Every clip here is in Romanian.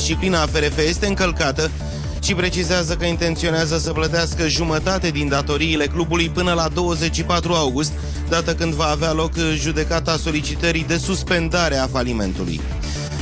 disciplina FRF este încălcată și precizează că intenționează să plătească jumătate din datoriile clubului până la 24 august, dată când va avea loc judecata solicitării de suspendare a falimentului.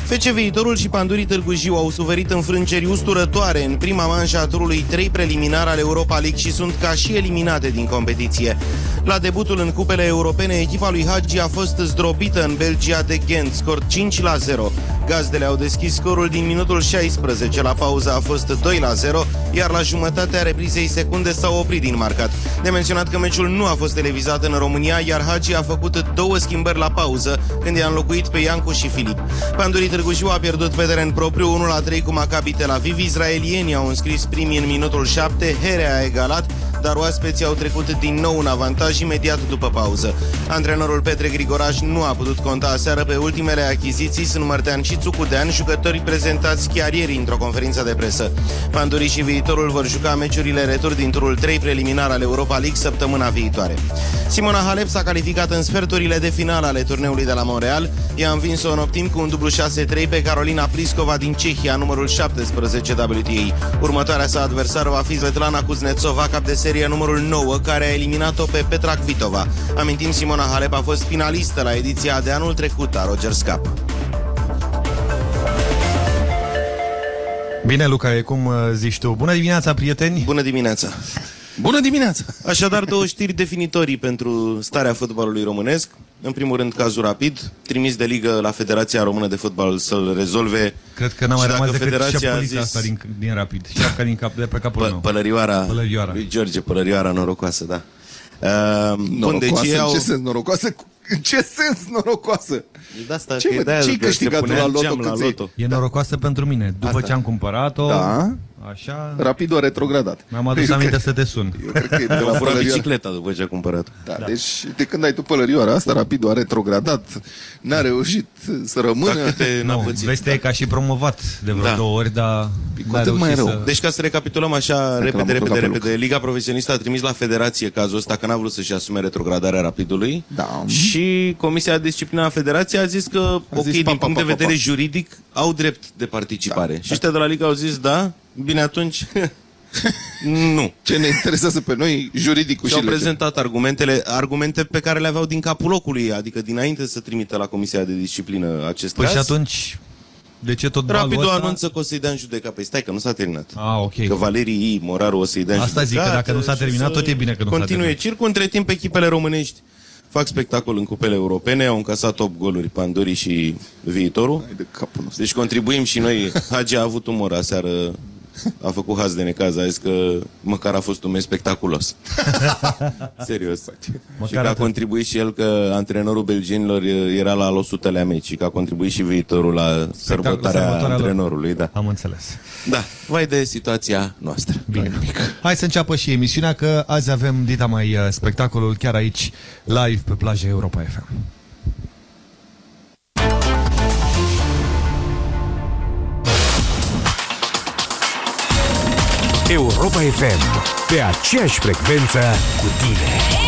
FC Viitorul și Pandurii Târgu Jiu au suferit înfrângeri usturătoare în prima manșă a turului 3 preliminar al Europa League și sunt ca și eliminate din competiție. La debutul în cupele europene, echipa lui Hagi a fost zdrobită în Belgia de Ghent, scor 5 la 0. Gazdele au deschis scorul din minutul 16, la pauză a fost 2 la 0, iar la jumătatea reprizei secunde s-au oprit din marcat. De menționat că meciul nu a fost televizat în România, iar Hagi a făcut două schimbări la pauză, când i-a înlocuit pe Iancu și Filip. Pandurii Târgu Jiu a pierdut pe teren propriu 1 la 3 cu Maccabi Tel Aviv. Israelienii au înscris primii în minutul 7, Here a egalat, dar oaspeții au trecut din nou în avantaj imediat după pauză. Antrenorul Petre Grigoraș nu a putut conta aseară pe ultimele achiziții, sunt Mărtean și Țucudean, jucători prezentați chiar ieri într-o conferință de presă. Pandurii și viitorul vor juca meciurile retur din turul 3 preliminar al Europa League săptămâna viitoare. Simona Halep s-a calificat în sferturile de finală ale turneului de la Montreal. Ea a învins-o în optim cu un dublu 6-3 pe Carolina Pliskova din Cehia, numărul 17 WTA. Următoarea sa adversară va fi Svetlana Kuznetsova, cap de serie numărul 9, care a eliminat-o pe Petra Kvitova. Amintim, Simona Halep a fost finalistă la ediția de anul trecut a Rogers Cup. Bine, Luca, e cum uh, zici tu. Bună dimineața, prieteni! Bună dimineața! Bună dimineața! Așadar, două știri definitorii pentru starea fotbalului românesc. În primul rând, cazul rapid, trimis de ligă la Federația Română de Fotbal să-l rezolve. Cred că n-a mai rămas decât Federația zis... asta din, din rapid. Șapca din cap, de pe capul meu. Pălărioara, Pălărioara lui George, Pălărioara norocoasă, da. Uh, bun, deci au... ce sens norocoasă? În ce sens norocoasă? De asta ce, că de ce câștigat la loto, la loto? E norocoasă pentru mine. După asta. ce am cumpărat-o, da. Așa... Rapid a retrogradat. Mi-am adus aminte să te sun. Eu cred că e de la furat bicicleta după ce a cumpărat. Da, da, deci de când ai tu pălărioara asta, Rapid a retrogradat, n-a reușit să rămână. Nu, vestea e ca și promovat de vreo da. două ori, dar n-a mai rău. Să... Deci ca să recapitulăm așa, repede, repede, repede, Liga Profesionistă a trimis la Federație cazul ăsta că n-a vrut să-și asume retrogradarea Rapidului da. și Comisia de Disciplină a Federației a zis că, a ok, zis, din pa, punct pa, de vedere pa, pa. juridic, au drept de participare. Da. Și ăștia de la Liga au zis, da, Bine, atunci... nu. Ce ne interesează pe noi, juridicul și, și au prezentat argumentele, argumente pe care le aveau din capul locului, adică dinainte să trimită la Comisia de Disciplină acest păi caz. și atunci, de ce tot Rapid o anunță că o să-i dea în judecă. Păi stai că nu s-a terminat. Ah, ok. Că Valerii I, Moraru o să-i dea în Asta zic, că dacă nu s-a terminat, tot e bine că nu s-a terminat. Continue circul, între timp echipele românești fac spectacol în cupele europene, au încasat 8 goluri Pandorii și Viitorul. De deci contribuim și noi. Hagi a avut umor aseară a făcut haz de necaz, a zis că măcar a fost un mes spectaculos. Serios. Măcar și că a contribuit și el că antrenorul belgenilor era la 100-lea meci și că a contribuit și viitorul la sărbătoarea antrenorului. Da. Am înțeles. Da, vai de situația noastră. Bine. Hai să înceapă și emisiunea, că azi avem dita mai uh, spectacolul chiar aici, live pe plaja Europa FM. Europa FM, pe aceeași frecvență cu tine.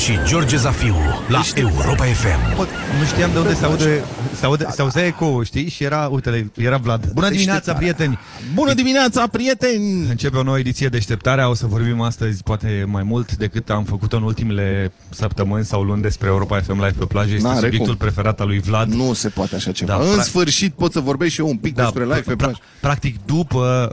Și George Zafiu la Europa FM. Bă, nu știam de unde se aude, se aude, se auzea eco, știi? Și era, uite, era Vlad. Bună dimineața, prieteni! Bună dimineața, prieteni! Începe o nouă ediție Deșteptarea. O să vorbim astăzi poate mai mult decât am făcut în ultimele săptămâni sau luni despre Europa FM Live pe plajă. Este N-are subiectul cum. preferat al lui Vlad. Nu se poate așa ceva. Da, în pra- sfârșit pot să vorbesc și eu un pic despre live pe pra- plajă. Practic, după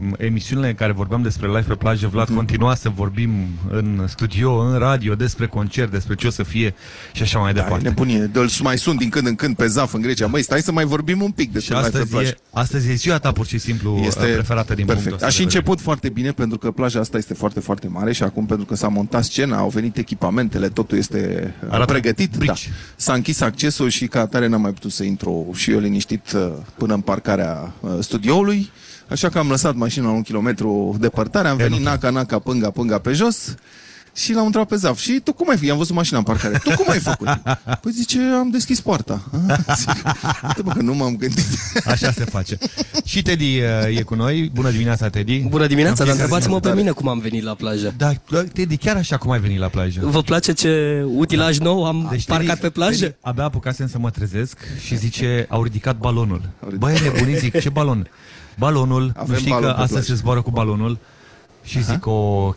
uh, emisiunile în care vorbeam despre live pe plajă, Vlad Mhm. continua să vorbim în studio, în radio, despre concert, despre ce o să fie și așa mai Da, e departe. nebunie. Dă-l mai sun din când în când pe zaf în Grecia. Măi, stai să mai vorbim un pic și despre live pe astăzi plajă. e, astăzi e ziua ta pur și simplu Este este preferată din perfect. punctul A ăsta și de vedere. început foarte bine pentru că plaja asta este foarte, foarte mare și acum pentru că s-a montat scena, au venit echipamentele, totul este uh, Arată pregătit. Da. brici. S-a închis accesul și ca atare n-am mai putut să intru și eu liniștit uh, până în parcarea uh, studioului. Așa că am lăsat mașina la un kilometru departare, am E, venit nu. naca, naca, pânga, pânga pe jos și l-am întrebat pe Zaf. Și tu cum ai fi? I-am văzut mașina în parcare. Tu cum ai făcut? Păi zice, am deschis poarta. Zic, "Uite, bă, că nu m-am gândit. Așa se face. Și Teddy uh, e cu noi. Bună dimineața, Teddy. Bună dimineața, În dar fiecare întrebați-mă pe dimineață. mine cum am venit la plajă. Da, Teddy, chiar așa cum ai venit la plajă? Vă place ce utilaj nou am Deci, parcat Teddy- pe plajă? Teddy abia apucasem să mă trezesc și zice, au ridicat balonul. ridicat. Băi, nebunii, zic, ce balon? Balonul, Avem nu știi balon că pe astăzi plajă. se zboară cu balonul? Și zic, ok,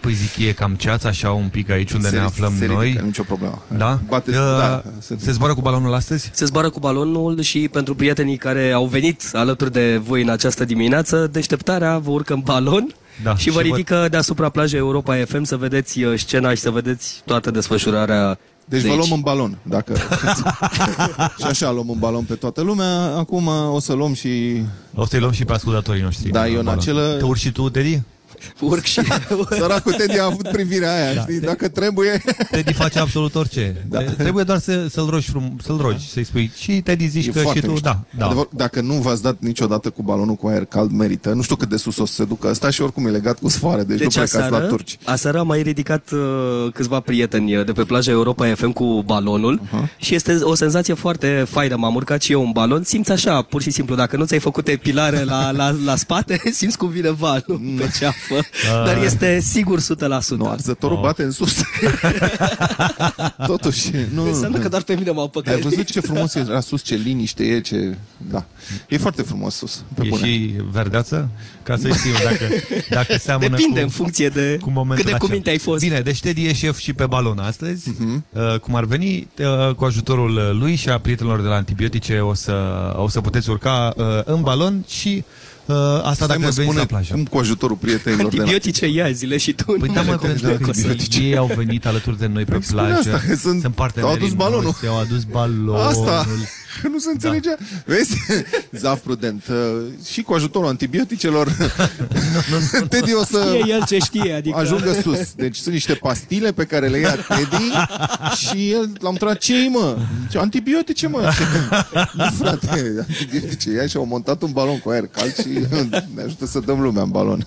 păi zic, e cam ceață așa un pic aici unde Se- ne aflăm se noi. ridică, nicio problemă. Da? Bate, Uh, da, se zboară cu balonul astăzi? Se zboară cu balonul și pentru prietenii care au venit alături de voi în această dimineață, deșteptarea vă urcă în balon Da, și vă și vă- ridică deasupra plajei Europa FM să vedeți uh, scena și să vedeți toată desfășurarea Deci de vă aici. luăm în balon, dacă... și așa luăm în balon pe toată lumea. Acum o să luăm și... O să-i luăm și pe ascultătorii noștri. Da, în eu în balon. acelă- Te urci și tu, Teddy? Urc și... Săracul Teddy a avut privirea aia, da. știi? Dacă trebuie... Teddy face absolut orice. Da. Da. Trebuie doar să, să-l rogi, frum, să-l rogi, să-i spui. Și Teddy zici E că și foarte tu, mișto. da, da. Adevăr, dacă nu v-ați dat niciodată cu balonul cu aer cald, merită. Nu știu cât de sus o să se ducă asta și oricum e legat cu sfoare, deci, Deci nu plecați la aseară, turci. aseară am mai ridicat uh, câțiva prieteni uh, de pe plaja Europa FM cu balonul uh-huh. și este o senzație foarte faină. M-am urcat și eu în balon. Simți așa, pur și simplu, dacă nu ți-ai făcut epilare la, la, la spate, simți cum vine valul pe ceafă. Dar este sigur 100%. Nu, arzătorul Oh. bate în sus. Totuși, nu... Înseamnă că doar pe mine m-au Ai păcălit. văzut ce frumos e la sus, ce liniște e, ce... Da. E foarte frumos sus, pe E bune. și verdeață? Ca să știu dacă, dacă seamănă Depinde cu, în funcție de cu momentul cât de acela. cuminte ai fost. Bine, deci Teddy e șef și pe balon astăzi. Mhm. Uh, cum ar veni, uh, cu ajutorul lui și a prietenilor de la antibiotice o să, o să puteți urca uh, în balon și uh, asta Stai, dacă mă, veniți spune la plajă. cum cu ajutorul prietenilor de la... Antibiotice ia zile și tu. Păi nu da, mă, mai pentru că antibiotice. ei au venit alături de noi pe Păi spune plajă. asta, că sunt- au partenerii adus balonul. noștri, au adus balonul. Asta, că nu se înțelegea. Da. Vezi? Zaf prudent. Uh, Și cu ajutorul antibioticelor, Teddy o să Știe el ce știe, adică... ajungă sus. Deci sunt niște pastile pe care le ia Teddy și el l-am întrebat, ce mă? Ce antibiotice, mă? nu, frate, antibiotice. Ia și au montat un balon cu aer cald și ne ajută să dăm lumea în balon.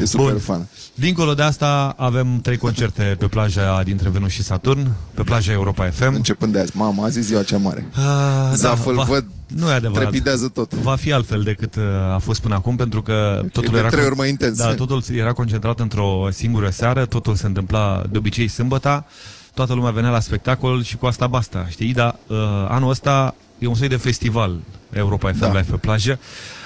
E super Bun. fan. Dincolo de asta, avem trei concerte pe plaja dintre Venus și Saturn, pe plaja Europa FM. Începând de azi. Mama, azi e ziua cea mare. Ah, Zaf, îl va- văd, Nu e adevărat. trepidează tot. Va fi altfel decât uh, a fost până acum, pentru că totul de era, trei ori mai intens. Da, totul era concentrat într-o singură seară, totul se întâmpla de obicei sâmbăta, toată lumea venea la spectacol și cu asta basta, știi? Dar uh, anul ăsta e un soi de festival Europa FM Da. Live pe plajă.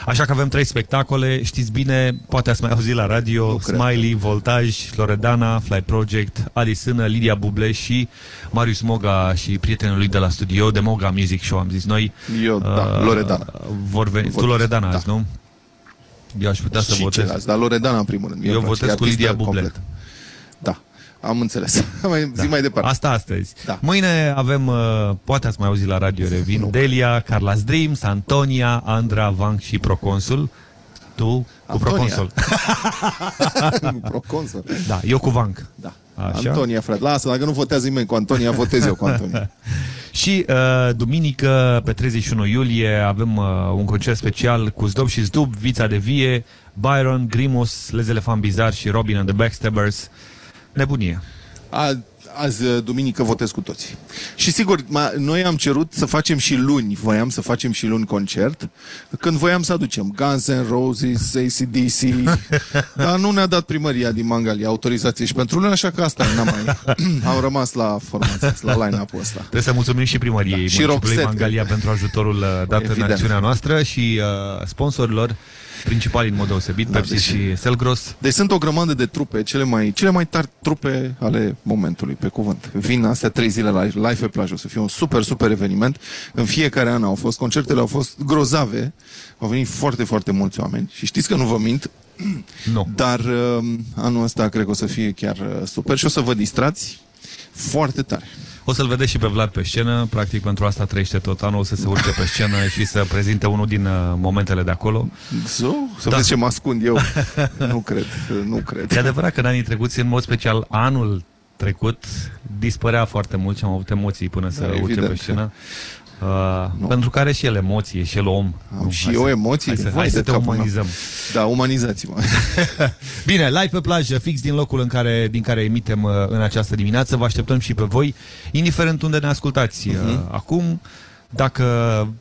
Așa că avem trei spectacole, știți bine, poate ați mai auzit la radio, Nu cred. Smiley, Voltaj, Loredana, Fly Project, Adi Sână, Lidia Buble și Marius Moga și prietenul lui de la studio, de Moga Music Show, am zis noi. Eu, da, Uh, Loredana. Vor veni, tu Votez, Loredana da. azi, nu? Eu aș putea să și votez. ceilalți, dar Loredana în primul rând. Mie Eu îmi place, votez e cu Lidia artistă Buble. complet. Da, am înțeles. mai, zi mai departe. Asta astăzi. Da. Mâine avem, uh, poate ați mai auzit la radio, revin, Nu. Delia, Carla's Dreams, Antonia, Andra, Vanc și Proconsul. Tu cu Antonia. Proconsul. Proconsul. Da, eu cu Vanc. Da. Așa. Antonia, frate. Lasă, dacă nu votează nimeni cu Antonia, votez eu cu Antonia. Și uh, duminică, pe 31 iulie, avem uh, un concert special cu Zdob și Zdub, Vița de Vie, Byron, Grimus, Les Elefant Bizar și Robin and the Backstabbers. Nebunie. A, azi, uh, duminică, votez cu toții. Și sigur, ma, noi am cerut să facem și luni, voiam să facem și luni concert, când voiam să aducem Guns N' Roses, ACDC, dar nu ne-a dat primăria din Mangalia autorizație și pentru luni, așa că asta n-am mai... am rămas la formația, la line-up-ul ăsta. Trebuie să mulțumim și primăriei Da, și și Roxette. Mangalia pentru ajutorul uh, dat Evident. în acțiunea noastră și uh, sponsorilor principali în mod deosebit, Da, Pepsi deci- și Selgros. Deci sunt o grămadă de trupe, cele mai, cele mai tari trupe ale momentului, pe cuvânt. Vin astea trei zile la live pe plajă, o să fie un super, super eveniment. În fiecare an au fost, concertele au fost grozave, au venit foarte, foarte mulți oameni și știți că nu vă mint, Nu. dar uh, anul ăsta cred că o să fie chiar uh, super și o să vă distrați foarte tare. O să-l vedeți și pe Vlad pe scenă, practic pentru asta trăiește tot anul, o să se urce pe scenă și să prezinte unul din uh, momentele de acolo. So, să Da. vedeți ce mă ascund eu. nu cred, nu cred. E adevărat că în anii trecuți, în mod special anul trecut, dispărea foarte mult și am avut emoții până să Da, urce evident. pe scenă. Uh, pentru că are și el emoție, și el om. Am Nu, și hai eu să- emoții. Hai să, Vai hai de să te capul meu. umanizăm. Da, umanizați-mă. Bine, live pe plajă, fix din locul în care, din care emitem uh, în această dimineață. Vă așteptăm și pe voi, indiferent unde ne ascultați uh, acum. Dacă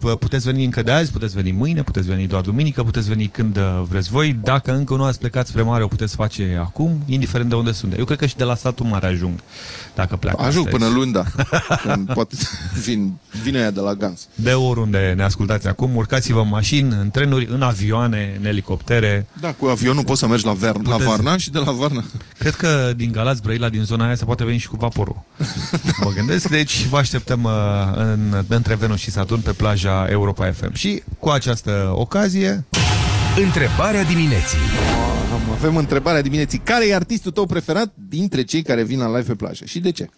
uh, puteți veni încă de azi, puteți veni mâine, puteți veni doar duminică, puteți veni când uh, vreți voi. Dacă încă nu ați plecat spre mare, o puteți face acum, indiferent de unde sunteți. Eu cred că și de la satul mare ajung, dacă pleacă Ajung astăzi. până luni, da. Când poate vin, vine aia de la Gans. De oriunde ne ascultați acum, urcați-vă în mașini, în trenuri, în avioane, în elicoptere. Da, cu avionul poți să mergi la, Ver- la Puteți- Varna și de la Varna. Cred că din Galați Brăila, din zona aia, se poate veni și cu vaporul. mă gândesc. Deci vă așteptăm uh, în, între Venus și Saturn pe plaja Europa FM. Și cu această ocazie, Întrebarea dimineții. Am, avem întrebarea dimineții. Care e artistul tău preferat dintre cei care vin la live pe plajă? Și de ce?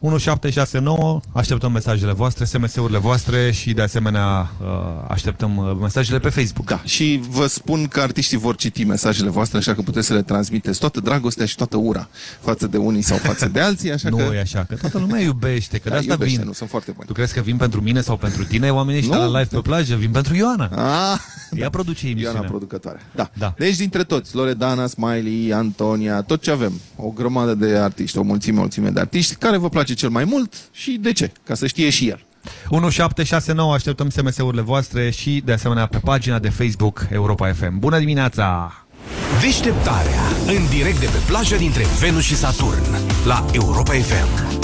1769, așteptăm mesajele voastre, SMS-urile voastre și de asemenea uh, așteptăm uh, mesajele pe Facebook. Da, și vă spun că artiștii vor citi mesajele voastre, așa că puteți să le transmiteți toată dragostea și toată ura față de unii sau față de alții, așa Nu că... e așa, că toată lumea iubește, că Da, de asta iubește, vin. nu, sunt foarte buni. Tu crezi că vin pentru mine sau pentru tine? Oamenii ăștia Nu. la live pe plajă vin pentru Ioana. Ah, Ea produce Ioana emisiunea. producătoare. Da. Da. Deci dintre toți, Loredana, Smiley, Antonia, tot ce avem, o grămadă de artiști, o mulțime, o mulțime de artiști, care vă place cel mai mult și de ce? Ca să știe și el. 1769, așteptăm SMS-urile voastre și de asemenea pe pagina de Facebook Europa FM. Bună dimineața! Deșteptarea. În direct de pe plajă dintre Venus și Saturn. La Europa FM.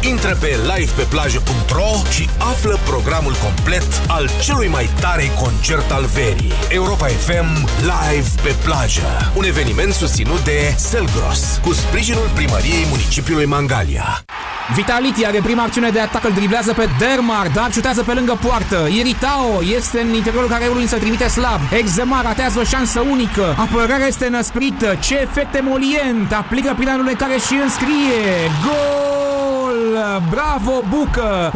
Intră pe livepeplajă.ro și află programul complet al celui mai tare concert al verii. Europa FM Live pe plajă. Un eveniment susținut de Selgros, cu sprijinul primăriei municipiului Mangalia. Vitality are prima acțiune de atac, îl driblează pe Dermar, dar șutează pe lângă poartă. Iritao este în interiorul careului, însă trimite slab. Exema ratează o șansă unică. Apărarea este năsprită. Ce efect emolient! Aplică prin care și înscrie. Gol! Bravo, Bucă!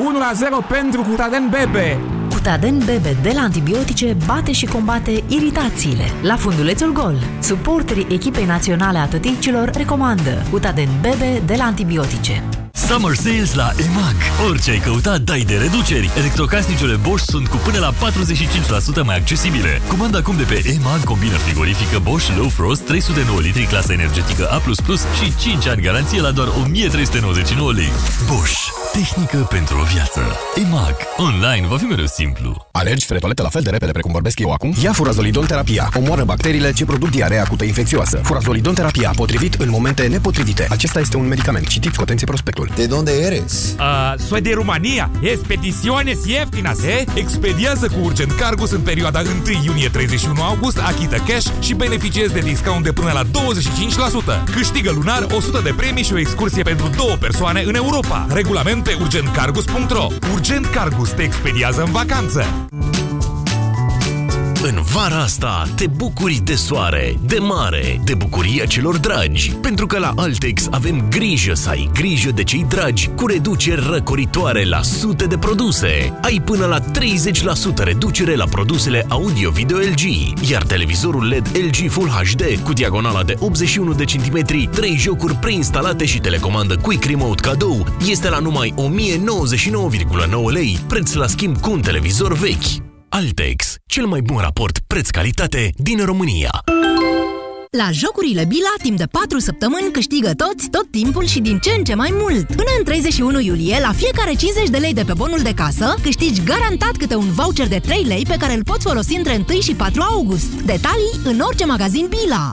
1-0 pentru Cutaden Bebe. Cutaden Bebe de la antibiotice bate și combate iritațiile. La fundulețul gol, suporterii echipei naționale a tăticilor recomandă Cutaden Bebe de la antibiotice. Summer Sales la EMAG. Orice ai căutat, dai de reduceri. Electrocasnicele Bosch sunt cu până la 45% mai accesibile. Comanda acum de pe EMAG combina frigorifică Bosch Low Frost 309 litri clasă energetică A++ și 5 ani garanție la doar 1399 lei. Bosch. Tehnică pentru o viață. EMAG. Online va fi mereu simplu. Alergi spre toaletă la fel de repede precum vorbesc eu acum? Ia furazolidon terapia. Omoară bacteriile ce produc diarea acută infecțioasă. Furazolidon terapia, potrivit în momente nepotrivite. Acesta este un medicament. Citiți cu atenție prospectul. De unde eres? Uh, soy de România. Expediciones ieftinas, eh? Expediază cu Urgent Cargus în perioada 1 iunie-31 august, achită cash și beneficiezi de discount de până la 25%. Câștigă lunar 100 de premii și o excursie pentru două persoane în Europa. Regulament pe urgentcargus.ro Urgent Cargus te expediază în vacanță. În vara asta te bucuri de soare, de mare, de bucuria celor dragi. Pentru că la Altex avem grijă să ai grijă de cei dragi cu reduceri răcoritoare la sute de produse. Ai până la 30% reducere la produsele audio-video LG, iar televizorul LED LG Full HD cu diagonala de 81 de centimetri, 3 jocuri preinstalate și telecomandă Quick Remote cadou este la numai 1099,9 lei, preț la schimb cu un televizor vechi. Altex, cel mai bun raport preț-calitate din România. La jocurile Bila, timp de 4 săptămâni, câștigă toți, tot timpul și din ce în ce mai mult. Până în 31 iulie, la fiecare 50 de lei de pe bonul de casă, câștigi garantat câte un voucher de 3 lei pe care îl poți folosi între 1 și 4 august. Detalii în orice magazin Bila.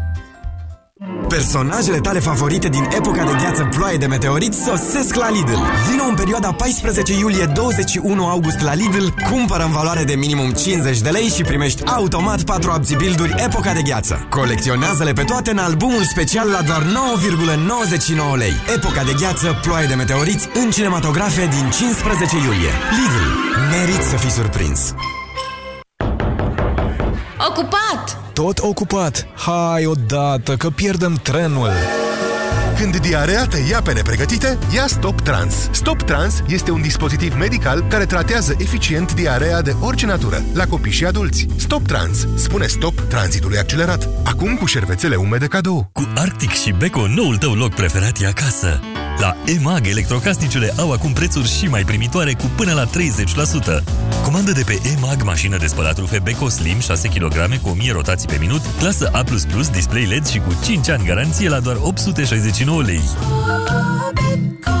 Personajele tale favorite din epoca de gheață ploaie de meteorit sosesc la Lidl. Vino în perioada 14 iulie-21 august la Lidl, cumpără în valoare de minimum 50 de lei și primești automat 4 abzibilduri epoca de gheață. Colecționează-le pe toate în albumul special la doar 9,99 lei. Epoca de gheață, ploaie de meteoriți în cinematografe din 15 iulie. Lidl. Merit să fii surprins. Ocupat! Tot ocupat. Hai odată, că pierdem trenul. Când diarea te ia pe nepregătite, ia Stop Trans. Stop Trans este un dispozitiv medical care tratează eficient diarea de orice natură, la copii și adulți. Stop Trans spune stop tranzitului accelerat. Acum cu șervețele umede cadou. Cu Arctic și Beko, noul tău loc preferat e acasă. La EMAG, electrocasnicele au acum prețuri și mai primitoare cu până la 30%. Comandă de pe EMAG mașină de spălat rufe Beko Slim 6 kg cu 1000 rotații pe minut, clasă A++, display LED și cu 5 ani garanție la doar 869 lei. EMAG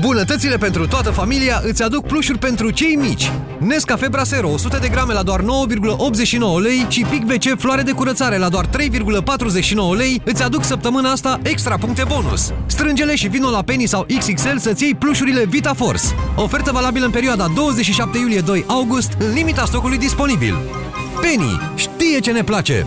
Bunătățile pentru toată familia îți aduc plușuri pentru cei mici. Nescafe Brasero 100 de grame la doar 9,89 lei și Pic WC floare de curățare la doar 3,49 lei îți aduc săptămâna asta extra puncte bonus. Strângele și vino la Penny sau XXL să-ți iei plușurile Vita Force. Ofertă valabilă în perioada 27 iulie-2 august în limita stocului disponibil. Penny știe ce ne place!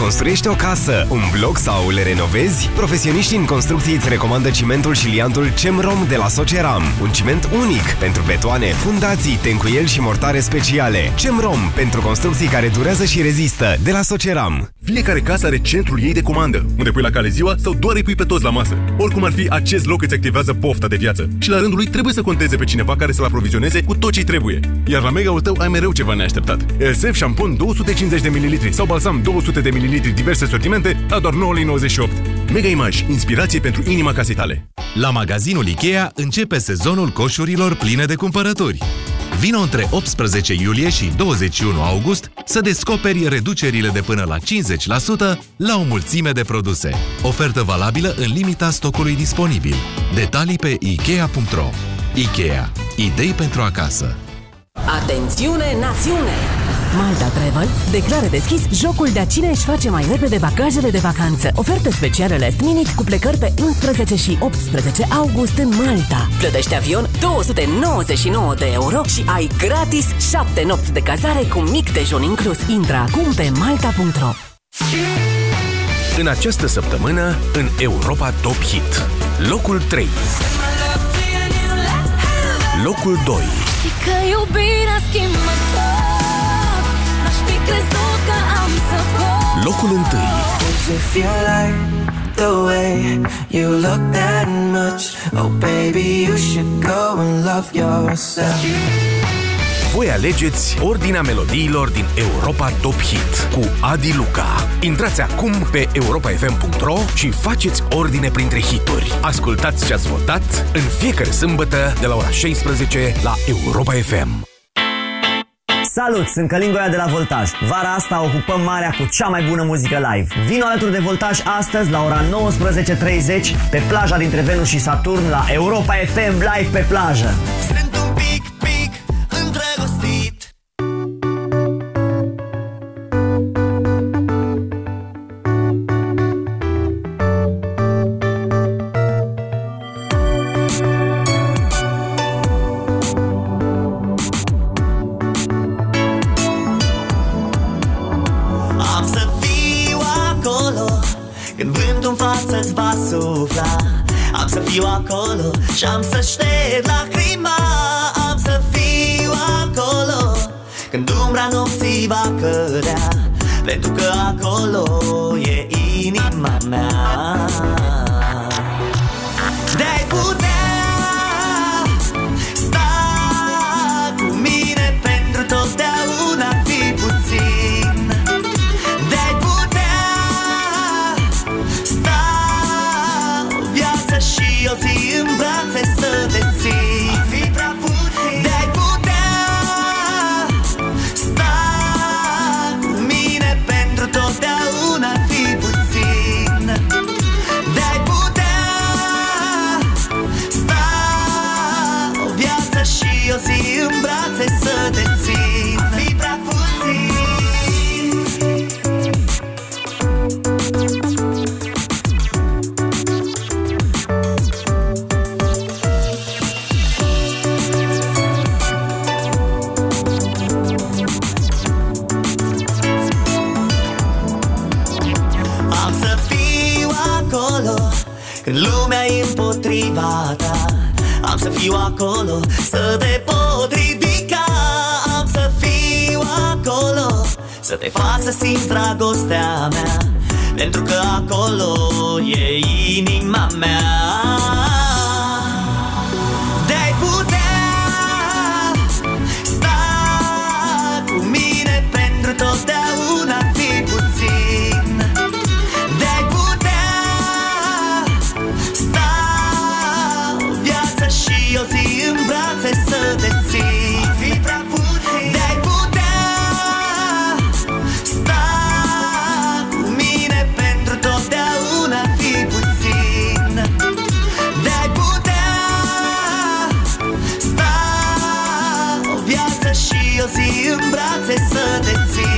Construiești o casă, un bloc sau le renovezi? Profesioniștii în construcții îți recomandă cimentul și liantul CEMROM de la Soceram. Un ciment unic pentru betoane, fundații, tencuieli și mortare speciale. CEMROM pentru construcții care durează și rezistă de la Soceram. Fiecare casă are centrul ei de comandă, unde pui la cale ziua sau doar îi pui pe toți la masă. Oricum ar fi, acest loc îți activează pofta de viață și la rândul lui trebuie să conteze pe cineva care să-l aprovizioneze cu tot ce trebuie. Iar la mega-ul tău ai mereu ceva neașteptat. Elsef șampon 250 de ml sau balsam 200 de ml diverse sortimente la doar 9,98 Mega Image, inspirație pentru inima casei tale. La magazinul Ikea începe sezonul coșurilor pline de cumpărături. Vino între 18 iulie și 21 august să descoperi reducerile de până la 50% la o mulțime de produse. Ofertă valabilă în limita stocului disponibil. Detalii pe Ikea.ro Ikea. Idei pentru acasă. Atențiune, națiune! Malta Travel declară deschis jocul de a cine își face mai repede bagajele de vacanță. Ofertă specială last minute cu plecări pe 11 și 18 august în Malta. Plătește avion 299 de euro și ai gratis 7 nopți de cazare cu mic dejun inclus. Intră acum pe malta.ro În această săptămână, în Europa Top Hit. Locul 3. Locul 2. Știi că iubirea schimbă tot N-aș fi crezut că am să pot Locul 1. If you like the way you look that much, oh baby, you should go and love yourself. Voi alegeți ordinea melodiilor din Europa Top Hit cu Adi Luca. Intrați acum pe europafm.ro și faceți ordine printre hituri. Ascultați ce ați votat în fiecare sâmbătă de la ora 16 la Europa FM. Salut, sunt Călingoia de la Voltaj. Vara asta ocupăm marea cu cea mai bună muzică live. Vino alături de Voltaj astăzi la ora 19.30 pe plaja dintre Venus și Saturn la Europa FM Live pe plajă. Sunt un acolo Și am să șterg lacrima Am să fiu acolo. Când umbra nopții va cădea Pentru că acolo e inima mea Să te pot ridica. Am să fiu acolo Să te fac să simți dragostea mea. Pentru că acolo e inima mea să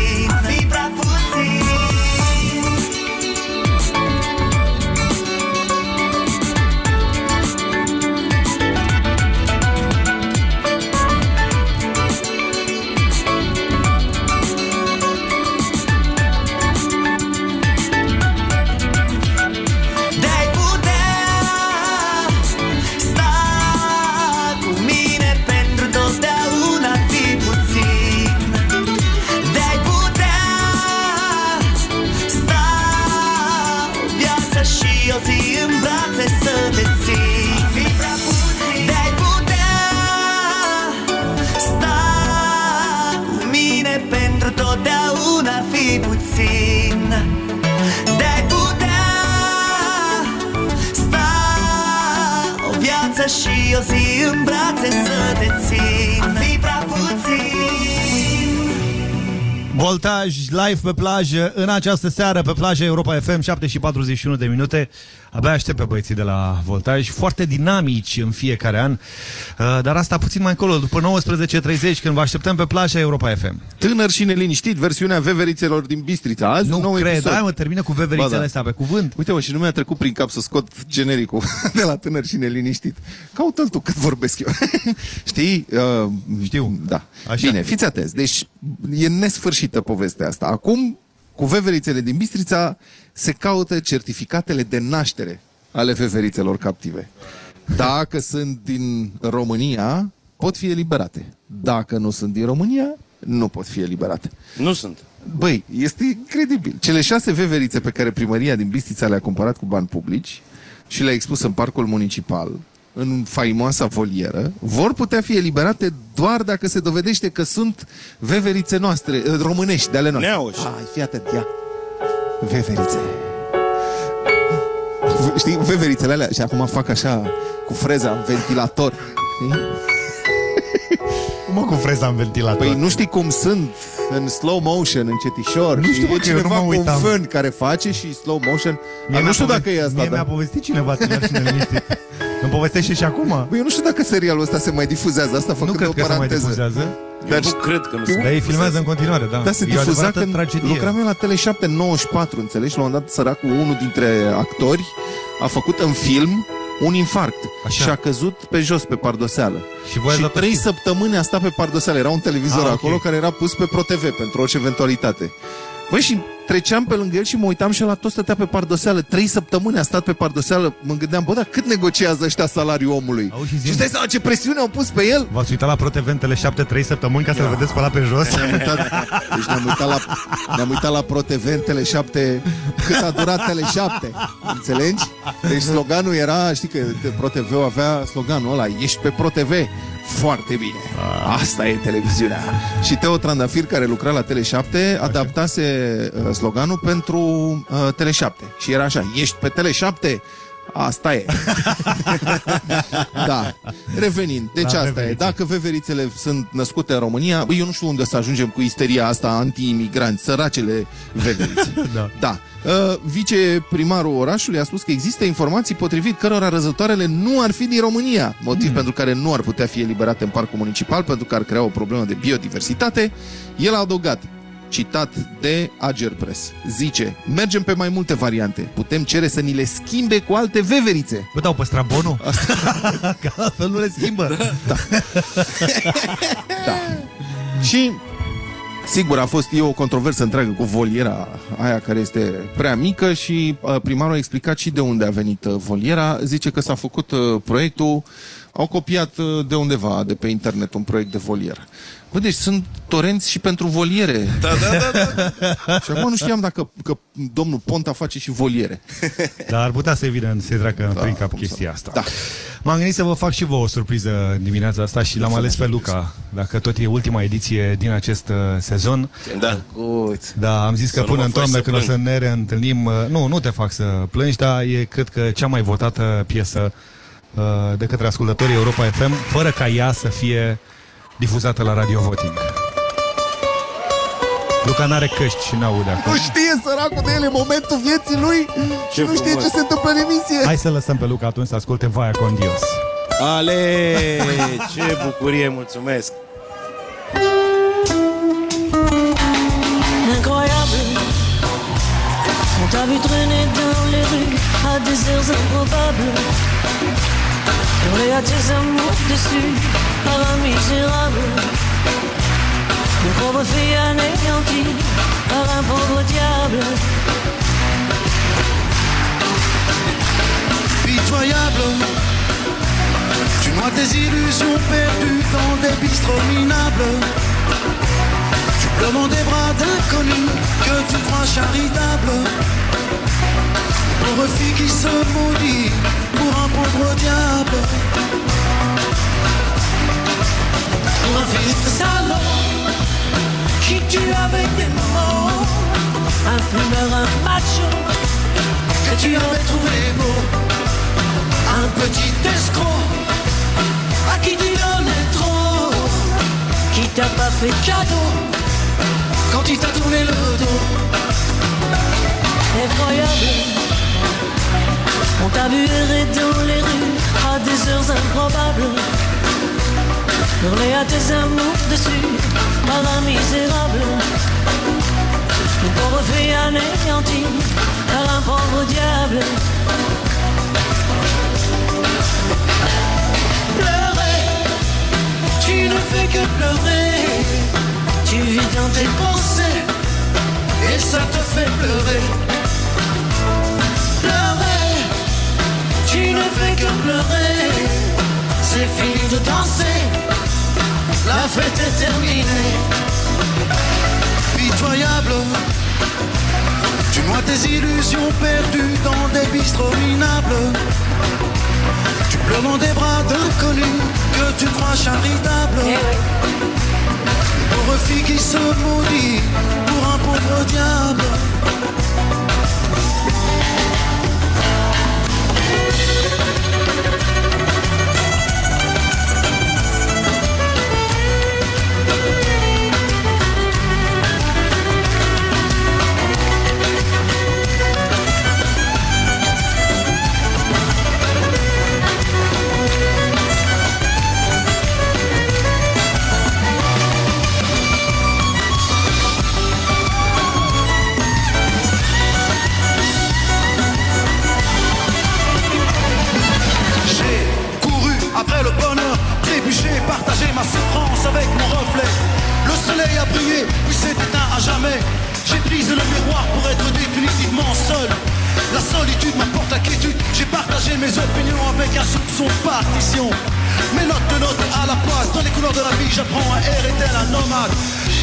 Voltaj live pe plajă în această seară pe plaja Europa FM 7 și 41 de minute. Abia aștept pe băieții de la Voltaj, foarte dinamici în fiecare an, uh, dar asta puțin mai încolo, după 19.30 când vă așteptăm pe plaja Europa FM. Tânăr și neliniștit, versiunea veverițelor din Bistrița. Azi Nu un nou cred, episod. hai mă, termină cu veverițele Ba da. astea pe cuvânt. Uite mă, și nu mi-a trecut prin cap să scot genericul de la tânăr și neliniștit. Caută-l tu cât vorbesc eu. Știi? Uh, Știu. Da. Așa. Bine, fiți atenți. Deci e nesfârșită povestea asta. Acum, cu veverițele din Bistrița, se caută certificatele de naștere ale veverițelor captive. Dacă sunt din România, pot fi eliberate. Dacă nu sunt din România, nu pot fi eliberate. Nu sunt. Băi, este incredibil. Cele șase veverițe pe care primăria din Bistrița le-a cumpărat cu bani publici și le-a expus în parcul municipal, în faimoasa volieră, vor putea fi eliberate doar dacă se dovedește că sunt veverițe noastre, eh, românești, de ale noastre. Neauși. Hai, fii atent, ia. Veverițe. V- Știi, veverițele alea și acum fac așa cu freza în ventilator. Știi? Cum cu freza în ventilator? Păi nu știi cum sunt în slow motion, încetișor. Nu știu, și bă, e că eu nu cineva mă cu un uitam. fân care face și slow motion. Dar nu știu dacă e asta, Mie da. mi-a povestit cineva tânăr și neliniștit. Îmi povestește și acum. Băi, eu nu știu dacă serialul ăsta se mai difuzează. Asta Nu făcând cred o că se mai paranteză. difuzează. Eu nu cred că nu se Dar ei filmează în continuare, da. Da, se E o difuza adevărată când tragedie. lucram eu la Tele7 94, înțelegi? La un moment dat săracul, unul dintre actori, a făcut în film un infarct Așa. și a căzut pe jos, pe pardoseală. Și voi ați și dat trei săptămâni a stat pe pardoseală. Era un televizor Ah, ok. acolo care era pus pe ProTV pentru orice eventualitate. Băi, și treceam pe lângă el și mă uitam și la tot stătea pe pardoseală. Trei săptămâni a stat pe pardoseală. Mă gândeam, bă, dar cât negociază ăștia salariul omului? Auzi, și zi- și stai seama ce presiune au pus pe el? V-ați uitat la ProTV 7 3 săptămâni ca să-l vedeți pe la pe jos? Ne-am uitat, deci ne-am uitat la, ne-am uitat la ProTV în Tele7 cât a durat Tele7. Înțelegi? Deci sloganul era, știi că ProTV avea sloganul ăla, ești pe ProTV. Foarte bine. Asta e televiziunea. Și Teo Trandafir, care lucra la Tele7, adaptase uh, sloganul pentru uh, Tele7. Și era așa, ești pe Tele7? Asta e. da. Revenind. Deci Da, asta e. veverițe. Dacă veverițele sunt născute în România, băi, eu nu știu unde să ajungem cu isteria asta anti-imigranți, săracele veverițe. Da. Da. Uh, viceprimarul orașului a spus că există informații potrivit cărora răzătoarele nu ar fi din România, motiv Hmm. pentru care nu ar putea fi eliberate în parcul municipal, pentru că ar crea o problemă de biodiversitate. El a adăugat, citat de Ager Press, zice, mergem pe mai multe variante, putem cere să ni le schimbe cu alte veverițe. Bă, dau păstra bonul? Că altfel nu le schimbă. Da. Și Sigur, a fost e o controversă întreagă cu voliera aia care este prea mică și uh, primarul a explicat și de unde a venit uh, voliera. Zice că s-a făcut uh, proiectul, au copiat uh, de undeva, de pe internet, un proiect de volieră. Bă, deci sunt torenți și pentru voliere. Da, da, da, da. și acum nu știam dacă că domnul Ponta face și voliere. Dar ar putea să evident să-i treacă Da, prin cap cum chestia să- asta. Da. M-am gândit să vă fac și vouă o surpriză dimineața asta și l-am ales pe Luca, dacă tot e ultima ediție din acest uh, sezon. Da. Da, am zis că Să nu până mă în faci toamnă să când o să plâng. ne reîntâlnim, uh, nu, nu te fac să plângi, dar e cred că cea mai votată piesă uh, de către ascultătorii Europa FM, fără ca ea să fie difuzată la Radio Voting. Luca n-are căști și n-aude acum. Nu știe săracul de el, e momentul vieții lui și nu știe frumos. ce se întâmplă în emisie. Hai să lăsăm pe Luca atunci să asculte Vaia con Dios. Ale, ce bucurie, mulțumesc. incroyable. On t'a vu traîner dans les rues à des heures improbables. Hurler à tes amours dessus par un misérable. Une pauvre fille anéantie par un pauvre diable. pitoyable. Tu noies tes illusions perdues dans des bistrots minables. Tu pleures dans des bras d'inconnus que tu crois charitables. Pauvre fille qui se maudit pour un pauvre diable. Pour un fils de salaud qui tue avec des mots. Un fumeur, un macho que tu avais trouvé beau. Un petit escroc à qui tu donnais trop. Qui t'a pas fait cadeau quand il t'a tourné le dos. On t'a vu errer dans les rues à des heures improbables. Hurler à tes amours dessus, par un misérable. Une pauvre fille anéantie par un pauvre diable. Pleurer, tu ne fais que pleurer. Tu vis dans tes pensées et ça te fait. Pleurer, tu ne fais que pleurer. C'est fini de danser, la fête est terminée. Pitoyable, tu noies tes illusions perdues dans des bistrots minables. Tu pleures dans des bras d'inconnus que tu crois charitables. Pauvre fille qui se maudit pour un pauvre diable. Mes opinions avec un soupçon de partition. Mes notes de notes à la place, dans les couleurs de la vie, j'apprends à errer tel un nomade.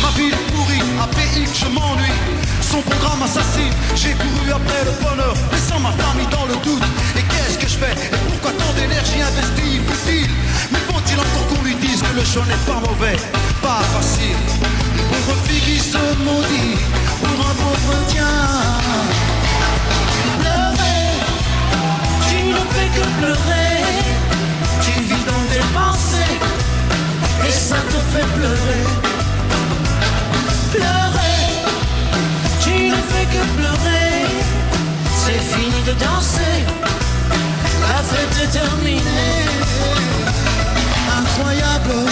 Ma ville pourrie, à PX, je m'ennuie. Son programme assassine, j'ai couru après le bonheur, laissant ma famille dans le doute. Et qu'est-ce que je fais? Et pourquoi tant d'énergie investie Futile Mais faut-il encore qu'on lui dise que le choix n'est pas mauvais, pas facile Une pauvre fille qui se maudit pour un pauvre diable. Ne fais que pleurer. Tu vis dans tes pensées et ça te fait pleurer. Pleurer, tu ne fais que pleurer. C'est fini de danser, la fête est terminée. Incroyable,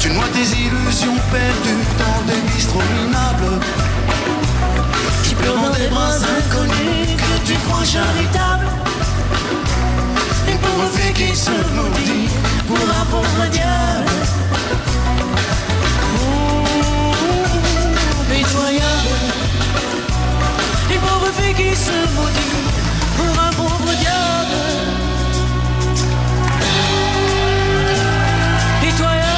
tu noies tes illusions perdues dans des bistrots minables. Tu pleures dans des bras inconnus que tu crois charitables. Fille qui se maudit pour un pauvre diable. Ouh, Pitoyable. Une pauvre fille qui se maudit pour un pauvre diable. Pitoyable.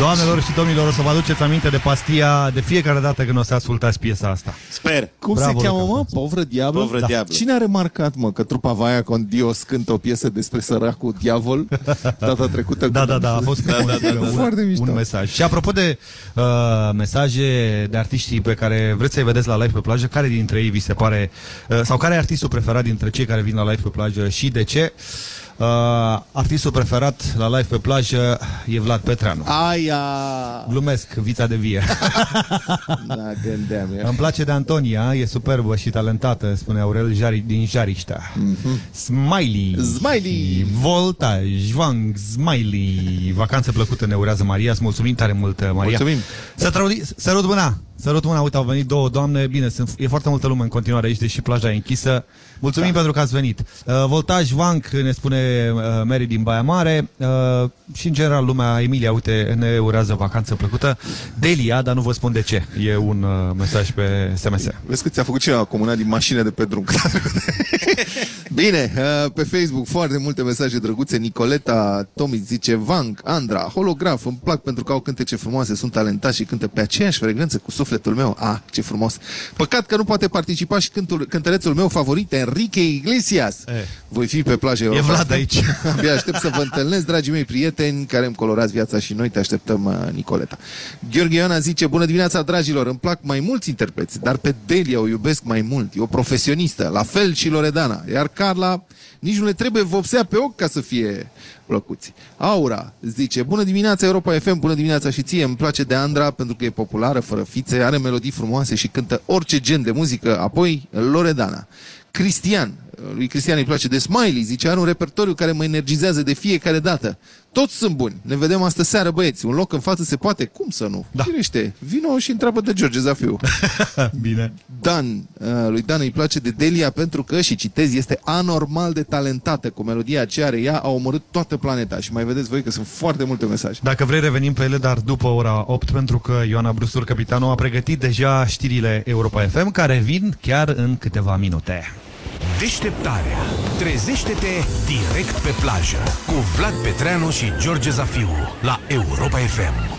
Doamnelor și domnilor, o să vă aduceți aminte de pastia de fiecare dată când o să ascultați piesa asta. Sper. Cum Bravo, se cheamă, Luca. mă? Povră Diablo? Povră Diablo. Cine a remarcat, mă, că trupa Vaia con Dios cântă o piesă despre săracul diavol data trecută? Da, da, da, a fost Da, da, da, da. un, Foarte mișto. un mesaj. Și apropo de uh, mesaje de artiștii pe care vreți să-i vedeți la live pe plajă, care dintre ei vi se pare, uh, sau care e artistul preferat dintre cei care vin la live pe plajă și de ce? Uh, artistul preferat la live pe plajă e Vlad Petreanu. Aia! Glumesc, vița de vie. Da, gândeam eu. Îmi place de Antonia, e superbă și talentată, spune Aurel Jari, din Jariștea. Smiley. Smiley. Voltaj, Vang, Smiley. Vacanță plăcută ne urează Maria. Îți mulțumim tare mult, Maria. Mulțumim. Să trăudi, sărut mâna. Sărut mâna, uite, au venit două doamne. Bine, sunt, e foarte multă lume în continuare aici, deși plaja e închisă. Mulțumim da. pentru că ați venit. Uh, Voltaj, Vanc, ne spune uh, Mary din Baia Mare. Uh, și, în general, lumea, Emilia, uite, ne urează vacanță plăcută. Delia, dar nu vă spun de ce. E un uh, mesaj pe SMS. Vezi că ți-a făcut ceva comuna din mașină de pe drum. Bine, uh, pe Facebook foarte multe mesaje drăguțe. Nicoleta, Tomi zice, Vang, Andra, holograf, îmi plac pentru că au cântece frumoase, sunt talentați și cântă pe aceeași frecvență cu sufletul sufletul meu. Ah, ce frumos. Păcat că nu poate participa și cântul, cântărețul meu favorit, Enrique Iglesias. Eh. Voi fi pe plajă E Europa Vlad FM. aici. Abia aștept să vă întâlnesc, dragii mei prieteni, care îmi colorați viața și noi te așteptăm, uh, Nicoleta. Gheorghe Ioana zice, bună dimineața, dragilor, îmi plac mai mulți interpreți, dar pe Delia o iubesc mai mult, e o profesionistă, la fel și Loredana, iar Carla nici nu le trebuie vopsea pe ochi ca să fie plăcuți. Aura zice, bună dimineața Europa FM, bună dimineața și ție, îmi place de Andra pentru că e populară, fără fițe, are melodii frumoase și cântă orice gen de muzică, apoi Loredana. Cristian, lui Cristian îi place de Smiley, zice, are un repertoriu care mă energizează de fiecare dată. Toți sunt buni. Ne vedem astă seară, băieți. Un loc în față se poate? Cum să nu? Da. Firește. Vino și întreabă de George Zafiu. Bine. Dan, uh, lui Dan îi place de Delia pentru că, și citez, este anormal de talentată. Cu melodia ce are ea, a omorât toată planeta. Și mai vedeți voi că sunt foarte multe mesaje. Dacă vrei revenim pe ele, dar după ora 8, pentru că Ioana Brustur, capitanul, a pregătit deja știrile Europa FM, care vin chiar în câteva minute. Deșteptarea. Trezește-te direct pe plajă cu Vlad Petreanu și George Zafiu la Europa FM.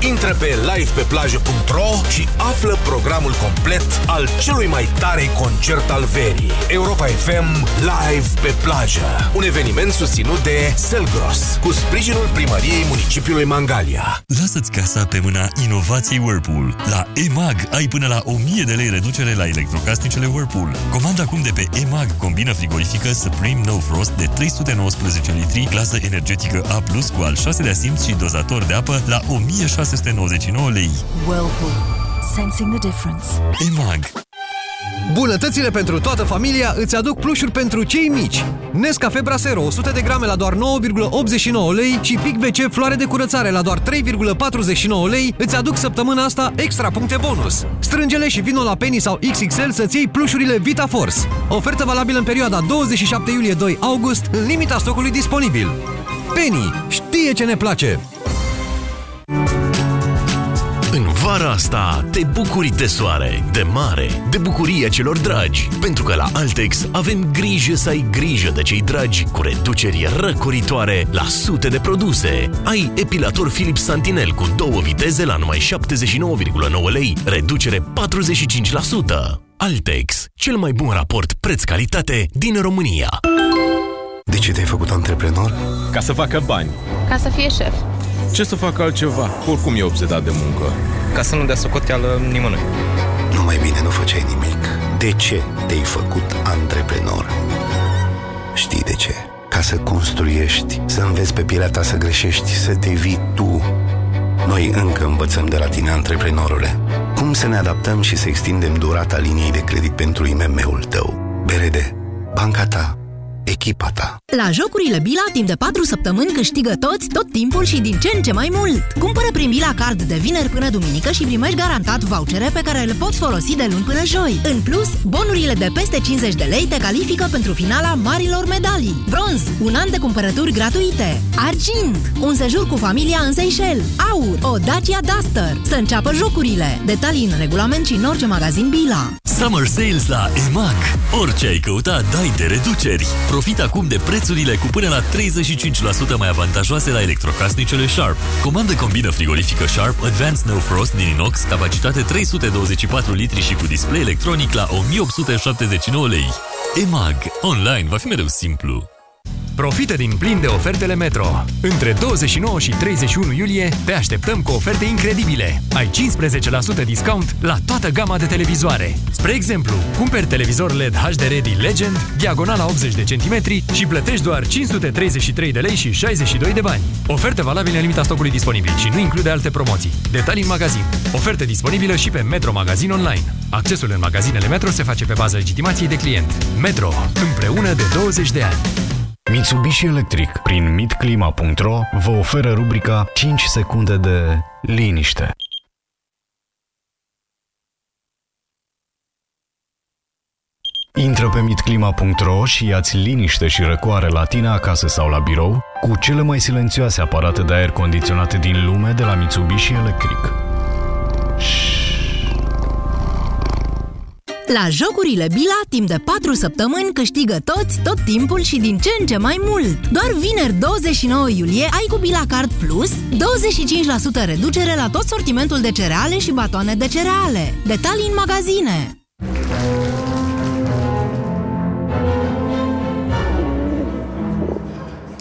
Intră pe livepeplajă.ro și află programul complet al celui mai tare concert al verii. Europa FM Live pe plajă. Un eveniment susținut de Selgros, cu sprijinul primăriei municipiului Mangalia. Lasă-ți casa pe mâna inovației Whirlpool. La EMAG ai până la 1000 de lei reducere la electrocasnicele Whirlpool. Comanda acum de pe EMAG combina frigorifică Supreme No Frost de 319 litri, clasă energetică A+, cu al 6 de simț și dozator de apă la 1699 lei. Whirlpool. Sensing the difference. EMAG Bunătățile pentru toată familia îți aduc plușuri pentru cei mici. Nescafe Brasero 100 de grame la doar 9,89 lei și Pic WC floare de curățare la doar 3,49 lei îți aduc săptămâna asta extra puncte bonus. Strângele și vino la Penny sau XXL să-ți iei plușurile Vita Force. Ofertă valabilă în perioada 27 iulie-2 august în limita stocului disponibil. Penny știe ce ne place! În vara asta te bucuri de soare, de mare, de bucuria celor dragi. Pentru că la Altex avem grijă să ai grijă de cei dragi cu reduceri răcoritoare la sute de produse. Ai epilator Philips Santinel cu două viteze la numai 79,9 lei, reducere 45%. Altex, cel mai bun raport preț-calitate din România. De ce te-ai făcut antreprenor? Ca să facă bani. Ca să fie șef. Ce să facă altceva? Oricum e obsedat de muncă. Ca să nu dea socoteală nimănui. Nu mai bine nu făceai nimic. De ce te-ai făcut antreprenor? Știi de ce? Ca să construiești, să înveți pe pielea ta să greșești, să devii tu. Noi încă învățăm de la tine, antreprenorule. Cum să ne adaptăm și să extindem durata liniei de credit pentru IMM-ul tău? BRD, banca ta, echipa ta. La jocurile Bila, timp de 4 săptămâni câștigă toți, tot timpul și din ce în ce mai mult. Cumpără prin Bila Card de vineri până duminică și primești garantat vouchere pe care le poți folosi de luni până joi. În plus, bonurile de peste 50 de lei te califică pentru finala marilor medalii. Bronz, un an de cumpărături gratuite. Argint, un sejur cu familia în Seychelles. Aur, o Dacia Duster. Să înceapă jocurile. Detalii în regulament și în orice magazin Bila. Summer Sales la EMAG. Orice ai căutat, dai de reduceri. Profit acum de prețurile cu până la 35% mai avantajoase la electrocasnicele Sharp. Comandă combină frigorifică Sharp Advanced No Frost din inox, capacitate 324 litri și cu display electronic la 1879 lei. EMAG. Online va fi mereu simplu. Profită din plin de ofertele Metro. Între 29 și 31 iulie te așteptăm cu oferte incredibile. Ai 15% discount la toată gama de televizoare. Spre exemplu, cumperi televizor LED HD Ready Legend, diagonala 80 de centimetri și plătești doar 533 de lei și 62 de bani. Ofertă valabilă în limita stocului disponibil și nu include alte promoții. Detalii în magazin. Ofertă disponibilă și pe Metro Magazin Online. Accesul în magazinele Metro se face pe bază legitimației de client. Metro. Împreună de 20 de ani. Mitsubishi Electric prin midclima.ro vă oferă rubrica 5 secunde de liniște. Intră pe mitclima.ro și ia-ți liniște și răcoare la tine acasă sau la birou cu cele mai silențioase aparate de aer condiționat din lume de la Mitsubishi Electric. La jocurile Bila, timp de 4 săptămâni, câștigă toți, tot timpul și din ce în ce mai mult. Doar vineri 29 iulie ai cu Bila Card Plus 25% reducere la tot sortimentul de cereale și batoane de cereale. Detalii în magazine.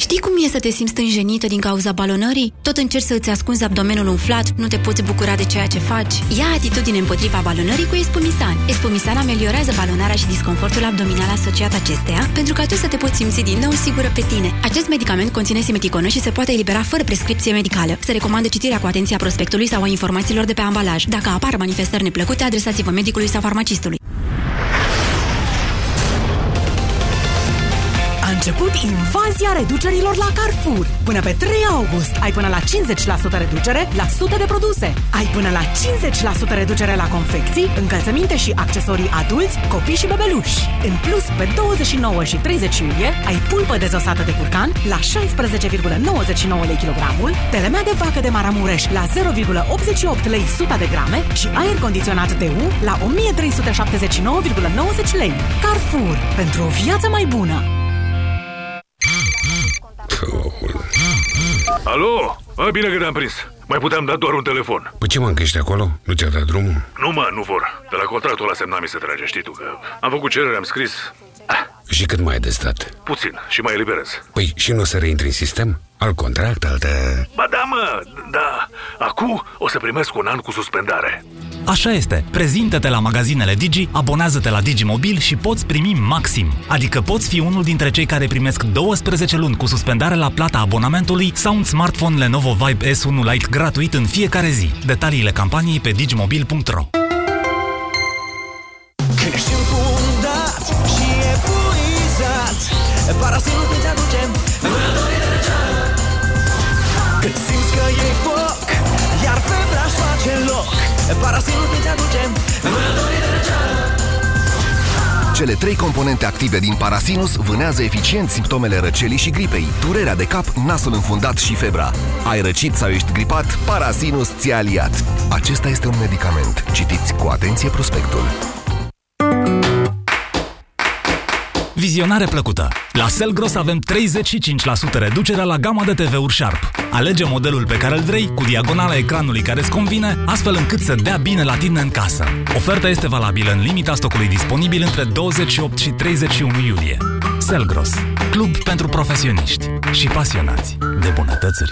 Știi cum e să te simți stânjenită din cauza balonării? Tot încerci să îți ascunzi abdomenul umflat, nu te poți bucura de ceea ce faci? Ia atitudine împotriva balonării cu Espumisan. Espumisan ameliorează balonarea și disconfortul abdominal asociat acesteia, pentru ca tu să te poți simți din nou sigură pe tine. Acest medicament conține simeticonă și se poate elibera fără prescripție medicală. Se recomandă citirea cu atenție a prospectului sau a informațiilor de pe ambalaj. Dacă apar manifestări neplăcute, adresați-vă medicului sau farmacistului. Început invazia reducerilor la Carrefour. Până pe 3 august ai până la 50% reducere la sute de produse. Ai până la 50% reducere la confecții, încălțăminte și accesorii adulți, copii și bebeluși. În plus, pe 29 și 30 iulie ai pulpă dezosată de curcan la 16,99 lei kilogramul, telemea de vacă de maramureș la 0,88 lei 100 de grame și aer condiționat DU la 1379,90 lei. Carrefour. Pentru o viață mai bună. Alo? A, bine că te-am prins. Mai puteam da doar un telefon. Păi ce mă, că ești acolo? Nu ți-a dat drumul? Nu, mă, nu vor. De la contractul ăla semnat mi se trage, știi tu, că am făcut cerere, am scris. Și cât mai ai de stat? Puțin și mai eliberez. Păi și nu o să reintri în sistem? Alt contract, altă... Ba da, mă, da. Acum o să primesc un an cu suspendare. Așa este. Prezintă-te la magazinele Digi, abonează-te la Digimobil și poți primi maxim. Adică poți fi unul dintre cei care primesc 12 luni cu suspendare la plata abonamentului sau un smartphone Lenovo Vibe S1 Lite gratuit în fiecare zi. Detaliile campaniei pe digimobil.ro Cele trei componente active din Parasinus vânează eficient simptomele răcelii și gripei, durerea de cap, nasul înfundat și febra. Ai răcit sau ești gripat? Parasinus ți-a aliat. Acesta este un medicament. Citiți cu atenție prospectul. Vizionare plăcută! La Selgros avem 35% reducere la gama de TV-uri Sharp. Alege modelul pe care îl vrei cu diagonala ecranului care îți convine, astfel încât să dea bine la tine în casă. Oferta este valabilă în limita stocului disponibil între 28 și 31 iulie. Selgros, club pentru profesioniști și pasionați de bunătățuri.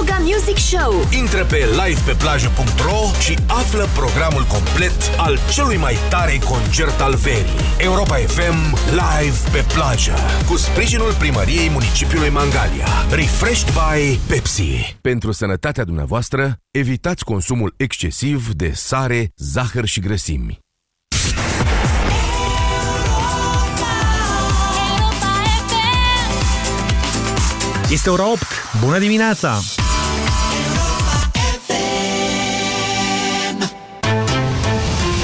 Demoga Music Show Intră pe livepeplajă.ro și află programul complet al celui mai tare concert al verii. Europa FM Live pe plajă, cu sprijinul primăriei municipiului Mangalia. Refreshed by Pepsi. Pentru sănătatea dumneavoastră, evitați consumul excesiv de sare, zahăr și grăsimi. Este ora 8. Bună dimineața!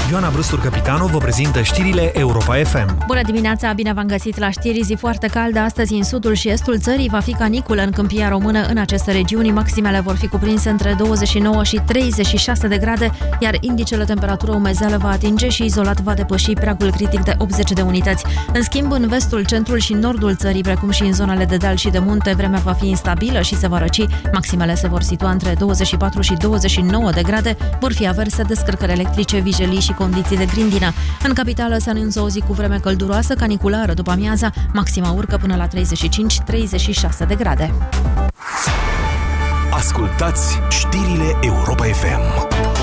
Ioana Brustur, capitanul, vă prezintă știrile Europa FM. Bună dimineața, bine v-am găsit la știri. Zi foarte caldă astăzi în sudul și estul țării va fi canicul în câmpia română. În aceste regiuni, maximele vor fi cuprinse între 29 și 36 de grade, iar indicele temperatură umezeală va atinge și izolat va depăși pragul critic de 80 de unități. În schimb, în vestul, centrul și nordul țării, precum și în zonele de deal și de munte, vremea va fi instabilă și se va răci. Maximele se vor situa între 24 și 29 de grade, vor fi averse descărcări electrice, vijelii și condiții de grindină. În capitală se anunță o zi cu vreme călduroasă, caniculară după amiaza, maxima urcă până la 35-36 de grade. Ascultați știrile Europa FM.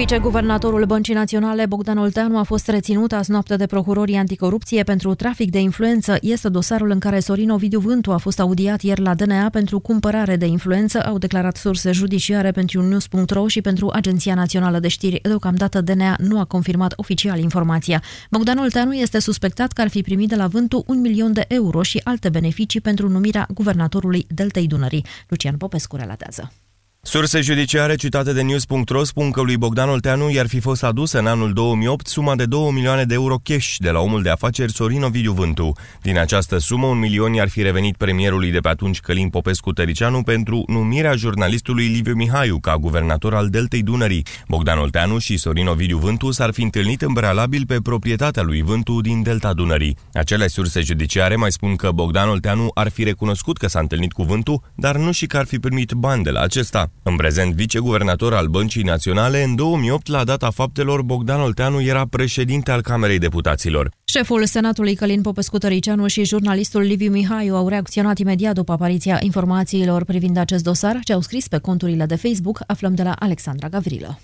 Viceguvernatorul Băncii Naționale, Bogdan Olteanu, a fost reținut azi noapte de procurorii anticorupție pentru trafic de influență. Este dosarul în care Sorin Ovidiu Vântu a fost audiat ieri la DNA pentru cumpărare de influență, au declarat surse judiciare pentru news.ro și pentru Agenția Națională de Știri. Deocamdată DNA nu a confirmat oficial informația. Bogdan Olteanu este suspectat că ar fi primit de la Vântu un milion de euro și alte beneficii pentru numirea guvernatorului Deltei Dunării. Lucian Popescu relatează. Surse judiciare citate de News.ro spun că lui Bogdan Olteanu i-ar fi fost adusă în anul 2008 suma de 2 milioane de euro cash de la omul de afaceri Sorin Ovidiu Vântu. Din această sumă, un milion i-ar fi revenit premierului de pe atunci Călin Popescu Tăricianu pentru numirea jurnalistului Liviu Mihaiu ca guvernator al Deltei Dunării. Bogdan Olteanu și Sorin Ovidiu Vântu s-ar fi întâlnit în prealabil pe proprietatea lui Vântu din Delta Dunării. Acele surse judiciare mai spun că Bogdan Olteanu ar fi recunoscut că s-a întâlnit cu Vântu, dar nu și că ar fi primit bani de la acesta. În prezent viceguvernator al Băncii Naționale, în 2008, la data faptelor, Bogdan Olteanu era președinte al Camerei Deputaților. Șeful Senatului Călin Popescu Tăricianu și jurnalistul Liviu Mihaiu au reacționat imediat după apariția informațiilor privind acest dosar, ce au scris pe conturile de Facebook, aflăm de la Alexandra Gavrilă.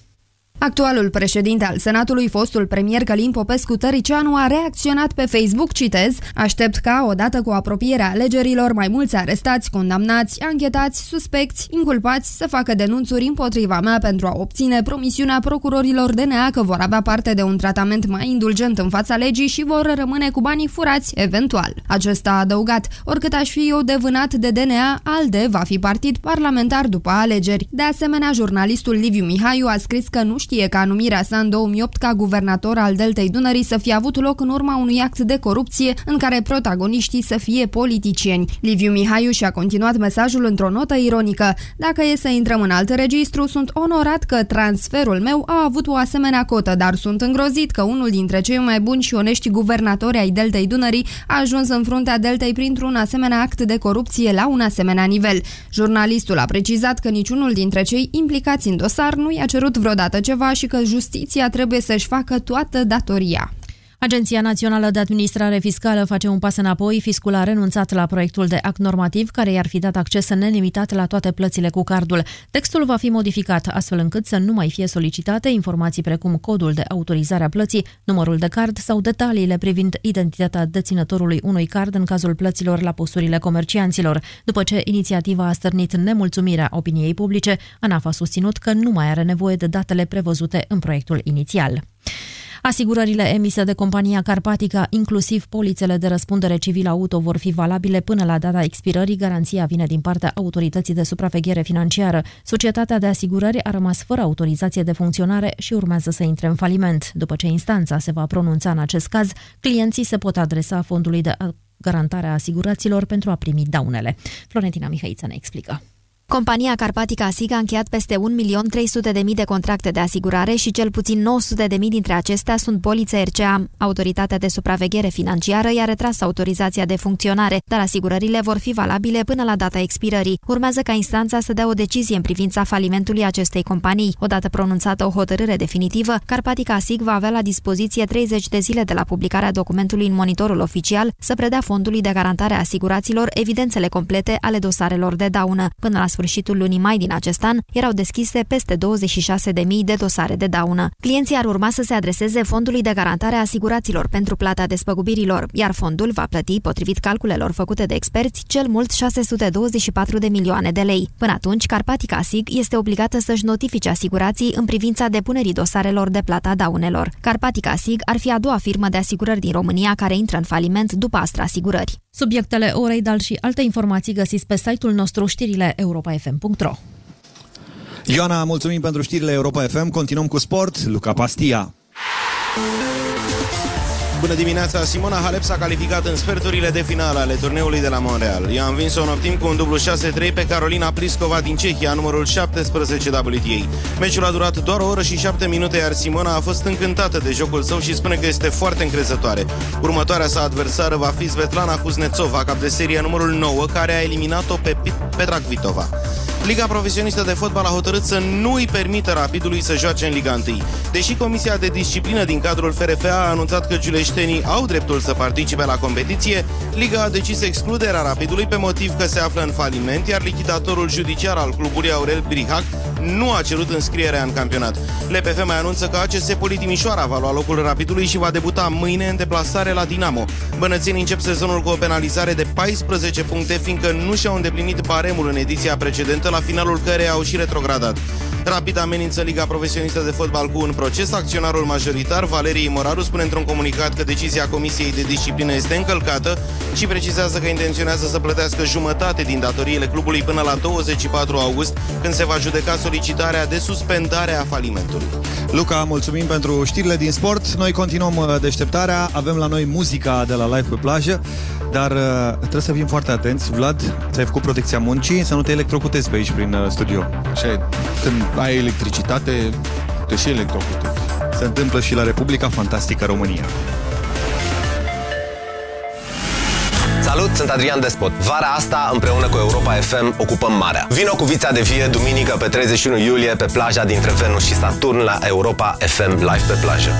Actualul președinte al Senatului, fostul premier Călin Popescu Tăricianu, a reacționat pe Facebook, citez, Aștept ca, odată cu apropierea alegerilor, mai mulți arestați, condamnați, anchetați, suspecți, inculpați să facă denunțuri împotriva mea pentru a obține promisiunea procurorilor DNA că vor avea parte de un tratament mai indulgent în fața legii și vor rămâne cu banii furați, eventual. Acesta a adăugat, oricât aș fi eu de vânat de DNA, ALDE va fi partid parlamentar după alegeri. De asemenea, jurnalistul Liviu Mihaiu a scris că nu știe ca numirea sa în 2008 ca guvernator al Deltei Dunării să fie avut loc în urma unui act de corupție în care protagoniștii să fie politicieni. Liviu Mihaiu și-a continuat mesajul într-o notă ironică. Dacă e să intrăm în alt registru, sunt onorat că transferul meu a avut o asemenea cotă, dar sunt îngrozit că unul dintre cei mai buni și onești guvernatori ai Deltei Dunării a ajuns în fruntea Deltei printr-un asemenea act de corupție la un asemenea nivel. Jurnalistul a precizat că niciunul dintre cei implicați în dosar nu i-a cerut vreodată ceva și că justiția trebuie să-și facă toată datoria. Agenția Națională de Administrare Fiscală face un pas înapoi. Fiscul a renunțat la proiectul de act normativ care i-ar fi dat acces nelimitat la toate plățile cu cardul. Textul va fi modificat astfel încât să nu mai fie solicitate informații precum codul de autorizare a plății, numărul de card sau detaliile privind identitatea deținătorului unui card în cazul plăților la posturile comercianților. După ce inițiativa a stârnit nemulțumirea opiniei publice, ANAF a susținut că nu mai are nevoie de datele prevăzute în proiectul inițial. Asigurările emise de compania Carpatica, inclusiv polițele de răspundere civil auto, vor fi valabile până la data expirării. Garanția vine din partea Autorității de Supraveghere Financiară. Societatea de asigurări a rămas fără autorizație de funcționare și urmează să intre în faliment. După ce instanța se va pronunța în acest caz, clienții se pot adresa fondului de garantare a asiguraților pentru a primi daunele. Florentina Mihaiță ne explică. Compania Carpatica Asig a încheiat peste 1.300.000 de contracte de asigurare și cel puțin 900.000 dintre acestea sunt polițe RCA. Autoritatea de supraveghere financiară i-a retras autorizația de funcționare, dar asigurările vor fi valabile până la data expirării. Urmează ca instanța să dea o decizie în privința falimentului acestei companii. Odată pronunțată o hotărâre definitivă, Carpatica Asig va avea la dispoziție 30 de zile de la publicarea documentului în monitorul oficial să predea fondului de garantare a asiguraților evidențele complete ale dosarelor de daună. Până la sfârșitul lunii mai din acest an, erau deschise peste 26.000 de dosare de daună. Clienții ar urma să se adreseze fondului de garantare a asiguraților pentru plata despăgubirilor, iar fondul va plăti, potrivit calculelor făcute de experți, cel mult 624 de milioane de lei. Până atunci, Carpatica Sig este obligată să-și notifice asigurații în privința depunerii dosarelor de plata daunelor. Carpatica Sig ar fi a doua firmă de asigurări din România care intră în faliment după Astra Asigurări. Subiectele orei, dar și alte informații găsiți pe site-ul nostru știrile europa.fm.ro Ioana, mulțumim pentru știrile Europa FM. Continuăm cu sport. Luca Pastia. Bună dimineața! Simona Halep s-a calificat în sferturile de finală ale turneului de la Montreal. Ea a învins-o în optim cu un dublu 6-3 pe Carolina Pliskova din Cehia, numărul 17 WTA. Meciul a durat doar o oră și 7 minute, iar Simona a fost încântată de jocul său și spune că este foarte încrezătoare. Următoarea sa adversară va fi Svetlana Kuznetsova, cap de serie numărul 9, care a eliminat-o pe Petra Kvitova. Liga Profesionistă de Fotbal a hotărât să nu îi permită Rapidului să joace în Liga 1. Deși Comisia de Disciplină din cadrul FRFA a anunțat că giuleștenii au dreptul să participe la competiție, Liga a decis excluderea Rapidului pe motiv că se află în faliment, iar lichidatorul judiciar al clubului Aurel Brihac nu a cerut înscrierea în campionat. LPF mai anunță că ACS Poli Timișoara va lua locul Rapidului și va debuta mâine în deplasare la Dinamo. Bănățenii încep sezonul cu o penalizare de 14 puncte, fiindcă nu și-au îndeplinit baremul în ediția precedentă, la finalul căreia au și retrogradat. Rapid amenință Liga Profesionistă de Fotbal cu un proces. Acționarul majoritar, Valerii Moraru, spune într-un comunicat că decizia Comisiei de Disciplină este încălcată și precizează că intenționează să plătească jumătate din datoriile clubului până la 24 august, când se va judeca solicitarea de suspendare a falimentului. Luca, mulțumim pentru știrile din sport. Noi continuăm uh, deșteptarea. Avem la noi muzica de la Live pe plajă, dar uh, trebuie să fim foarte atenți. Vlad, ți-ai făcut protecția muncii, să nu te electrocutezi pe aici prin uh, studio. Așa e. Când ai electricitate, te și electrocutezi. Se întâmplă și la Republica Fantastică România. Salut, sunt Adrian Despot. Vara asta, împreună cu Europa FM, ocupăm marea. Vino cu vița de vie duminică pe 31 iulie pe plaja dintre Venus și Saturn la Europa FM Live pe plajă.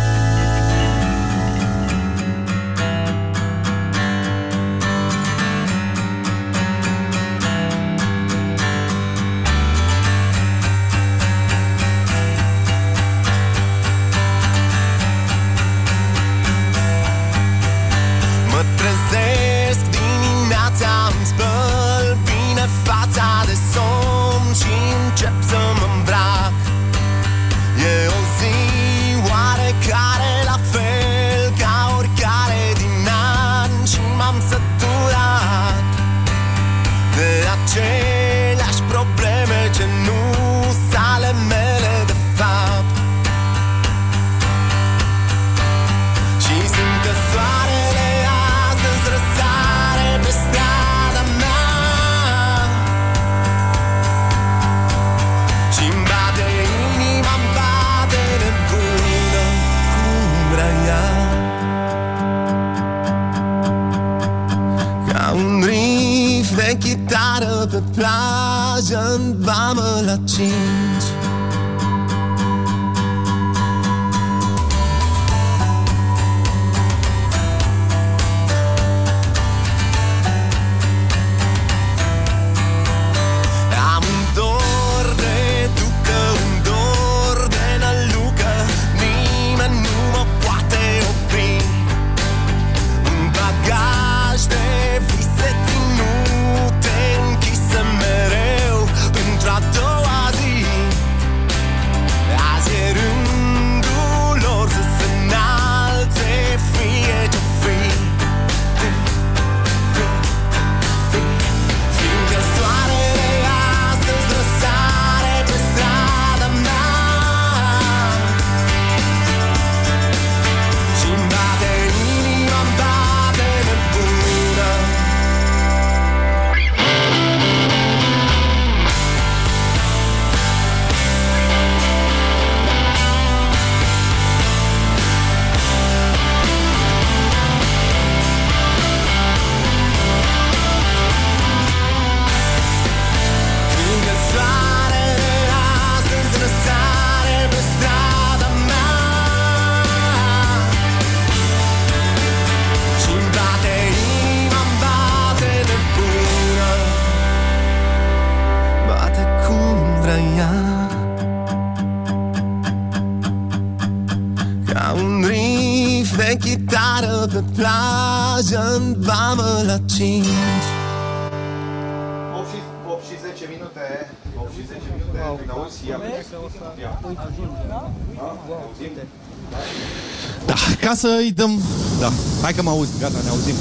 Hai că mă auzi, gata, ne auzim.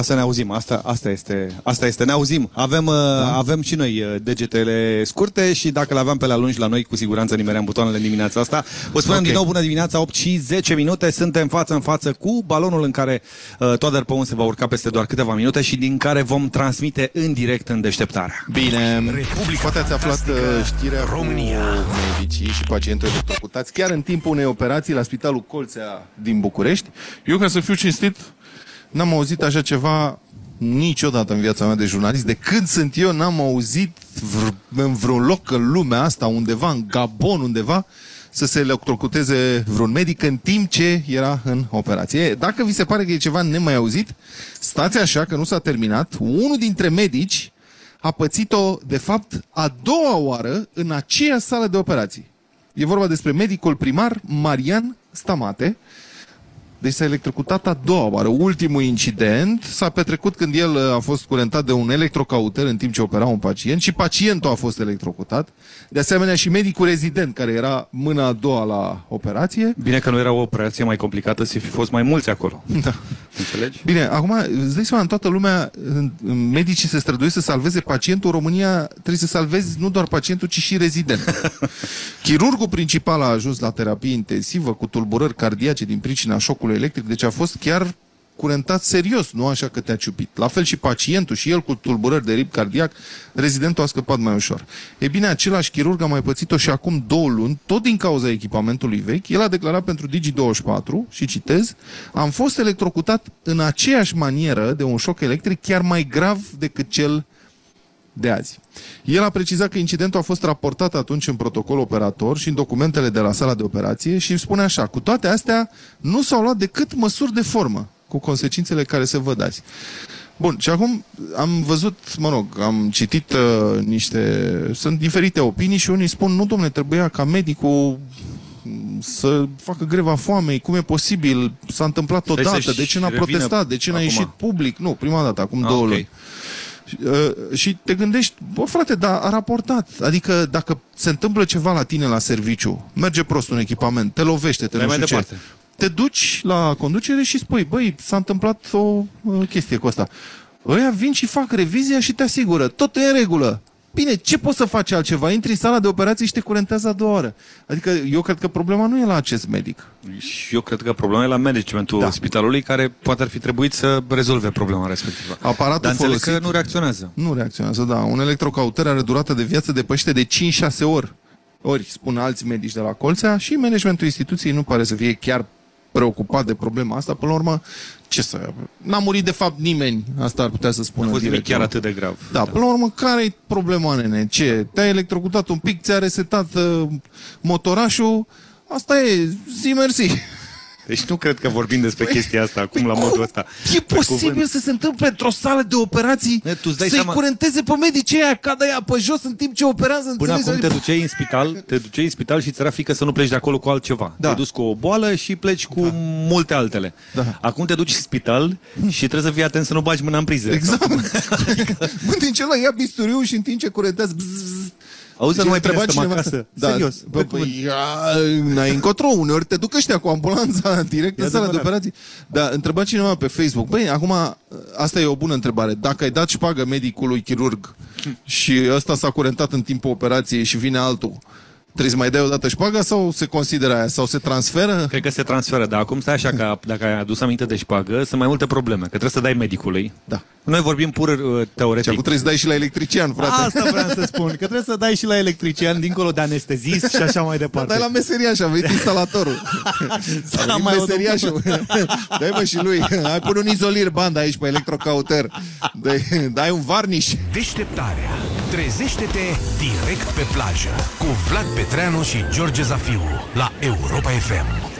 Da, ca să ne auzim, asta, asta, este, asta este, ne auzim. Avem, da. avem și noi uh, degetele scurte și dacă le aveam pe la lungi la noi, cu siguranță nimeream butoanele în dimineața asta. Vă spunem Ok. din nou bună dimineața, 8 și 10 minute, suntem față în față cu balonul în care uh, Toader Păun se va urca peste doar câteva minute și din care vom transmite în direct în deșteptarea. Bine, Republica poate ați aflat uh, știrea România. cu medicii și pacientul electrocutați chiar în timpul unei operații la Spitalul Colțea din București. Eu, ca să fiu cinstit, n-am auzit așa ceva niciodată în viața mea de jurnalist. De când sunt eu, n-am auzit vr- în vreun loc în lumea asta, undeva, în Gabon, undeva, să se electrocuteze vreun medic în timp ce era în operație. E, Dacă vi se pare că e ceva nemai auzit, stați așa că nu s-a terminat. Unul dintre medici a pățit-o, de fapt, a doua oară în aceeași sală de operații. E vorba despre medicul primar Marian Stamate, deci s-a electrocutat a doua oară. Ultimul incident s-a petrecut când el uh, a fost curentat de un electrocauter în timp ce opera un pacient și pacientul a fost electrocutat. De asemenea și medicul rezident care era mâna a doua la operație. Bine că nu era o operație mai complicată să fi fost mai mulți acolo. Da. Înțelegi? Bine, acum îți dai seama, în toată lumea în- în medicii se străduiesc să salveze pacientul. În România trebuie să salvezi nu doar pacientul, ci și rezident. Chirurgul principal a ajuns la terapie intensivă cu tulburări cardiace din pricina șocului electric, deci a fost chiar curentat serios, nu așa că te-a ciupit. La fel și pacientul și el cu tulburări de ritm cardiac, rezidentul a scăpat mai ușor. E bine, același chirurg a mai pățit-o și acum două luni, tot din cauza echipamentului vechi. El a declarat pentru Digi24 și citez, am fost electrocutat în aceeași manieră de un șoc electric chiar mai grav decât cel de azi. El a precizat că incidentul a fost raportat atunci în protocol operator și în documentele de la sala de operație și îmi spune așa, cu toate astea nu s-au luat decât măsuri de formă, cu consecințele care se văd azi. Bun, și acum am văzut, mă rog, am citit uh, niște, sunt diferite opinii și unii spun, nu domne, trebuia ca medicul să facă greva foamei, cum e posibil, s-a întâmplat Stai odată, să-și de ce n-a revină protestat, de ce n-a acum. ieșit public, nu, prima dată, acum Ah, două ok. luni. Și, uh, și te gândești, bă frate, dar a raportat. Adică dacă se întâmplă ceva la tine la serviciu, merge prost un echipament, te lovește, te Dai nu mai știu ce, departe. te duci la conducere și spui, băi, s-a întâmplat o uh, chestie cu asta. Ăia vin și fac revizia și te asigură, tot e în regulă. Bine, ce poți să faci altceva? Intri în sala de operații și te curentează a doua oră. Adică eu cred că problema nu e la acest medic. Și eu cred că problema e la managementul da. spitalului care poate ar fi trebuit să rezolve problema respectivă. Aparatul Dar înțeleg folosit- că nu reacționează. Nu reacționează, da. Un electrocauter are durată de viață depășită de 5-6 ori. Ori, spun alți medici de la Colțea, și managementul instituției nu pare să fie chiar preocupat de problema asta. Până la urmă, ce să... N-a murit de fapt nimeni, asta ar putea să spună Nu a fost nimic directorul. chiar atât de grav. Da, până la urmă, care e problema, nene? Ce? Te-ai electrocutat un pic, ți-a resetat uh, motorașul, asta e, zi mersi. Deci nu cred că vorbim despre chestia asta acum la modul ăsta. E Pe posibil cuvânt. să se întâmple într-o sală de operații tu îți dai să-i seama- curenteze pe medicii aia, ca de aia pe jos în timp ce operează, Până înțelegi? acum te duceai în spital, te duceai în spital și ți era frică să nu pleci de acolo cu altceva. Da. Te duci cu o boală și pleci cu da. multe altele. Da. Acum te duci în spital și trebuie să fii atent să nu bagi mâna în priză. Exact. Bă, din ce la ia bisturiu și în timp ce curentează... bzz, bzz. Auzi, să Și nu mai întreba punem să mă cineva acasă. Da, Serios. Bă, Pe păi, ia, n-ai încotro, uneori te duc ăștia cu ambulanța direct E în sala de adevărat. operații. Dar întreba cineva pe Facebook, băi, acum, asta e o bună întrebare. Dacă ai dat șpagă medicului chirurg și ăsta s-a curentat în timpul operației și vine altul, trebuie să mai dai o dată șpaga sau se consideră aia? Sau se transferă? Cred că se transferă, dar acum stai așa că dacă ai adus aminte de șpagă, sunt mai multe probleme, că trebuie să dai medicului. Da. Noi vorbim pur uh, teoretic. Și acum trebuie să dai și la electrician, frate. Asta vreau să spun, că trebuie să dai și la electrician, dincolo de anestezist și așa mai departe. Dai la meseriaș, a venit instalatorul. A venit mai meseriașul. Dai mă și lui. Hai pune un izolir band aici pe electrocauter. Dai, dai un varniș. Deșteptarea. Trezește-te direct pe plajă cu Vlad Petreanu și George Zafiu la Europa FM.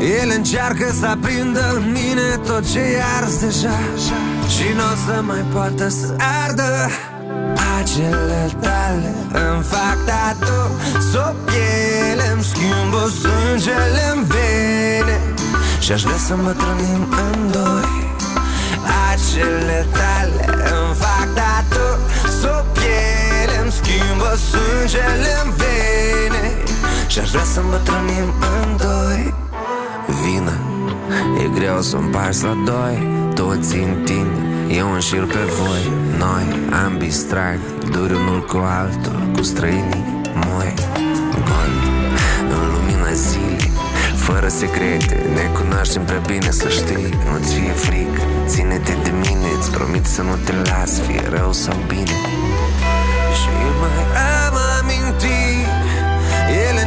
ele încearcă să aprindă în mine tot ce e ars deja Și nu o să mai poată să ardă Acele tale îmi fac tatu Sub piele îmi schimbă sângele în vene Și aș vrea să îmbătrânim în doi Acele tale îmi fac tatu Sub piele îmi schimbă sângele în vene Și aș vrea să îmbătrânim în doi greu să împarți la doi Toți în tine, eu în șir pe voi. Noi, ambii strag, duri unul cu altul Cu străinii moi. Goi, în lumina zilei Fără secrete, ne cunoaștem prea bine să știi. Nu-ți fie frică, ține-te de mine Îți promit să nu te las, fie rău sau bine. Și mai am amintiri ele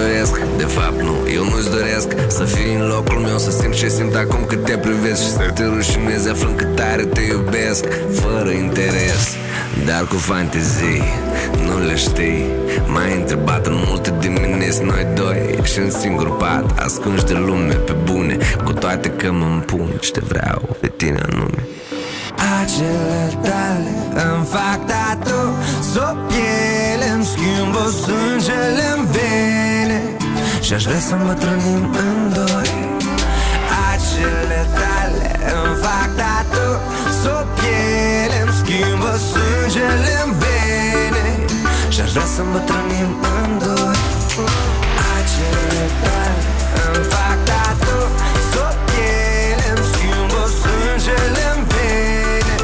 doresc, de fapt nu, eu nu-ți doresc Să fii în locul meu, să simt ce simt acum cât te privesc Și să te rușinezi aflând cât tare te iubesc Fără interes, dar cu fantezii Nu le știi? M-ai întrebat în multe dimineți noi doi Și în singur pat, ascunși de lume pe bune Cu toate că mă împun și te vreau pe tine anume acele tale îmi fac tatu Sub piele îmi schimbă sângele în vene Și-aș vrea să mă trănim în doi. Acele tale îmi fac tatu. Sub piele îmi schimbă sângele în vene Și-aș vrea să mă trănim în doi. Acele tale îmi fac tatu. Sub piele îmi schimbă sângele în vene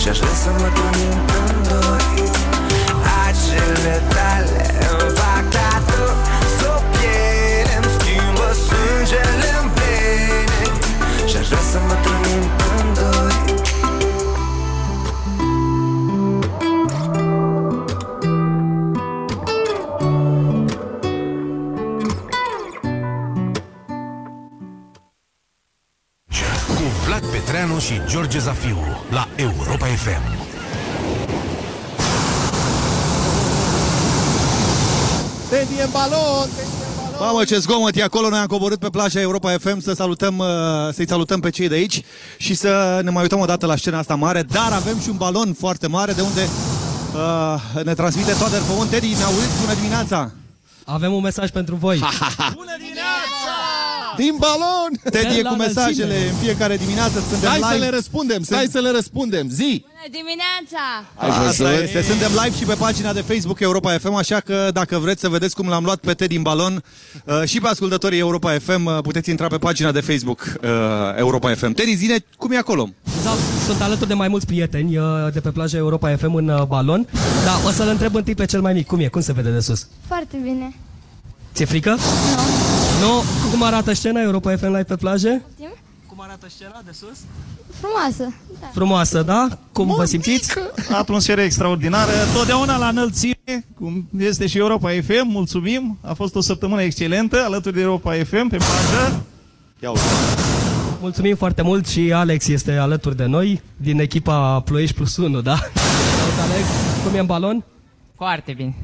și-aș vrea să mă trăim în doi. Acele tale Europa FM. Teddy în balon! Mamă, ce zgomot e acolo, noi am coborât pe plaja Europa FM să salutăm, uh, să-i salutăm pe cei de aici și să ne mai uităm o dată la scena asta mare, dar avem și un balon foarte mare de unde uh, ne transmite toată pământ. Teddy, ne auziți? Bună dimineața! Avem un mesaj pentru voi. Din balon! Teddy e La cu înălțime. mesajele în fiecare dimineață, suntem Stai live. să le răspundem, stai să le răspundem, zi! Bună dimineața! Asta este, suntem live și pe pagina de Facebook Europa FM, așa că dacă vreți să vedeți cum l-am luat pe Teddy în balon uh, și pe ascultătorii Europa FM, uh, puteți intra pe pagina de Facebook uh, Europa FM. Teddy, zine cum e acolo? Da, sunt alături de mai mulți prieteni uh, de pe plaja Europa FM în uh, balon. Da, o să-l întreb întâi pe cel mai mic. Cum e? Cum se vede de sus? Foarte bine. Ți-e frică? Nu. Nu? Cum arată scena Europa FM live pe plajă? Cum arată scena de sus? Frumoasă. Da. Frumoasă, da? Cum vă simțiți? Atmosferă extraordinară, totdeauna la înălțime, cum este și Europa FM, mulțumim. A fost o săptămână excelentă alături de Europa FM pe plajă. Ia Mulțumim foarte mult și Alex este alături de noi din echipa Ploiești Plus 1, da? Salut, Alex. Cum e în balon? Foarte bine.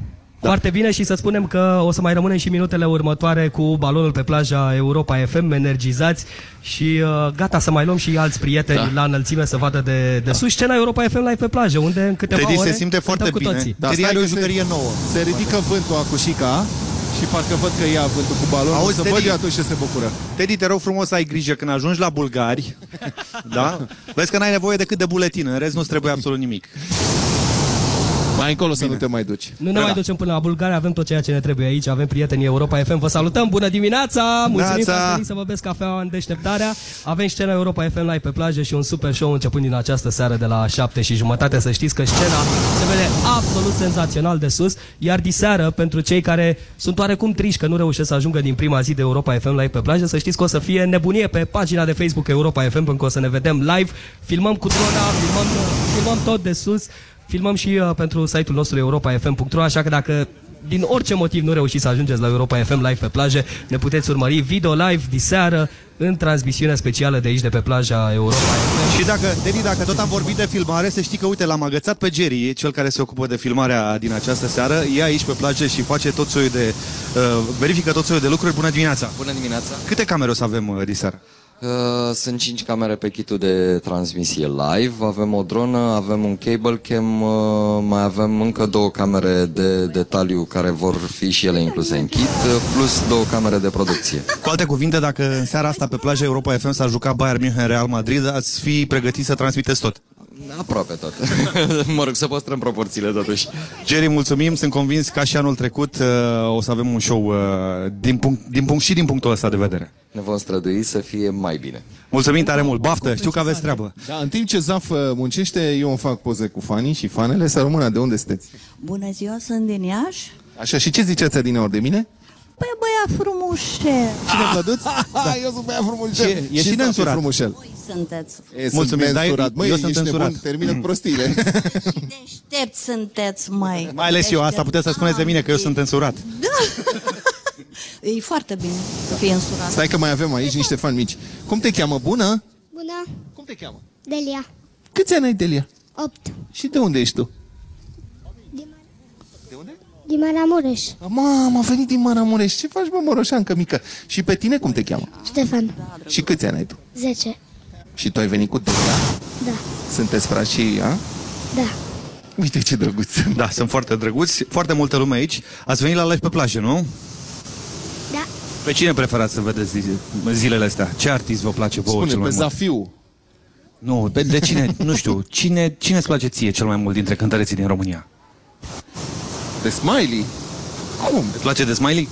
Foarte bine și să spunem că o să mai rămânem și minutele următoare cu balonul pe plaja Europa FM, energizați și uh, gata să mai luăm și alți prieteni Da. la înălțime să vadă de, de sus scena Europa FM live pe plajă, unde în câteva Teddy ore se simte cântăm foarte cu bine. Toții. Da, Teddy are stai o că jucărie se, nouă. Se ridică vântul acușica și parcă văd că ia vântul cu balonul. Auzi, să Teddy? văd eu atunci ce se bucură. Teddy, te rog frumos să ai grijă când ajungi la bulgari, da? Vezi că n-ai nevoie decât de buletin, în rest nu-ți trebuie absolut nimic. Mai încolo să nu te mai duci. Nu ne mai ducem până la Bulgaria, avem tot ceea ce ne trebuie aici, avem prietenii Europa FM. Vă salutăm, bună dimineața! Mulțumim că Neața! ați venit să vă beți cafeaua în deșteptarea. Avem scena Europa FM live pe plajă și un super show începând din această seară de la 7 și jumătate. Să știți că scena se vede absolut senzațional de sus, iar diseară, pentru cei care sunt oarecum triști că nu reușesc să ajungă din prima zi de Europa FM live pe plajă, să știți că o să fie nebunie pe pagina de Facebook Europa FM, pentru că o să ne vedem live, filmăm cu drona, filmăm, filmăm tot de sus, Filmăm și uh, pentru site-ul nostru europafm.ro, așa că dacă din orice motiv nu reușiți să ajungeți la Europa FM live pe plajă, ne puteți urmări video live diseară în transmisiunea specială de aici de pe plaja Europa FM. Și dacă, Teddy, dacă tot am vorbit de filmare, să știi că, uite, l-am agățat pe Jerry, cel care se ocupă de filmarea din această seară, e aici pe plajă și face tot soiul de, uh, verifică tot soiul de lucruri. Bună dimineața! Bună dimineața! Câte camere o să avem uh, diseară? Uh, Sunt 5 camere pe kitul de transmisie live, avem o dronă, avem un cable cam, uh, mai avem încă două camere de detaliu care vor fi și ele incluse în kit, uh, plus două camere de producție. Cu alte cuvinte, dacă în seara asta pe plaja Europa FM s-ar juca Bayern München Real Madrid, ați fi pregătit să transmiteți tot. Aproape tot. mă rog, să păstrăm proporțiile totuși. Jerry, mulțumim, sunt convins că și anul trecut uh, o să avem un show uh, din, punct, din punct și din punctul ăsta de vedere. Ne vom strădui să fie mai bine. Mulțumim tare mult, baftă, știu că aveți treabă. Da, în timp ce Zaf uh, muncește, eu îmi fac poze cu fanii și fanele. Să rămână de unde sunteți. Bună ziua, sunt din Iași. Așa, și ce ziceați adineori de mine? Păi băia frumușel. Cine văduți? Da. eu sunt băia frumușel. Și- e și Zaf neînsurat. frumușel. Voi sunteți. E, Mulțumim, sunt dar mensurat. eu- Măi, eu sunt ești însurat. nebun, termină prostiile. Deștepți sunteți, mai. Mai ales eu, asta puteți să spuneți de mine, că eu sunt însurat. E foarte bine să fie însurat. Stai că mai avem aici niște fani mici. Cum te cheamă? Bună? Bună. Cum te cheamă? Delia. Câți ani ai, Delia? 8. Și de unde ești tu? Din Maramureș. Mamă, a venit din Maramureș. Ce faci, bă, moroșancă mică? Și pe tine cum te cheamă? Ștefan. Și câți ani ai tu? 10. Și tu ai venit cu Delia? Da. Sunteți frați și a? Da. Uite ce drăguț. Da, sunt foarte drăguți, foarte multă lume aici. Ați venit la live pe plajă, nu? Da. Pe cine preferați să vedeți zi- zilele astea? Ce artist vă place vouă Spune, cel mai pe mult? Zafiu. Nu, pe, de cine, nu știu, cine, cine îți place ție cel mai mult dintre cântăreții din România? De Smiley? Cum? Îți place de Smiley?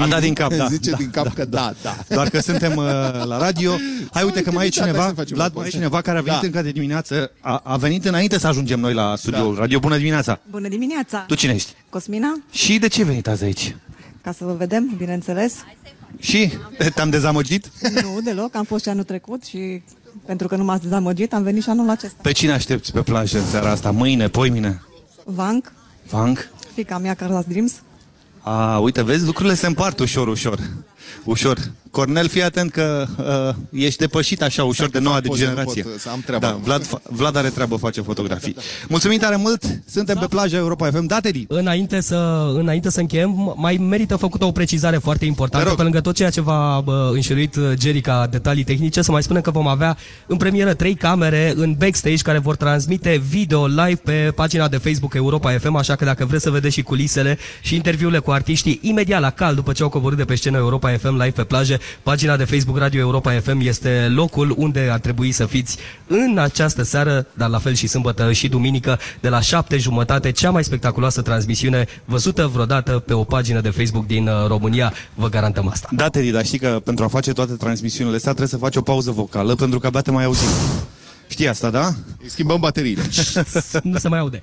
A dat din cap, da. Zice da, din cap că da, da. Doar că suntem uh, la radio. Hai, uite că mai e uite, hai cineva, să facem Vlad, o mai e poză. cineva care a venit Da. încă de dimineață. A, a venit înainte să ajungem noi la studioul radio. Bună dimineața! Bună dimineața! Tu cine ești? Cosmina, Și de ce ai venit azi aici? Ca să vă vedem, bineînțeles. Și te-am dezamăgit? Nu, deloc, am fost și anul trecut și pentru că nu m-ați dezamăgit, am venit și anul acesta. Pe cine aștepți pe plajă în seara asta? Mâine, poimine? Vank, Vanc? fica mea, Carlos Dreams. A, uite, vezi, lucrurile se împart ușor, ușor. Ușor. Cornel, fii atent că uh, ești depășit așa ușor de noua fac de poze, nu generație. pot, să am treabă. Da, Vlad, fa- Vlad are treabă, face fotografii. Mulțumim tare mult, suntem pe plaja Europa FM. Da, Teddy? Înainte să, înainte să încheiem, mai merită făcută o precizare foarte importantă. Pe lângă tot ceea ce v-a bă, înșiruit uh, Jerry ca detalii tehnice, să mai spunem că vom avea în premieră trei camere în backstage care vor transmite video live pe pagina de Facebook Europa FM, așa că dacă vreți să vedeți și culisele și interviurile cu artiștii, imediat la cal, după ce au coborât de pe scenă Europa FM live pe plajă, pagina de Facebook Radio Europa FM este locul unde ar trebui să fiți în această seară, dar la fel și sâmbătă și duminică, de la șapte jumătate, cea mai spectaculoasă transmisiune văzută vreodată pe o pagină de Facebook din uh, România. Vă garantăm asta. Da, Teddy, dar știi că pentru a face toate transmisiunile astea trebuie să faci o pauză vocală pentru că abia te mai auzim. Știi asta, da? Îi schimbăm bateriile. nu se mai aude.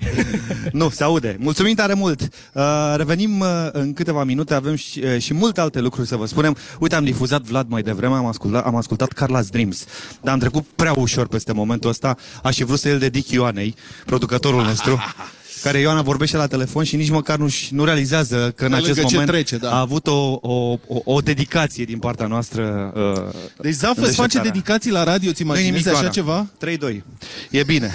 nu, se aude. Mulțumim tare mult. Uh, revenim uh, în câteva minute, avem și, uh, și multe alte lucruri să vă spunem. Uite, am difuzat Vlad mai devreme, am ascultat, am ascultat Carla's Dreams, dar am trecut prea ușor peste momentul ăsta. Aș fi vrut să îl dedic Ioanei, producătorul nostru. Care Ioana vorbește la telefon și nici măcar nu, nu realizează că în Pe acest lângă ce moment trece, da. a avut o, o, o, o dedicație din partea noastră. Uh, Deci Zaf în îți face deșteptarea. dedicații la radio, ți Nu-i imaginezi așa Ioana. ceva? 3-2. E bine.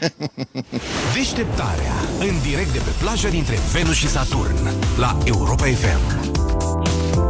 Deșteptarea. În direct de pe plaja dintre Venus și Saturn. La Europa FM.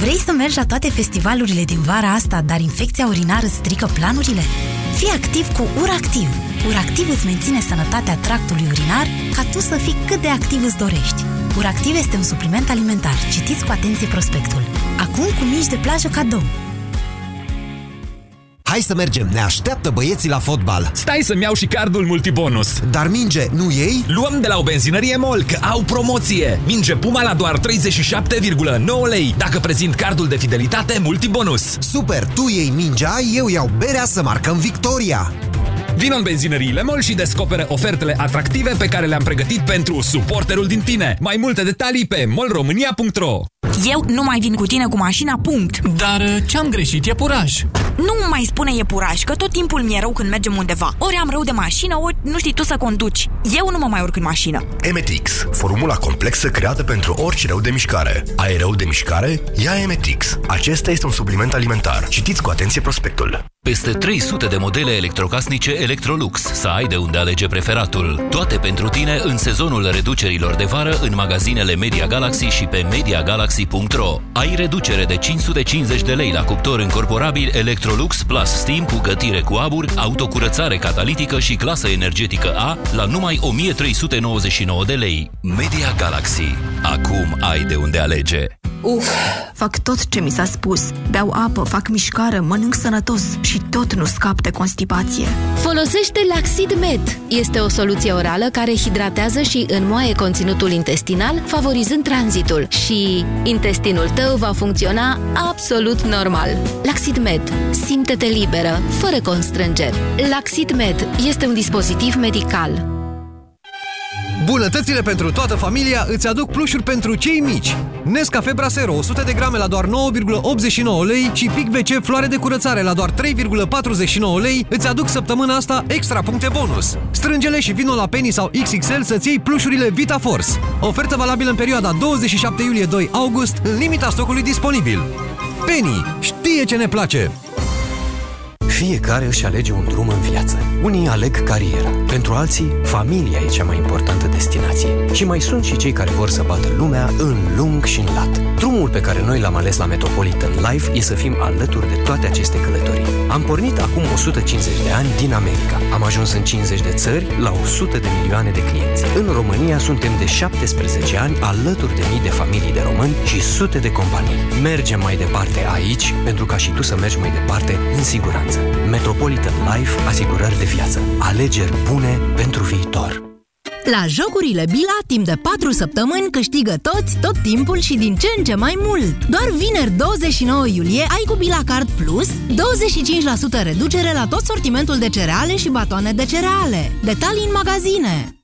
Vrei să mergi la toate festivalurile din vara asta, dar infecția urinară strică planurile? Fii activ cu URACTIV. URACTIV îți menține sănătatea tractului urinar ca tu să fii cât de activ îți dorești. URACTIV este un supliment alimentar. Citiți cu atenție prospectul. Acum cu mici de plajă cadou. Hai să mergem, ne așteaptă băieții la fotbal. Stai să-mi iau și cardul multibonus. Dar minge, nu ei? Luăm de la o benzinărie MOL, că au promoție. Minge Puma la doar 37,9 lei, dacă prezint cardul de fidelitate multibonus. Super, tu iei mingea, eu iau berea să marcăm victoria. Vino în benzinăriile MOL și descoperă ofertele atractive pe care le-am pregătit pentru suporterul din tine. Mai multe detalii pe molromânia.ro Eu nu mai vin cu tine cu mașina, punct. Dar uh, ce-am greșit e puraj. Nu mai spune e puraj, că tot timpul mi-e rău când mergem undeva. Ori am rău de mașină, ori nu știi tu să conduci. Eu nu mă mai urc în mașină. Emetix, formula complexă creată pentru orice rău de mișcare. Ai rău de mișcare? Ia Emetix. Acesta este un supliment alimentar. Citiți cu atenție prospectul. Peste 300 de modele electrocasnice Electrolux. Să ai de unde alege preferatul. Toate pentru tine în sezonul reducerilor de vară în magazinele Media Galaxy și pe MediaGalaxy.ro. Ai reducere de 550 de lei la cuptor încorporabil Electrolux Plus Steam cu gătire cu abur, autocurățare catalitică și clasă energetică A la numai 1399 de lei. Media Galaxy. Acum ai de unde alege. Uf, fac tot ce mi s-a spus. Beau apă, fac mișcare, mănânc sănătos și tot nu scap de constipație. Folosește Laxid Med. Este o soluție orală care hidratează și înmoaie conținutul intestinal, favorizând tranzitul. Și intestinul tău va funcționa absolut normal. Laxid Med. Simte-te liberă, fără constrângeri. Laxid Med este un dispozitiv medical. Bunătățile pentru toată familia îți aduc plușuri pentru cei mici. Nescafe Brasero 100 de grame la doar 9,89 lei și Pic WC floare de curățare la doar 3,49 lei îți aduc săptămâna asta extra puncte bonus. Strângele și vino la Penny sau XXL să-ți iei plușurile Vita Force. Ofertă valabilă în perioada 27 iulie-2 august în limita stocului disponibil. Penny știe ce ne place! Fiecare își alege un drum în viață. Unii aleg cariera. Pentru alții, familia e cea mai importantă destinație. Și mai sunt și cei care vor să bată lumea în lung și în lat. Drumul pe care noi l-am ales la Metropolitan Life e să fim alături de toate aceste călătorii. Am pornit acum 150 de ani din America. Am ajuns în 50 de țări la 100 de milioane de clienți. În România suntem de 17 ani alături de mii de familii de români și sute de companii. Mergem mai departe aici pentru ca și tu să mergi mai departe în siguranță. Metropolitan Life, asigurări de viață. Alegeri bune pentru viitor. La jocurile Bila, timp de 4 săptămâni, câștigă toți, tot timpul și din ce în ce mai mult. Doar vineri 29 iulie ai cu Bila Card Plus 25% reducere la tot sortimentul de cereale și batoane de cereale. Detalii în magazine.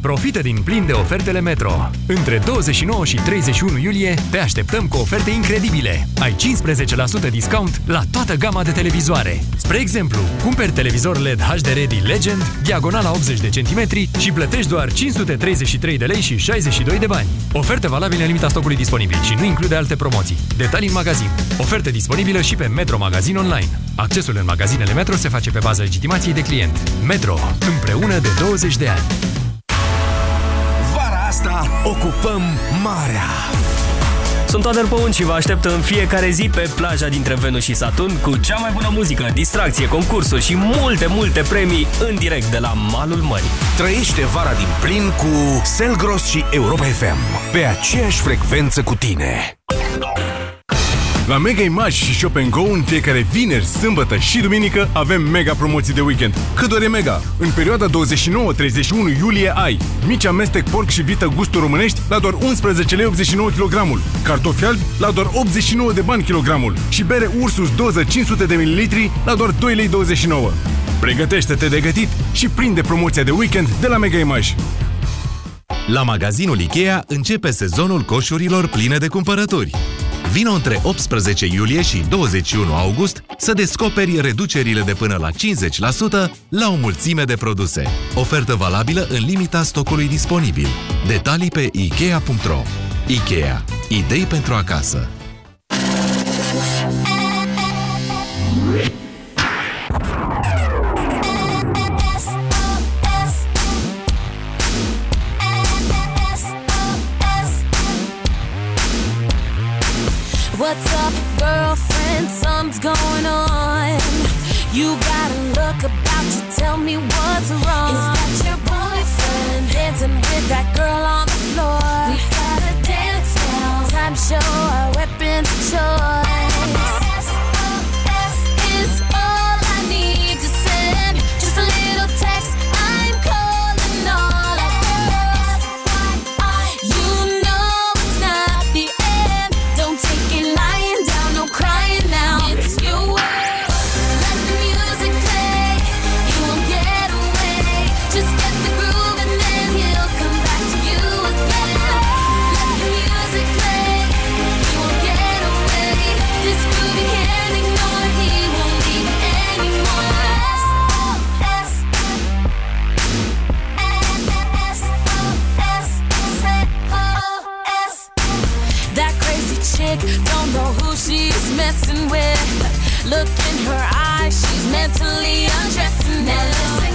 Profită din plin de ofertele Metro. Între 29 și 31 iulie te așteptăm cu oferte incredibile. Ai 15% discount la toată gama de televizoare. Spre exemplu, cumperi televizor LED HD Ready Legend, diagonala 80 de centimetri și plătești doar 533 de lei și 62 de bani. Ofertă valabilă în limita stocului disponibil și nu include alte promoții. Detalii în magazin. Ofertă disponibilă și pe Metro Magazin Online. Accesul în magazinele Metro se face pe bază legitimației de client. Metro. Împreună de 20 de ani. Asta ocupăm marea. Sunt Toader Păun și vă aștept în fiecare zi pe plaja dintre Venus și Saturn cu cea mai bună muzică, distracție, concursuri și multe, multe premii în direct de la malul mării. Trăiește vara din plin cu Selgros și Europa FM pe aceeași frecvență cu tine. La Mega Image și Shop Go în fiecare vineri, sâmbătă și duminică avem mega promoții de weekend. Cât doar e mega! În perioada 29-31 iulie ai mici amestec porc și vită gustul românești la doar 11 lei 89 kg, cartofi albi la doar 89 de bani kilogramul și bere Ursus doză 500 de ml la doar 2 lei 29. Pregătește-te de gătit și prinde promoția de weekend de la Mega Image. La magazinul IKEA începe sezonul coșurilor pline de cumpărături. Vino între 18 iulie și 21 august să descoperi reducerile de până la 50% la o mulțime de produse. Ofertă valabilă în limita stocului disponibil. Detalii pe Ikea.ro Ikea. Idei pentru acasă. something's going on. You got a look about you, tell me what's wrong. Is that your boyfriend? Dancing with that girl on the floor. We gotta dance now. Time show, our weapons of choice. relaxing with. Look in her eyes, she's mentally undressing now.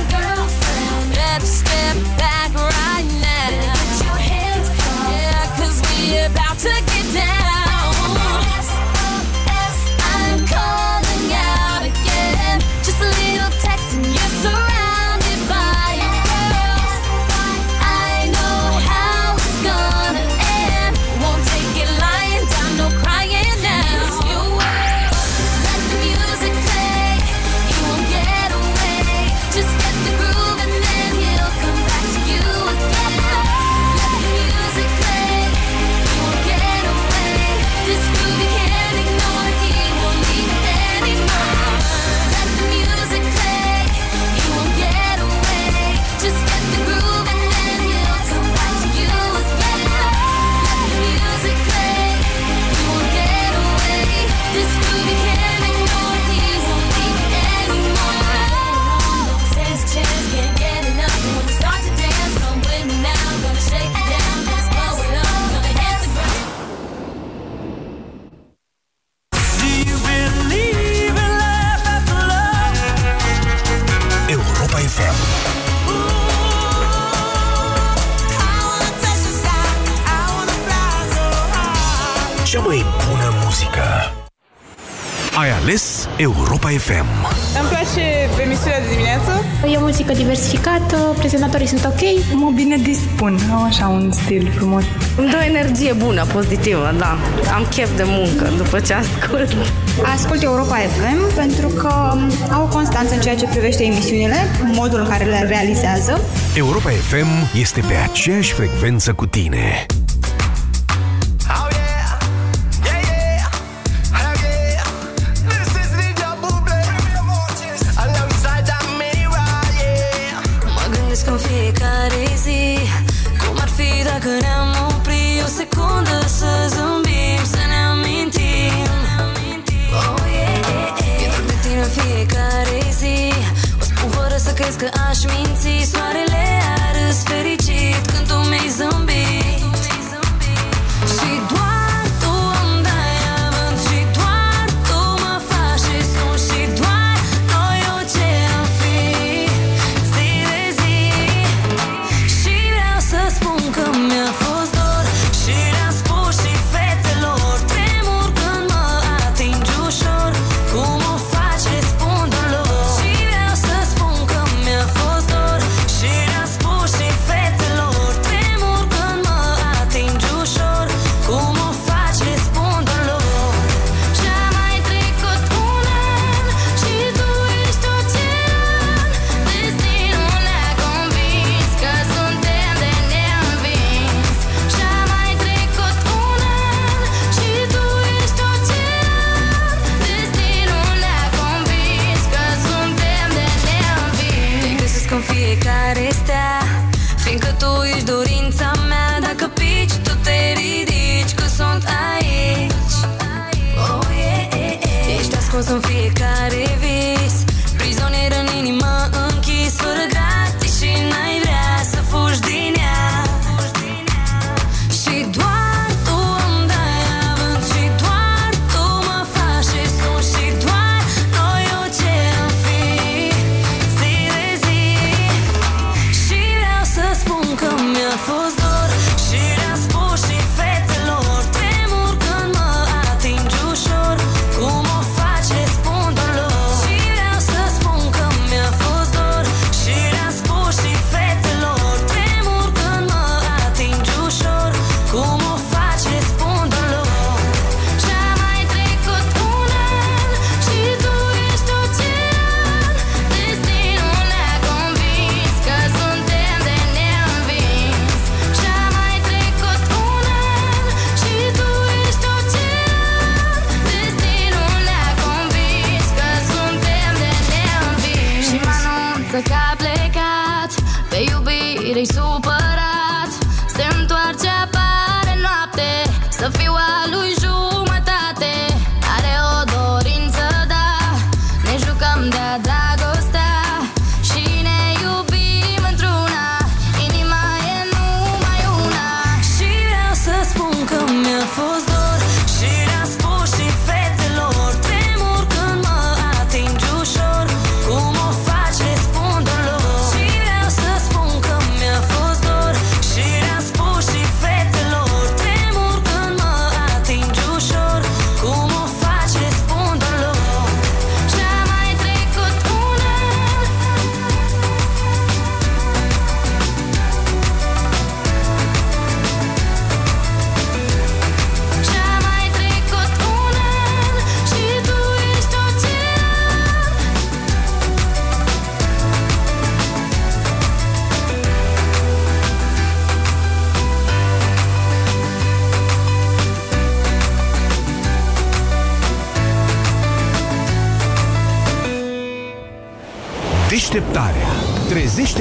FM. Îmi place emisiunea de dimineață. E o muzică diversificată, prezentatorii sunt ok. Mă bine dispun, au așa un stil frumos. Îmi dă o energie bună, pozitivă, da. Am chef de muncă după ce ascult. Ascult Europa FM pentru că au constanță în ceea ce privește emisiunile, modul în care le realizează. Europa FM este pe aceeași frecvență cu tine.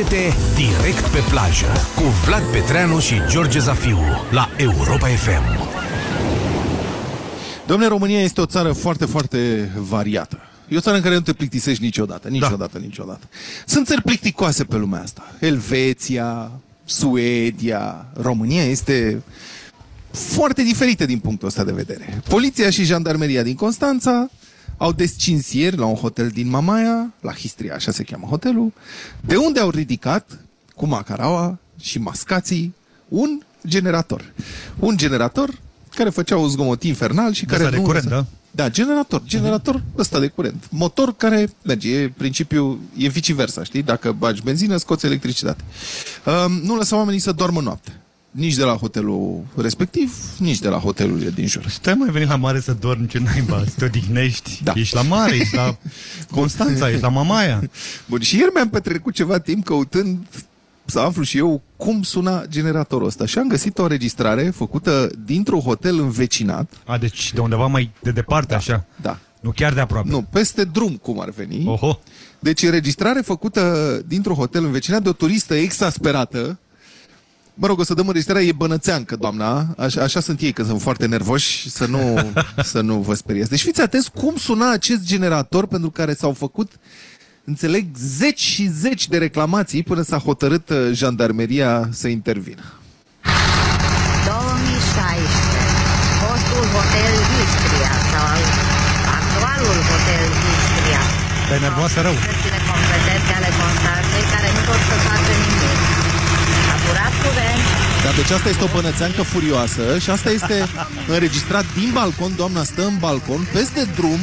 Trezește-te direct pe plajă cu Vlad Petreanu și George Zafiu la Europa FM. Domnule, România este o țară foarte, foarte variată. E o țară în care nu te plictisești niciodată, niciodată, da. niciodată. Sunt țări plicticoase pe lumea asta. Elveția, Suedia, România este foarte diferită din punctul ăsta de vedere. Poliția și jandarmeria din Constanța au descins ieri la un hotel din Mamaia, la Histria, așa se cheamă hotelul, de unde au ridicat cu macaraua și mascații un generator. Un generator care făcea un zgomot infernal și De care ăsta de nu... curent, da? Da, generator, generator ăsta de curent. Motor care merge, e principiul, e viceversa, știi? Dacă bagi benzină, scoți electricitate. Um, nu lăsa oamenii să doarmă noapte. Nici de la hotelul respectiv, nici de la hotelurile din jur. Stai mai venit la mare să dormi ce naiba, să te odihnești. Da. Ești la mare, ești la Constanța, ești la Mamaia. Bun, și ieri mi-am petrecut ceva timp căutând să aflu și eu cum suna generatorul ăsta. Și am găsit o înregistrare făcută dintr-un hotel învecinat. A, deci de undeva mai de departe, așa. Da. Nu chiar de aproape. Nu, peste drum, cum ar veni. Oho. Deci înregistrare făcută dintr-un hotel învecinat de o turistă exasperată. Mă rog, o să dăm înregistrarea, e bănățeancă, doamna. Așa, așa sunt ei, că sunt foarte nervoși, să nu, să nu vă speriați. Deci fiți atenți cum suna acest generator pentru care s-au făcut înțeleg, zeci și zeci de reclamații până s-a hotărât uh, jandarmeria să intervină. 2016, fostul hotel Istria sau actualul hotel Istria. Te nervoasă rău. Părțile competente ale Constanței care nu pot să facă nimic. A furat curent, Dar deci asta este o bănățeancă furioasă și asta este înregistrat din balcon, doamna stă în balcon, peste drum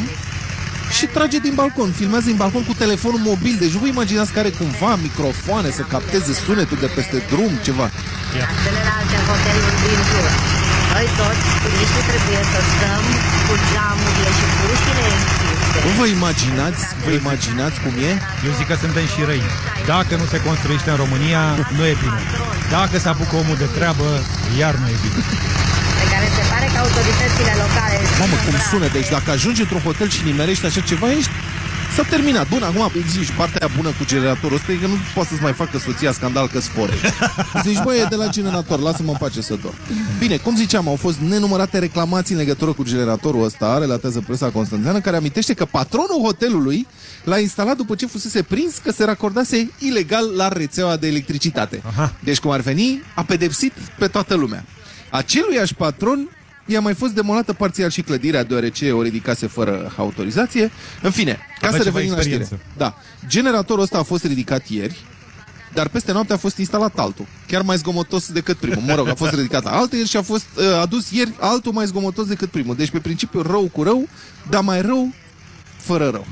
și trage din balcon, filmează din balcon cu telefonul mobil. Deci nu vă imaginați că are cumva microfoane să capteze sunetul de peste drum, ceva. la celelalte hoteluri din jur. Noi toți, turiștii, trebuie să stăm cu geamurile și ușile închise. Nu vă imaginați, vă imaginați cum e? Eu zic că suntem și răi. Dacă nu se construiește în România, nu e bine. Dacă se apucă omul de treabă, iar nu e bine. Pe care se pare că autoritățile locale... Mamă, cum sună, deci dacă ajungi într-un hotel și nimerești așa ceva, ești... S-a terminat. Bun, acum există și partea aia bună cu generatorul ăsta, e că nu poate să-ți mai facă soția scandal că spore. Zici, băi, e de la generator, lasă-mă în pace să dorm. Bine, cum ziceam, au fost nenumărate reclamații în legătură cu generatorul ăsta, relatează presa constanțeană, care amintește că patronul hotelului l-a instalat după ce fusese prins că se racordase ilegal la rețeaua de electricitate. Aha. Deci, cum ar veni, a pedepsit pe toată lumea. Aceluiași patron i-a mai fost demolată parțial și clădirea, deoarece o ridicase fără autorizație. În fine, ca Avea să ceva revenim la știre. experiență. Da. Generatorul ăsta a fost ridicat ieri, dar peste noapte a fost instalat altul. Chiar mai zgomotos decât primul. Mă rog, a fost ridicat altul ieri și a fost uh, adus ieri altul mai zgomotos decât primul. Deci pe principiu rău cu rău, dar mai rău fără rău.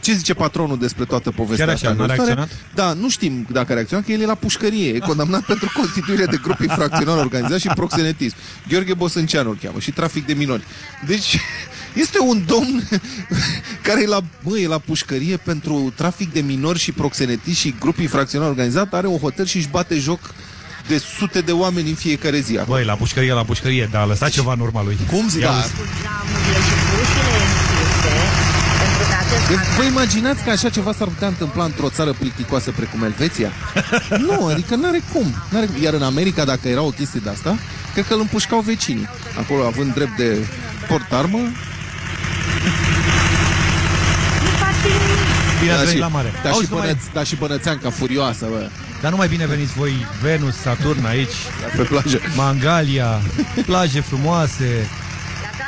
Ce zice patronul despre toată povestea Chiar așa, asta? n-a Nu stare- reacționat? Da, nu știm dacă a reacționat, că el e la pușcărie. E condamnat pentru constituire de grup infracțional organizat și proxenetism. Gheorghe Bosânceanu îl cheamă și trafic de minori. Deci, este un domn care e la, bă, e la pușcărie pentru trafic de minori și proxenetism și grup infracțional organizat, are un hotel și își bate joc de sute de oameni în fiecare zi. Băi, la pușcărie, la pușcărie, dar a lăsat ceva în urma lui. Cum zic? Ia Da. uzi. geamurile și ușile închise, pentru că acest Deci, vă imaginați că așa ceva s-ar putea întâmpla într-o țară plicticoasă precum Elveția? nu, adică n-are cum. N-are cum. Iar în America, dacă era o chestie de asta, cred că îl împușcau vecinii. Acolo, având drept de portarmă, Bine ați Da, venit și- la mare. Da, Auzi, și, nu mai- bănăț, da, și bănățeanca furioasă, bă. Dar nu mai bine veniți voi Venus, Saturn aici. Pe plajă. Mangalia, plaje frumoase,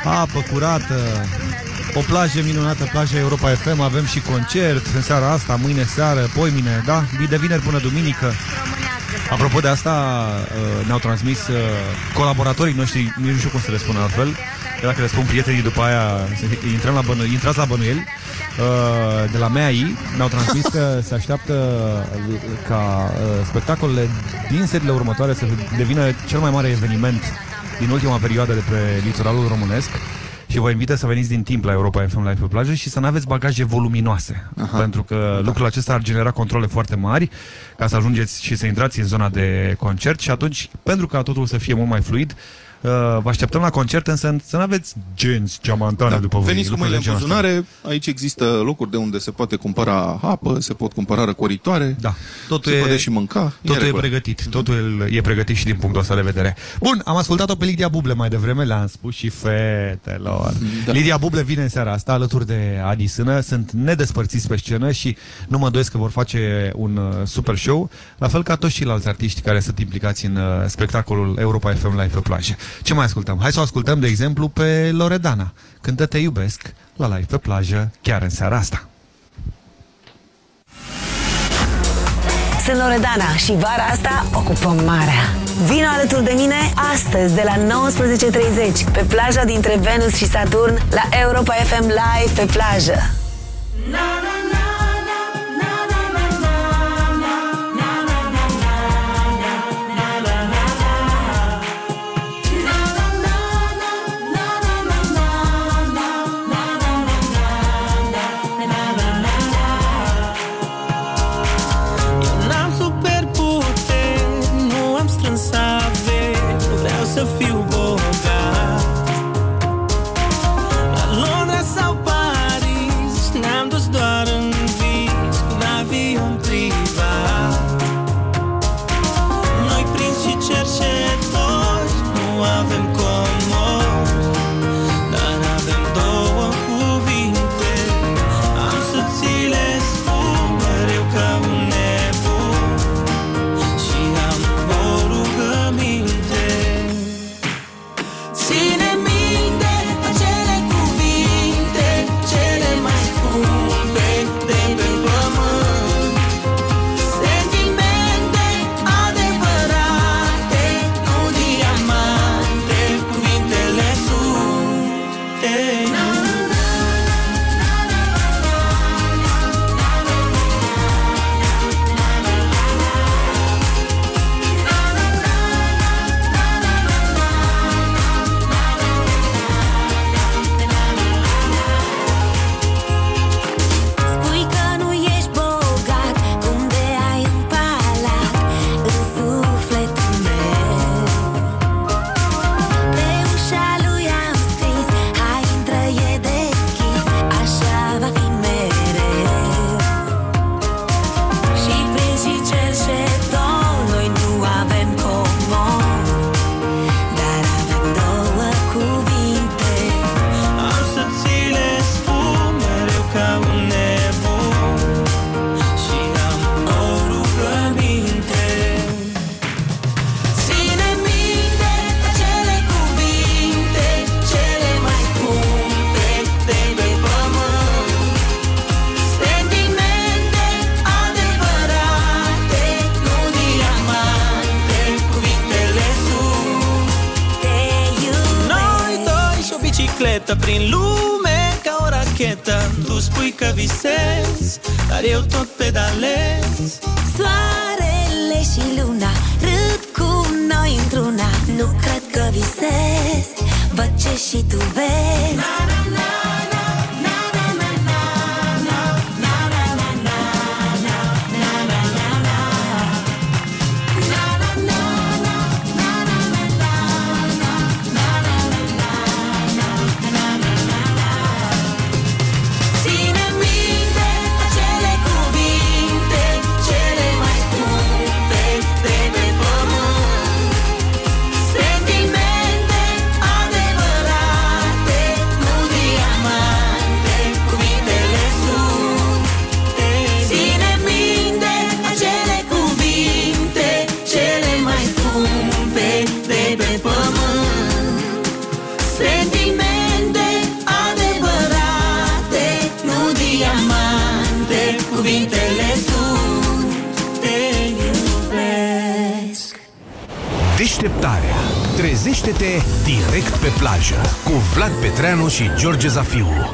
apă curată, o plajă minunată, plaja Europa FM, avem și concert în seara asta, mâine seară, poimine, da? De vineri până duminică. Apropo de asta, uh, ne-au transmis uh, colaboratorii noștri, nici nu știu cum să le spun altfel, că dacă le spun prietenii după aia, să- intrăm la bănu- intrați la bănuieli, uh, de la MEAI, ne-au transmis că se așteaptă uh, ca uh, spectacolele din seriile următoare să devină cel mai mare eveniment din ultima perioadă de pe litoralul românesc și vă invită să veniți din timp la Europa FM Live pe plajă și să nu aveți bagaje voluminoase. Aha. Pentru că da. lucrul acesta ar genera controle foarte mari ca să ajungeți și să intrați în zona de concert și atunci, pentru ca totul să fie mult mai fluid, uh, vă așteptăm la concert, însă să nu aveți genți geamantane după voi. Da. Veniți cu lucruri mâinile de în genul ăsta. buzunare, aici există locuri de unde se poate cumpăra apă, se pot cumpăra răcoritoare, da. totul se e- poate și mânca. Totul e regulă. pregătit, totul e pregătit și din punctul ăsta de vedere. Bun, am ascultat-o pe Lidia Buble mai devreme, le-am spus și fetelor. Da. Lidia Buble vine în seara asta alături de Adi Sână, sunt nedespărțiți pe scenă și nu mă îndoiesc că vor face un uh, super show, la fel ca toți ceilalți artiști care sunt implicați în uh, spectacolul Europa FM Live pe plajă. Ce mai ascultăm? Hai să o ascultăm, de exemplu, pe Loredana. Cântă Te iubesc la live pe plajă chiar în seara asta. Sunt Loredana și vara asta ocupăm marea. Vino alături de mine astăzi de la 19.30 pe plaja dintre Venus și Saturn la Europa FM Live pe plajă. N-am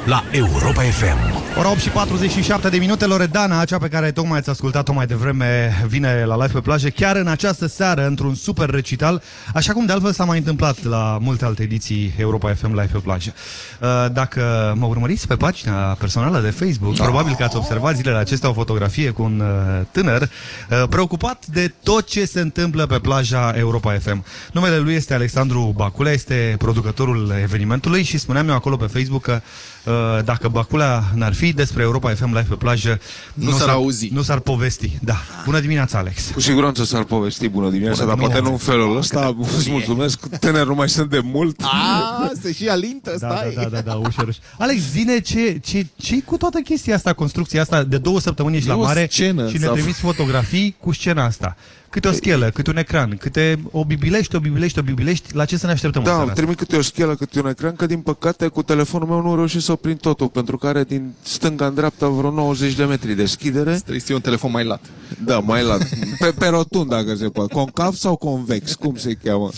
la Europa FM. Ora 8 și 47 de minute, Loredana, cea pe care tocmai ați ascultat-o mai devreme, vine la live pe plajă, chiar în această seară, într-un super recital, așa cum de altfel s-a mai întâmplat la multe alte ediții Europa FM live pe plajă. Uh, Dacă mă urmăriți pe pagina personală de Facebook, Da. probabil că ați observat zilele acestea o fotografie cu un uh, tânăr uh, preocupat de tot ce se întâmplă pe plaja Europa FM. Numele lui este Alexandru Baculea, este producătorul evenimentului și spuneam eu acolo pe Facebook că uh, dacă Baculea n-ar fi despre Europa FM live pe plajă, Nu s-ar auzi. Nu s-ar povesti. Da. Bună dimineața, Alex. Cu siguranță s-ar povesti bună dimineața, Bună dar poate nu în dimineața. felul ăsta. Îți mulțumesc, tânăr nu mai sunt de mult. A, se și alintă, Da, stai. da, da, da, da, ușor, ușor. Alex, zine ce, ce, ce cu toată chestia asta, construcția asta, de două săptămâni ești E la o mare scenă, și ne s-a trimiți fotografii cu scena asta. Câte o schelă, câte un ecran, câte o bibilești, o bibilești, o bibilești, la ce să ne așteptăm în Da, seara asta? trimit câte o schelă, câte un ecran, că din păcate cu telefonul meu nu reușesc să prind totul, pentru că are din stânga în dreapta vreo 90 de metri deschidere. Trebuie să fie un telefon mai lat. Da, mai lat. Pe, pe rotund, dacă se poate. Concav sau convex, cum se cheamă?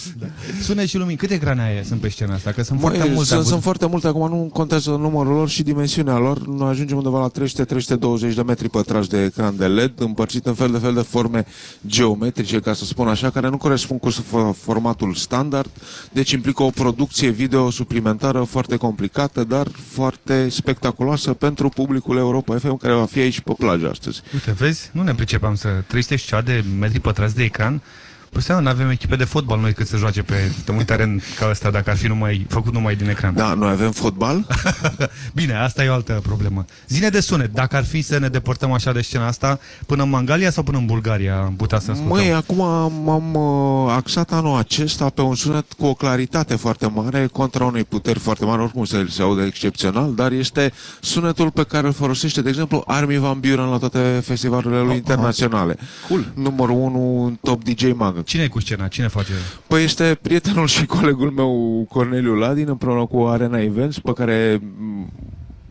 Sune și lumini, câte ecrane aia sunt pe scena asta? Că sunt Măi, foarte multe. am sunt, văzut. sunt foarte multe, acum nu contează numărul lor și dimensiunea lor. Nu ajungem undeva la 300-320 de metri pătrați de ecran de LED, împărțit în fel de fel de forme geometrice, ca să spun așa, care nu corespund cu fo- formatul standard, deci implică o producție video suplimentară foarte complicată, dar foarte spectaculoasă pentru publicul Europa FM care va fi aici pe plajă astăzi. Uite, vezi, nu ne pricepam să 300 și ceva de metri pătrați de ecran. Păi să nu avem echipe de fotbal noi cât să joace pe un teren ca ăsta dacă ar fi numai, făcut numai din ecran. Da, noi avem fotbal? Bine, asta e o altă problemă. Zine de sunet, dacă ar fi să ne depărtăm așa de scena asta, până în Mangalia sau până în Bulgaria am putea să ascultăm? Măi, acum m-am uh, axat anul acesta pe un sunet cu o claritate foarte mare, contra unei puteri foarte mari, oricum se, se aude excepțional, dar este sunetul pe care îl folosește, de exemplu, Armin Van Buren la toate festivalurile lui internaționale. Cool. Numărul 1 în top DJ Mag. Cine e cu scena? Cine face? Păi este prietenul și colegul meu, Corneliu Ladin, împreună cu Arena Events, pe care m,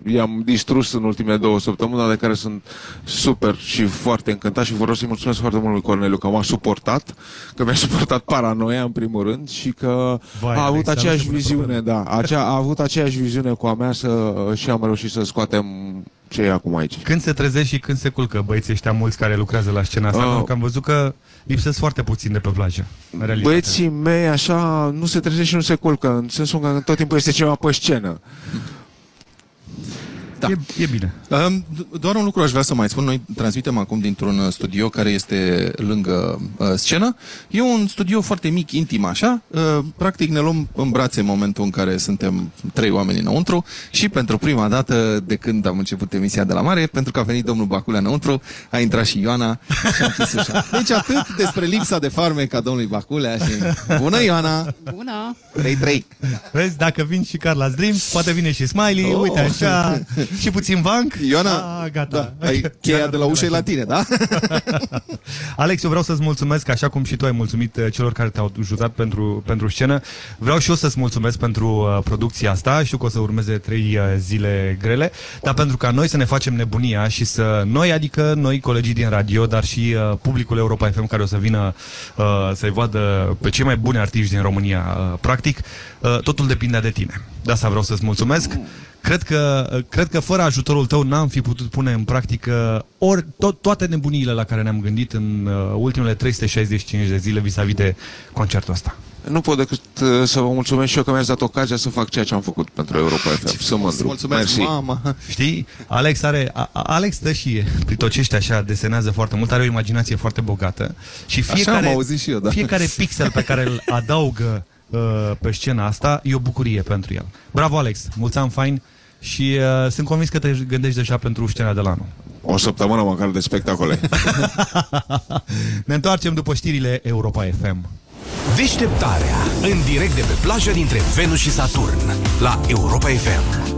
i-am distrus în ultimele două săptămâni, dar de care sunt super și foarte încântat și vreau să-i mulțumesc foarte mult lui Corneliu că m-a suportat, că mi-a suportat paranoia în primul rând și că Vai, a avut Alex, aceeași am început viziune, da, acea, a avut aceeași viziune cu a mea să, și am reușit să scoatem ce e acum aici. Când se trezește și când se culcă băieții ăștia mulți care lucrează la scena asta? Uh. Pentru că am văzut că lipsesc foarte puțin de pe plajă. în realitate. Băieții mei așa nu se trezește și nu se culcă, în sensul că tot timpul este ceva pe scenă. Da. E, e bine. Um, doar un lucru aș vrea să mai spun. Noi transmitem acum dintr-un uh, studio care este lângă uh, scenă. E un studio foarte mic, intim, așa. Uh, practic ne luăm în brațe în momentul în care suntem trei oameni înăuntru și pentru prima dată de când am început emisia de la mare, pentru că a venit domnul Baculea înăuntru, a intrat și Ioana și am închis ușa. Deci atât despre lipsa de farmec a domnului Baculea și... Bună, Ioana! Bună! 3-3! Vezi, dacă vin și Carla Dreams, poate vine și Smiley, Oh. uite așa, și puțin banc. Ioana, A, gata. da, ai cheia de la ușă e la tine, da? Alex, eu vreau să-ți mulțumesc, așa cum și tu ai mulțumit uh, celor care te-au ajutat pentru, pentru scenă. Vreau și eu să-ți mulțumesc pentru uh, producția asta. Știu că o să urmeze trei uh, zile grele, dar pentru ca noi să ne facem nebunia și să noi, adică noi, colegii din radio, dar și uh, publicul Europa FM care o să vină uh, să-i vadă pe cei mai buni artiști din România, uh, practic, uh, totul depinde de tine. De asta vreau să-ți mulțumesc. Cred că, cred că fără ajutorul tău n-am fi putut pune în practică ori to- toate nebuniile la care ne-am gândit în uh, ultimele 365 de zile vis-a-vis de concertul ăsta. Nu pot decât uh, să vă mulțumesc și eu că mi-ați dat ocazia să fac ceea ce am făcut pentru Europa FM. Să mândru. Mulțumesc, Mersi. mama! Știi? Alex are, a, a- Alex stă și pritocește așa, desenează foarte mult, are o imaginație foarte bogată și Așa fiecare, am auzit și eu, da. fiecare pixel pe care îl adaugă uh, pe scena asta e o bucurie pentru el. Bravo, Alex! Mulți ani fain și uh, sunt convins că te gândești deja pentru scena de la anul. O săptămână măcar de spectacole. Ne întoarcem după știrile Europa FM. Deșteptarea. În direct de pe plajă dintre Venus și Saturn. La Europa FM.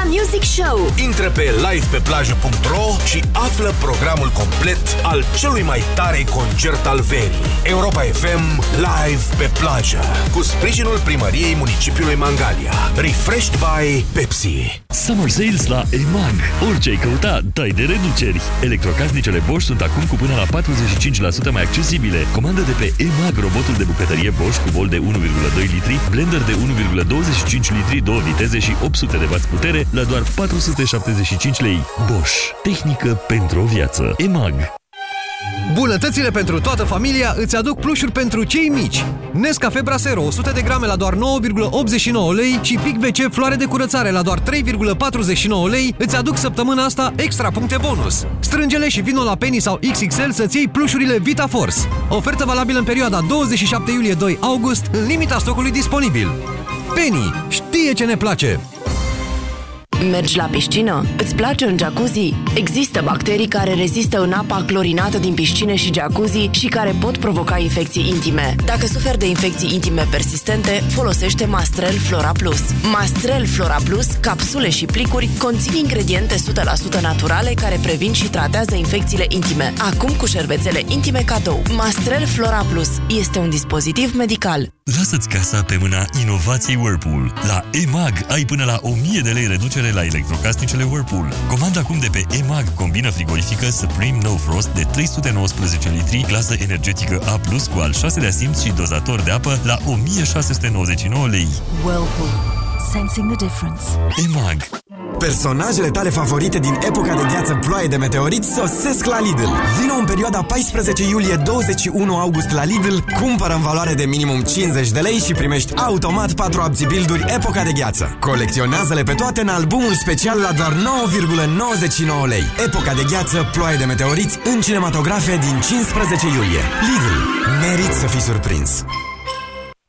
Music Show Intră pe livepeplajă.ro și află programul complet al celui mai tare concert al verii. Europa FM Live pe plajă cu sprijinul primăriei municipiului Mangalia. Refreshed by Pepsi. Summer Sales la EMAG. Orice ai căuta, dai de reduceri. Electrocasnicele Bosch sunt acum cu până la 45% mai accesibile. Comandă de pe EMAG robotul de bucătărie Bosch cu vol de 1,2 litri, blender de 1,25 litri, 2 viteze și 800 de W putere la doar 475 lei. Bosch. Tehnică pentru o viață. EMAG. Bunătățile pentru toată familia îți aduc plușuri pentru cei mici. Nescafe Brasero 100 de grame la doar 9,89 lei și Pic WC floare de curățare la doar 3,49 lei îți aduc săptămâna asta extra puncte bonus. Strângele și vino la Penny sau XXL să-ți iei plușurile Vita Force. Ofertă valabilă în perioada 27 iulie-2 august în limita stocului disponibil. Penny știe ce ne place! Mergi la piscină? Îți place un jacuzzi? Există bacterii care rezistă în apa clorinată din piscine și jacuzzi și care pot provoca infecții intime. Dacă suferi de infecții intime persistente, folosește Mastrel Flora Plus. Mastrel Flora Plus, capsule și plicuri, conțin ingrediente 100% naturale care previn și tratează infecțiile intime. Acum cu șervețele intime cadou. Mastrel Flora Plus este un dispozitiv medical. Lasă-ți casa pe mâna inovației Whirlpool. La EMAG ai până la 1000 de lei reducere la electrocasnicele Whirlpool. Comanda acum de pe EMAG combină frigorifică Supreme No Frost de 319 litri, clasă energetică A+, cu al șaselea simț și dozator de apă la 1699 lei. Whirlpool. Sensing the difference. EMAG. Personajele tale favorite din epoca de gheață ploaie de meteorit sosesc la Lidl. Vino în perioada 14 iulie-21 august la Lidl, cumpără în valoare de minimum 50 de lei și primești automat 4 abzibilduri epoca de gheață. Colecționează-le pe toate în albumul special la doar 9,99 lei. Epoca de gheață, ploaie de meteoriți în cinematografe din 15 iulie. Lidl. Merit să fii surprins.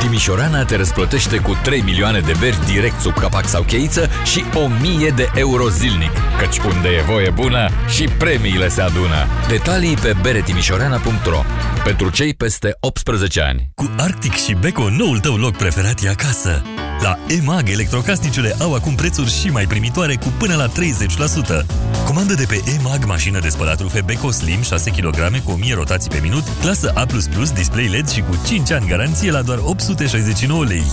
Timișorana te răsplătește cu 3 milioane de beri direct sub capac sau cheiță și 1000 de euro zilnic. Căci unde e voie bună și premiile se adună. Detalii pe beretimișorana.ro Pentru cei peste 18 ani. Cu Arctic și Beko, noul tău loc preferat e acasă. La EMAG, electrocasnicele au acum prețuri și mai primitoare cu până la 30%. Comandă de pe EMAG mașină de spălat rufe Beko Slim 6 kg cu 1000 rotații pe minut, clasă A++, display LED și cu 5 ani garanție la doar 869 lei.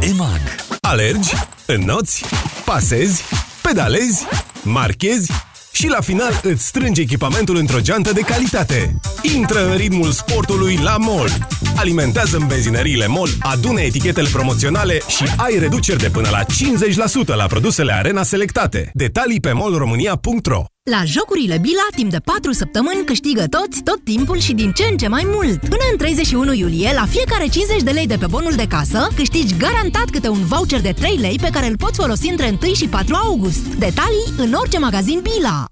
EMAG Alergi, înnoți, pasezi, pedalezi, marchezi și la final îți strângi echipamentul într-o geantă de calitate. Intră în ritmul sportului la MOL. Alimentează în benzinăriile MOL, adună etichetele promoționale și ai reduceri de până la 50% la produsele Arena selectate. Detalii pe molromânia.ro La jocurile Bila, timp de 4 săptămâni, câștigă toți, tot timpul și din ce în ce mai mult. Până în 31 iulie, la fiecare 50 de lei de pe bonul de casă, câștigi garantat câte un voucher de 3 lei pe care îl poți folosi între 1 și 4 august. Detalii în orice magazin Bila.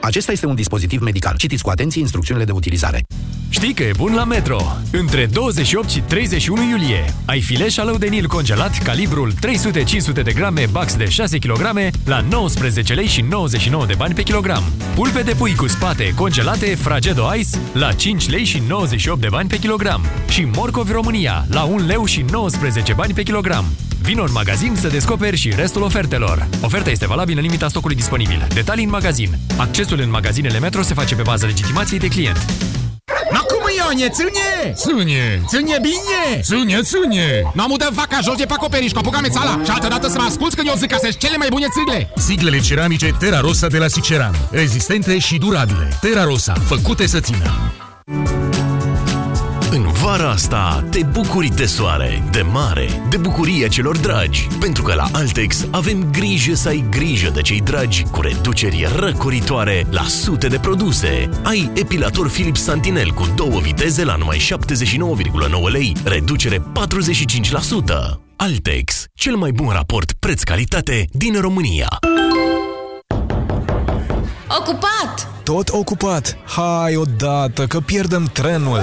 Acesta este un dispozitiv medical. Citiți cu atenție instrucțiunile de utilizare. Știi că e bun la Metro. Între 28 și 31 iulie ai fileș alău de nil congelat calibrul 300-500 de grame bax de 6 kg la 19 lei și 99 de bani pe kilogram. Pulpe de pui cu spate congelate Fragedo Ice la 5 lei și 98 de bani pe kilogram. Și morcovi România la 1 leu și 19 bani pe kilogram. Vino în magazin să descoperi și restul ofertelor. Oferta este valabilă în limita stocului disponibil. Detalii în magazin. Accesul în magazinele Metro se face pe bază legitimației de client. No cum Ione, ține! Ține! Ține bine! Ține, ține! Nu am udat vaca jos de pe acoperiș, cu apucame țala și altă dată să mă asculți când eu zic că sunt cele mai bune țigle! Siglele ceramice Terra Rosa de la Siceran. Rezistente și durabile. Terra Rosa, făcute să țină. În vara asta te bucuri de soare, de mare, de bucuria celor dragi. Pentru că la Altex avem grijă să ai grijă de cei dragi cu reduceri răcoritoare la sute de produse. Ai epilator Philips Santinel cu două viteze la numai 79,9 lei, reducere 45%. Altex, cel mai bun raport preț-calitate din România. Ocupat! Tot ocupat. Hai odată, că pierdem trenul.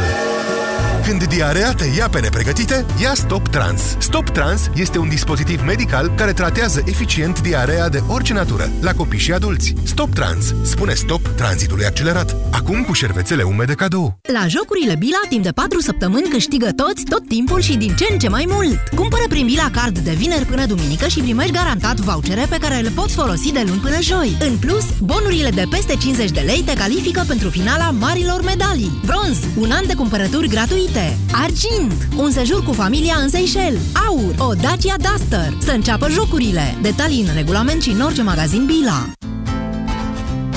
Când diarea te ia pe nepregătite, ia Stop Trans. Stop Trans este un dispozitiv medical care tratează eficient diarea de orice natură, la copii și adulți. Stop Trans spune stop tranzitului accelerat. Acum cu șervețele umede cadou. La jocurile Bila, timp de 4 săptămâni câștigă toți, tot timpul și din ce în ce mai mult. Cumpără prin Bila Card de vineri până duminică și primești garantat vouchere pe care le poți folosi de luni până joi. În plus, bonurile de peste 50 de lei te califică pentru finala marilor medalii. Bronz, un an de cumpărături gratuite. Argint, un sejur cu familia în Seychelles. Aur, o Dacia Duster. Să înceapă jocurile. Detalii în regulament și în orice magazin Bila.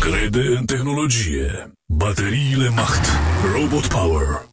Crede în tehnologie. Bateriile Macht. Robot Power.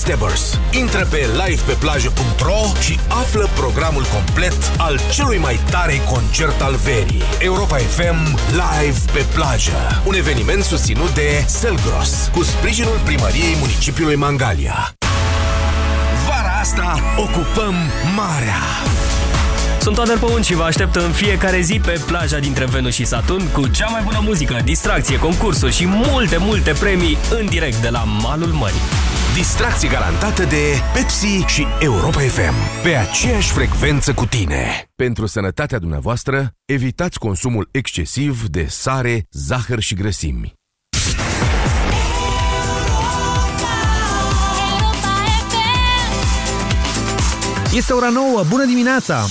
Backstabbers. Intră pe livepeplajă.ro și află programul complet al celui mai tare concert al verii. Europa FM Live pe plajă. Un eveniment susținut de Selgros, cu sprijinul primăriei municipiului Mangalia. Vara asta ocupăm marea. Sunt Toader Păun și vă aștept în fiecare zi pe plaja dintre Venus și Saturn cu cea mai bună muzică, distracție, concursuri și multe, multe premii în direct de la malul mării. Distracție garantată de Pepsi și Europa FM. Pe aceeași frecvență cu tine. Pentru sănătatea dumneavoastră, evitați consumul excesiv de sare, zahăr și grăsimi. Este ora 9, bună dimineața!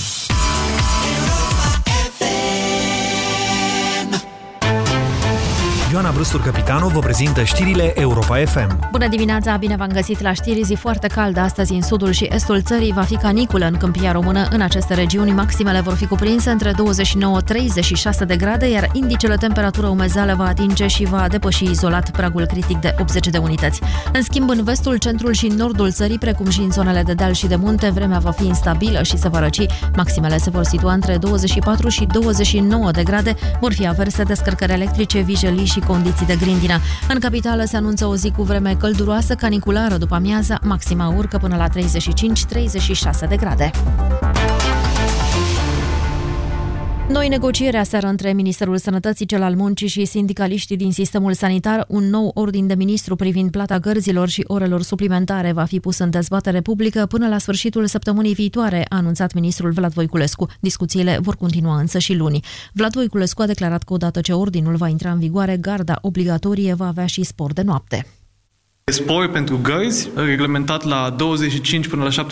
Ioana Brustur, capitanul, vă prezintă știrile Europa FM. Bună dimineața, bine v-am găsit la știri zi foarte caldă. Astăzi în sudul și estul țării va fi caniculă în câmpia română. În aceste regiuni maximele vor fi cuprinse între 29-36 de grade, iar indicele temperatură umezeală va atinge și va depăși izolat pragul critic de 80 de unități. În schimb, în vestul, centrul și nordul țării, precum și în zonele de deal și de munte, vremea va fi instabilă și se va răci. Maximele se vor situa între 24 și 29 de grade, vor fi averse descărcări electrice, vijelii și condiții de grindină. În capitală se anunță o zi cu vreme călduroasă, caniculară după amiaza, maxima urcă până la 35-36 de grade. Noi negocieri aseară între Ministerul Sănătății, cel al muncii și sindicaliștii din sistemul sanitar, un nou ordin de ministru privind plata gărzilor și orelor suplimentare va fi pus în dezbatere publică până la sfârșitul săptămânii viitoare, a anunțat ministrul Vlad Voiculescu. Discuțiile vor continua însă și luni. Vlad Voiculescu a declarat că odată ce ordinul va intra în vigoare, garda obligatorie va avea și spor de noapte. Spor pentru gărzi, reglementat la 25 până la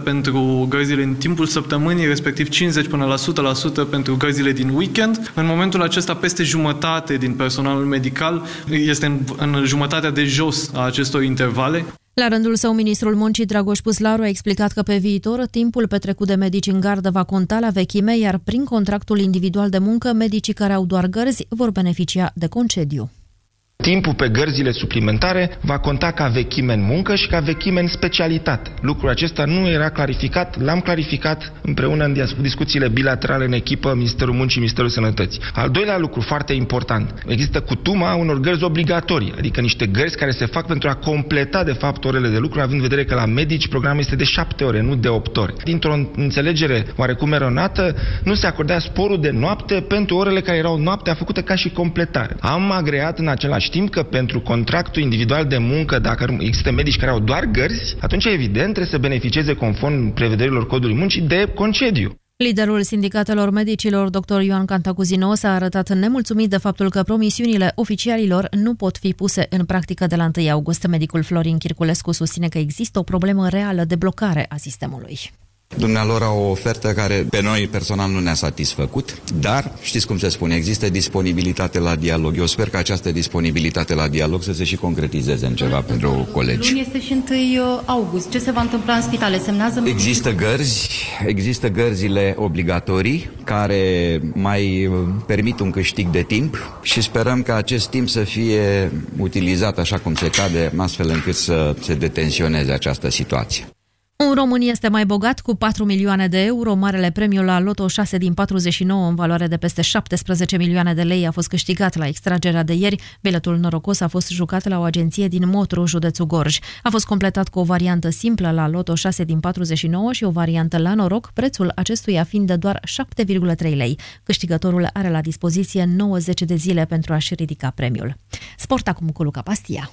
75% pentru gărzile în timpul săptămânii, respectiv 50 până la 100% pentru gărzile din weekend. În momentul acesta, peste jumătate din personalul medical este în, în jumătatea de jos a acestor intervale. La rândul său, ministrul muncii Dragoș Puslaru a explicat că pe viitor timpul petrecut de medici în gardă va conta la vechime, iar prin contractul individual de muncă, medicii care au doar gărzi vor beneficia de concediu. Timpul pe gărzile suplimentare va conta ca vechime în muncă și ca vechime în specialitate. Lucrul acesta nu era clarificat, l-am clarificat împreună în discuțiile bilaterale în echipă Ministerul Muncii Ministerul Sănătății. Al doilea lucru foarte important, există cutuma unor gărzi obligatorii, adică niște gărzi care se fac pentru a completa de fapt orele de lucru, având în vedere că la medici programul este de 7 ore, nu de 8 ore. Dintr-o înțelegere oarecum eronată, nu se acordea sporul de noapte pentru orele care erau noaptea făcute ca și completare. Am agreat în același timp că pentru contractul individual de muncă, dacă există medici care au doar gărzi, atunci evident trebuie să beneficieze conform prevederilor codului muncii de concediu. Liderul sindicatelor medicilor, dr. Ioan Cantacuzino, s-a arătat nemulțumit de faptul că promisiunile oficialilor nu pot fi puse în practică de la 1 august. Medicul Florin Chirculescu susține că există o problemă reală de blocare a sistemului. Dumnealor au o ofertă care pe noi personal nu ne-a satisfăcut, dar știți cum se spune, există disponibilitate la dialog. Eu sper că această disponibilitate la dialog să se și concretizeze în ceva pentru colegi. Luni este și 1 august. Ce se va întâmpla în spitale? Semnează... Există gărzi, există gărzile obligatorii care mai permit un câștig de timp și sperăm că acest timp să fie utilizat așa cum se cade, astfel încât să se detensioneze această situație. Un român este mai bogat cu 4 milioane de euro. Marele premiu la Loto 6 din 49 în valoare de peste 17 milioane de lei a fost câștigat la extragerea de ieri. Biletul norocos a fost jucat la o agenție din Motru, județul Gorj. A fost completat cu o variantă simplă la Loto 6 din 49 și o variantă la noroc, prețul acestuia fiind de doar 7,3 lei. Câștigătorul are la dispoziție 90 de zile pentru a-și ridica premiul. Sport acum cu Luca Pastia.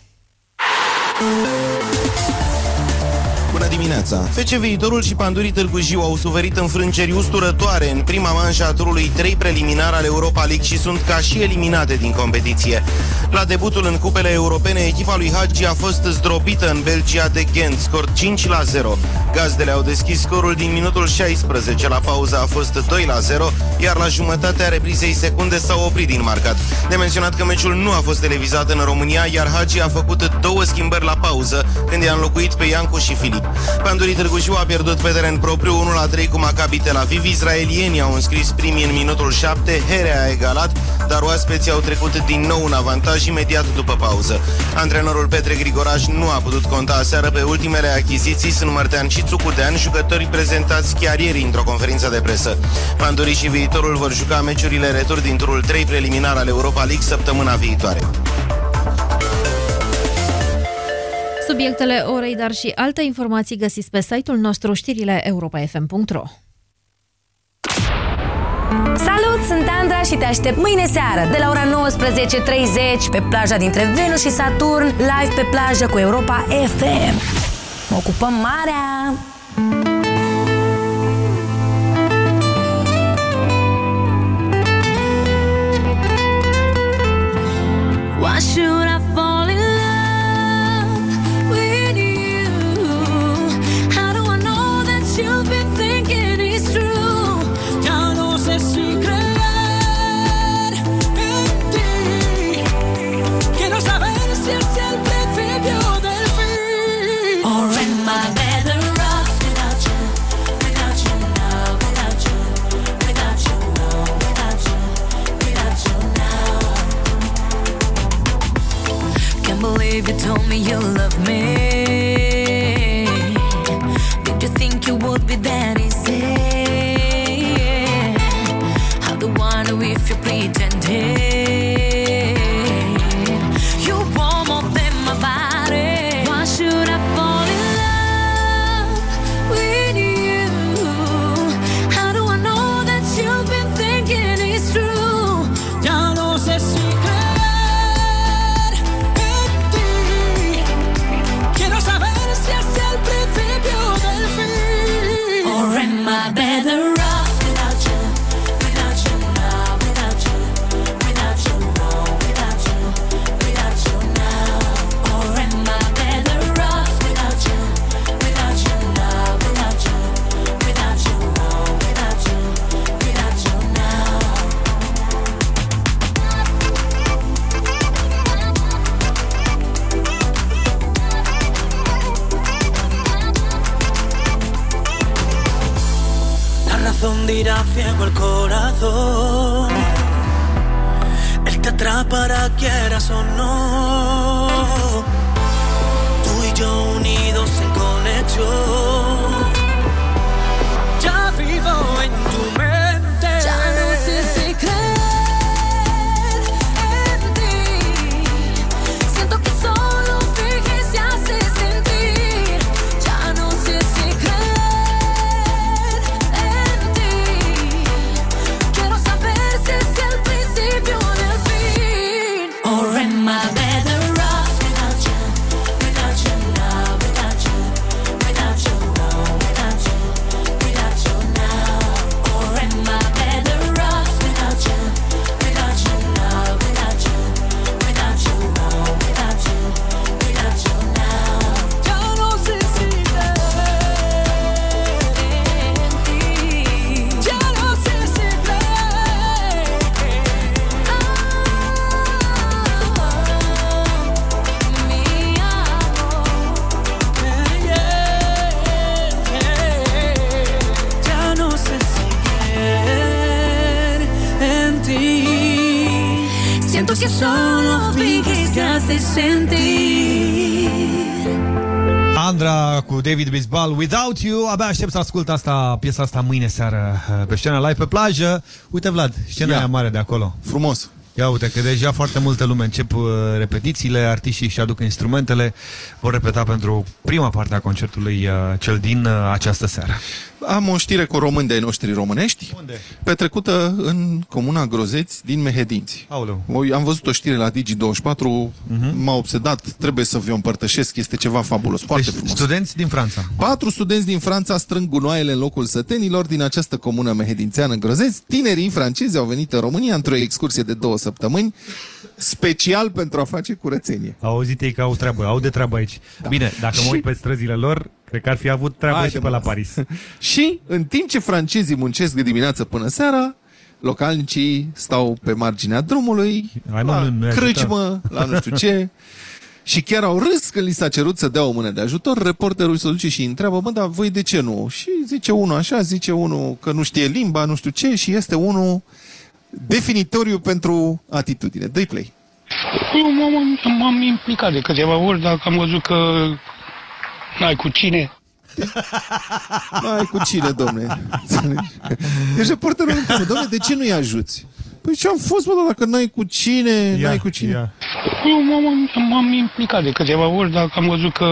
Bună dimineața! FC Viitorul și Pandurii Târgu Jiu au suferit înfrângeri usturătoare în prima manșă a turului 3 preliminar al Europa League și sunt ca și eliminate din competiție. La debutul în cupele europene, echipa lui Hagi a fost zdrobită în Belgia de Ghent, scor 5 la 0. Gazdele au deschis scorul din minutul 16, la pauză a fost 2 la 0, iar la jumătatea reprizei secunde s-au oprit din marcat. De menționat că meciul nu a fost televizat în România, iar Hagi a făcut două schimbări la pauză, când i-a înlocuit pe Iancu și Filip. Pandurii Târgu Jiu a pierdut pe teren propriu 1 la 3 cu Maccabi Tel Aviv. Israelienii au înscris primii în minutul 7, Here a egalat, dar oaspeții au trecut din nou în avantaj imediat după pauză. Antrenorul Petre Grigoraș nu a putut conta aseară pe ultimele achiziții, sunt Mărtean și Țucudean, jucători prezentați chiar ieri într-o conferință de presă. Pandurii și viitorul vor juca meciurile retur din turul 3 preliminar al Europa League săptămâna viitoare. Subiectele orei, dar și alte informații găsiți pe site-ul nostru știrile europa.fm.ro Salut, sunt Andra și te aștept mâine seară de la ora 19.30 pe plaja dintre Venus și Saturn, live pe plajă cu Europa FM. Ocupăm marea! Told me you love me. Did you think you would be that corazón. Él te atrapará, quieras o no. Tú y yo unidos en conexión. Sentir. Andra cu David Bisbal, Without You, abia aștept să ascult asta, piesa asta mâine seară uh, pe scena live pe plajă. Uite Vlad, scena Ia. aia mare de acolo. Frumos. Ia uite că deja foarte multă lume încep uh, repetițiile, artiștii și aduc instrumentele, vor repeta pentru prima parte a concertului, uh, cel din uh, această seară. Am o știre cu români de-ai noștri românești. Unde? Petrecută în comuna Grozeți din Mehedinți. Aoleu. O- Am văzut o știre la Digi24, Mhm. m-a obsedat, trebuie să vi-o împărtășesc, este ceva fabulos, foarte frumos. Deci, Studenți din Franța. Patru studenți din Franța strâng gunoaiele în locul sătenilor din această comună mehedințeană Grozeți. Tinerii francezi au venit în România într-o excursie de două săptămâni, special pentru a face curățenie. Au auzit ei că au treabă, au de treabă aici. Da. Bine, dacă mă uit pe străzile lor, cred că ar fi avut treabă Haide, și pe mă, la lasă. Paris. Și în timp ce francezii muncesc de dimineață până seara, localnicii stau pe marginea drumului, Hai, mă, la nu ne ajută. crâcmă, la nu știu ce. Și chiar au râs când li s-a cerut să dea o mână de ajutor. Reporterul se duce și îi întreabă, mă, dar voi de ce nu? Și zice unul așa, zice unul că nu știe limba, nu știu ce, și este unul definitoriu pentru atitudine. Dă-i play. Eu m-am, m-am implicat de câteva ori, dacă am văzut că n-ai cu cine. N-ai cu cine, domne. Înțelegi? Deci reporterul îmi întreabă, domne, de ce nu-i ajuți? Păi ce am fost, bă, dar dacă n-ai cu cine, n-ai cu cine. Ia. Eu m-am, m-am implicat de câteva ori, dacă am văzut că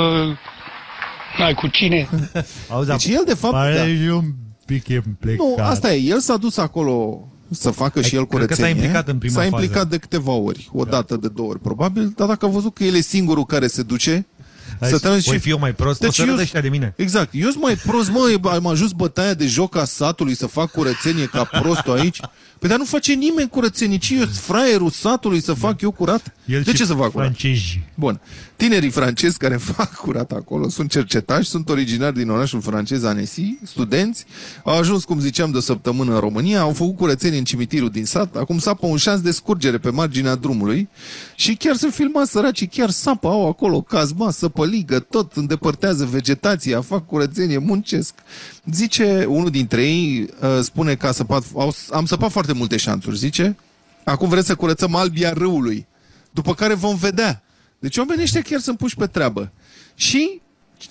n-ai cu cine. Auzi, Deci el, de fapt, pare da. un pic implicat. Nu, asta e. El s-a dus acolo să facă și el cred că curățenie. s-a implicat în prima S-a fază. implicat de câteva ori. O dată, de două ori, probabil. Dar dacă a văzut că el e singurul care se duce, Hai, să te voi fi eu mai prost, o să râdă ăștia de mine. Exact. Eu sunt mai prost, mă, am ajuns bătaia de joc a satului să fac curățenie ca prostul aici. Păi dar nu face nimeni curățenie, ci eu sunt fraierul satului să fac eu curat? El de și ce să fac curat? francezi. Bun. Tinerii francezi care fac curat acolo sunt cercetași, sunt originari din orașul francez Annecy, studenți, au ajuns, cum ziceam, de o săptămână în România, au făcut curățenie în cimitirul din sat, acum sapă un șans de scurgere pe marginea drumului și chiar se filma săracii, chiar sapă, au acolo cazma, săpăligă, tot îndepărtează vegetația, fac curățenie, muncesc. Zice unul dintre ei, uh, spune că a săpat, au, am săpat foarte multe șanțuri, zice, acum vreți să curățăm albia râului, după care vom vedea. Deci oamenii ăștia chiar sunt puși pe treabă. Și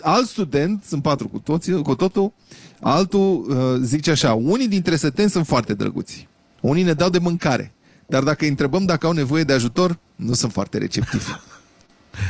alt student, sunt patru cu, toți, cu totul, altul uh, zice așa, unii dintre săteni sunt foarte drăguți. Unii ne dau de mâncare. Dar dacă îi întrebăm dacă au nevoie de ajutor, nu sunt foarte receptivi.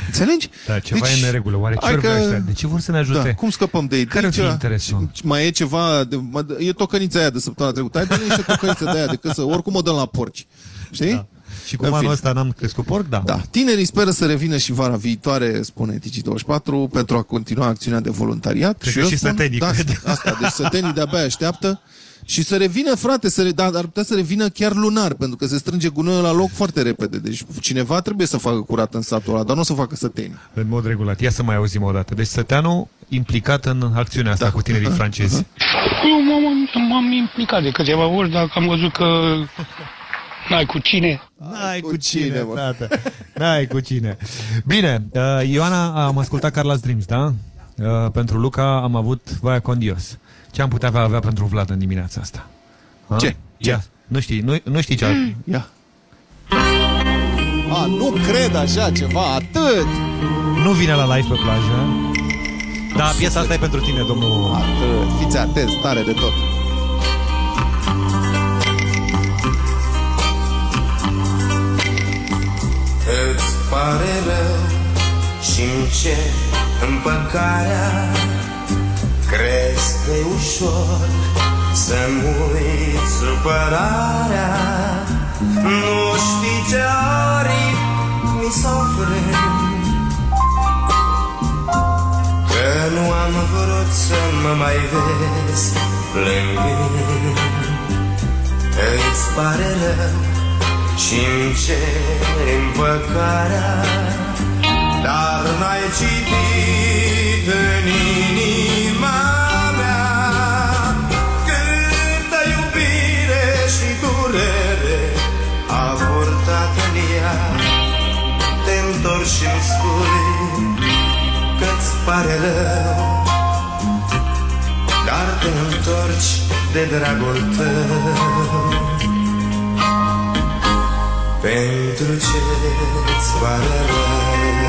Înțelegi? Da, ceva e în neregulă. Oare ce hai vor că- ăștia? De ce vor să ne ajute? Da, cum scăpăm de ei? Care Deci, ar fi interesul? Mai e ceva, de, mă, e tocănița aia de săptămâna trecută. Hai, dă niște tocăniță de aia, decât să, oricum o dăm la porci. Știi? Da. Și cum În anul fine. ăsta n-am crescut porc, da. Da. Tinerii speră să revină și vara viitoare, spune Digi24, pentru a continua acțiunea de voluntariat. Cred și că eu și spun, sătenii, da, cred. asta, deci sătenii de-abia așteaptă și să revină, frate, să re, da, ar putea să revină chiar lunar, pentru că se strânge gunoiul la loc foarte repede. Deci cineva trebuie să facă curat în satul ăla, dar nu o să facă sătenii. În mod regulat. Ia să mai auzim o dată. Deci Săteanu implicat în acțiunea asta da. cu tinerii francezi. Eu m-am, m-am implicat de câteva ori, dacă am văzut că n-ai cu cine. N-ai cu cine, frate. N-ai cu cine. Bine, uh, Ioana, am ascultat Carla's Dreams, da? Uh, pentru Luca am avut Vaia con Dios. Ce am putea avea pentru Vlad în dimineața asta? Ha? Ce? Ia. Nu știi, nu, nu știi ce ar... Ia. A, nu cred așa ceva, atât! Nu vine la live pe plajă. Da, piesa asta e pentru tine, domnul... Atât, fiți atenți, tare de tot. Îți pare rău și ce împăcarea Crezi că e ușor să-mi uiți supărarea. Nu știi ce aripi mi s-au frânt Că nu am vrut să mă mai vezi plângând. Îți pare rău și-mi ceri împăcarea Dar n-ai citit Te întorci și-mi spui că-ți pare rău. Dar te întorci de dragul tău. Pentru ce-ți pare rău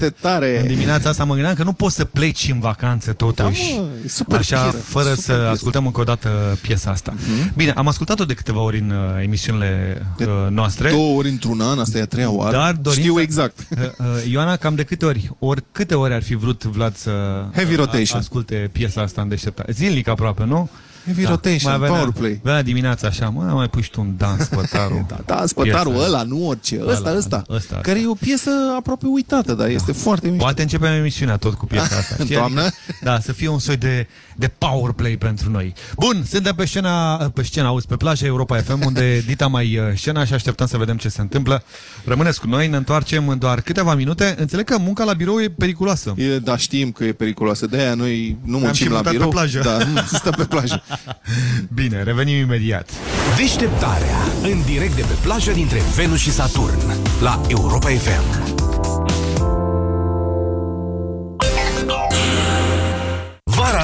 Foarte tare. În dimineața asta mă gândeam că nu poți să pleci în vacanță totuși. Da, mă, e super Așa, piesă, fără super să piesă. ascultăm încă o dată piesa asta. Bine, am ascultat-o de câteva ori în uh, emisiunile uh, noastre. Două ori într-un an, asta e a treia oară. Dar dorim Știu să- exact. Uh, uh, Ioana, cam de câte ori, ori câte ori ar fi vrut Vlad să Heavy a- rotation. asculte piesa asta în deșteptare? Zilnic aproape, nu? Heavy rotation, mai venea, power play. Venea dimineața așa, mă, mai pui și tu un dans pătarul. Da, da, spătarul Piesa. ăla, nu orice. Ăsta, Ăla, ăsta. ăsta. Care e o piesă aproape uitată, dar este foarte mișto. Poate începem emisiunea tot cu piesa asta. știi? Toamnă? Adică, da, să fie un soi de, de power play pentru noi. Bun, suntem pe scena, pe scena, auzi, pe plaja Europa FM, unde Dita mai uh, scena și așteptăm să vedem ce se întâmplă. Rămâneți cu noi, ne întoarcem în doar câteva minute. Înțeleg că munca la birou e periculoasă. E, da, știm că e periculoasă. De-aia noi nu și muncim la mutat pe birou. plajă. Da, nu, stăm pe plajă. Bine, revenim imediat. Deșteptarea în direct de pe plajă dintre Venus și Saturn la Europa FM.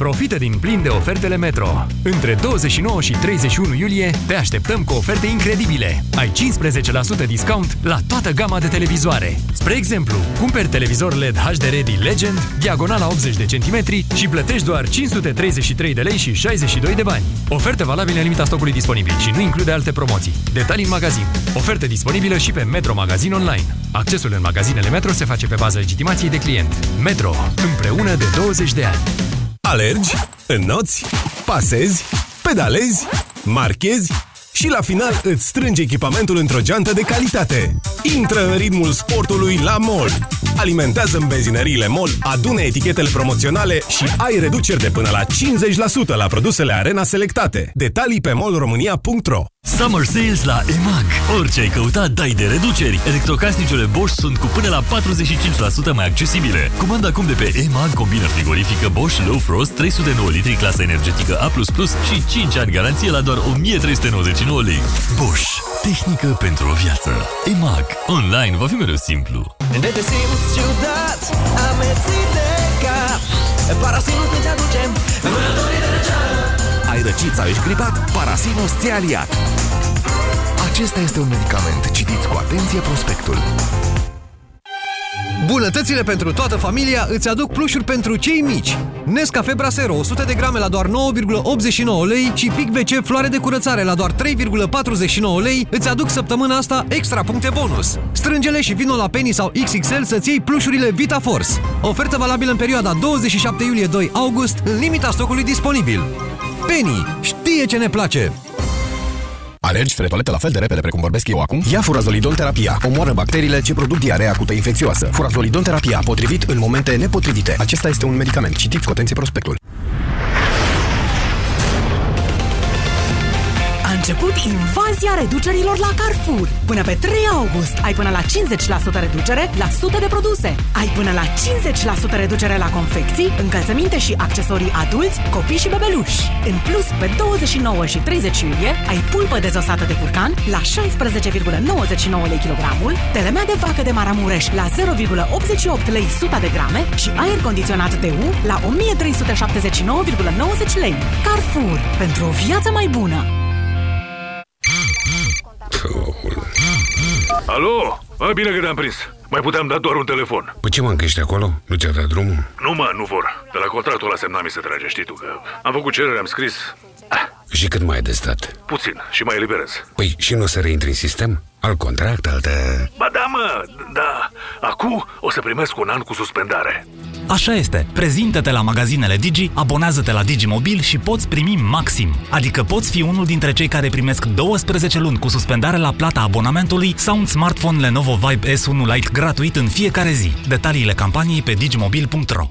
Profită din plin de ofertele Metro. Între 29 și 31 iulie te așteptăm cu oferte incredibile. Ai 15% discount la toată gama de televizoare. Spre exemplu, cumperi televizor LED HD Ready Legend, diagonala 80 de centimetri și plătești doar 533 de lei și 62 de bani. Ofertă valabilă în limita stocului disponibil și nu include alte promoții. Detalii în magazin. Ofertă disponibilă și pe Metro Magazin Online. Accesul în magazinele Metro se face pe bază legitimației de client. Metro. Împreună de 20 de ani. Alergi, înnoți, pasezi, pedalezi, marchezi și la final îți strângi echipamentul într-o geantă de calitate. Intră în ritmul sportului la MOL. Alimentează în benzinăriile MOL, adună etichetele promoționale și ai reduceri de până la 50% la produsele Arena selectate. Detalii pe molromânia.ro Summer Sales la EMAG. Orice ai căutat, dai de reduceri. Electrocasnicele Bosch sunt cu până la 45% mai accesibile. Comanda acum de pe EMAG combină frigorifică Bosch Low Frost 309 litri clasa energetică A++ și 5 ani garanție la doar 1399 lei. Bosch. Tehnică pentru o viață. EMAG. Online va fi mereu simplu. De te simți ciudat, amețit de cap Parasinul îți aduce vânătorii de răceală Ai răcit sau ești gripat? Parasinus ți-a aliat. Acesta este un medicament. Citiți cu atenție prospectul. Bunătățile pentru toată familia îți aduc plușuri pentru cei mici. Nescafe Brasero 100 de grame la doar 9,89 lei și Pic WC floare de curățare la doar 3,49 lei îți aduc săptămâna asta extra puncte bonus. Strângele și vino la Penny sau XXL să-ți iei plușurile VitaForce. Ofertă valabilă în perioada 27 iulie-2 august în limita stocului disponibil. Penny știe ce ne place! Alergi spre toaletă la fel de repede precum vorbesc eu acum? Ia furazolidon terapia. Omoară bacteriile ce produc diarea acută infecțioasă. Furazolidon terapia, potrivit în momente nepotrivite. Acesta este un medicament. Citiți cu atenție prospectul. Început invazia reducerilor la Carrefour. Până pe 3 august ai până la 50% reducere la sute de produse. Ai până la 50% reducere la confecții, încălțăminte și accesorii adulți, copii și bebeluși. În plus, pe 29 și 30 iulie ai pulpă dezosată de curcan la 16,99 lei kilogramul, telemea de vacă de Maramureș la 0,88 lei suta de grame și aer condiționat DU la 1379,90 lei. Carrefour. Pentru o viață mai bună. Alo? A, bine că te-am prins. Mai puteam da doar un telefon. Păi ce mă, că ești acolo? Nu ți-a dat drumul? Nu, mă, nu vor. De la contractul ăla semnat mi se trage, știi tu, că am făcut cerere, am scris. Și cât mai ai de stat? Puțin și mai eliberez. Păi și nu o să reintri în sistem? Alt contract, altă... Ba da, mă, da. Acum o să primesc un an cu suspendare. Așa este. Prezintă-te la magazinele Digi, abonează-te la Digimobil și poți primi maxim. Adică poți fi unul dintre cei care primesc 12 luni cu suspendare la plata abonamentului sau un smartphone Lenovo Vibe S1 Lite gratuit în fiecare zi. Detaliile campaniei pe digimobil.ro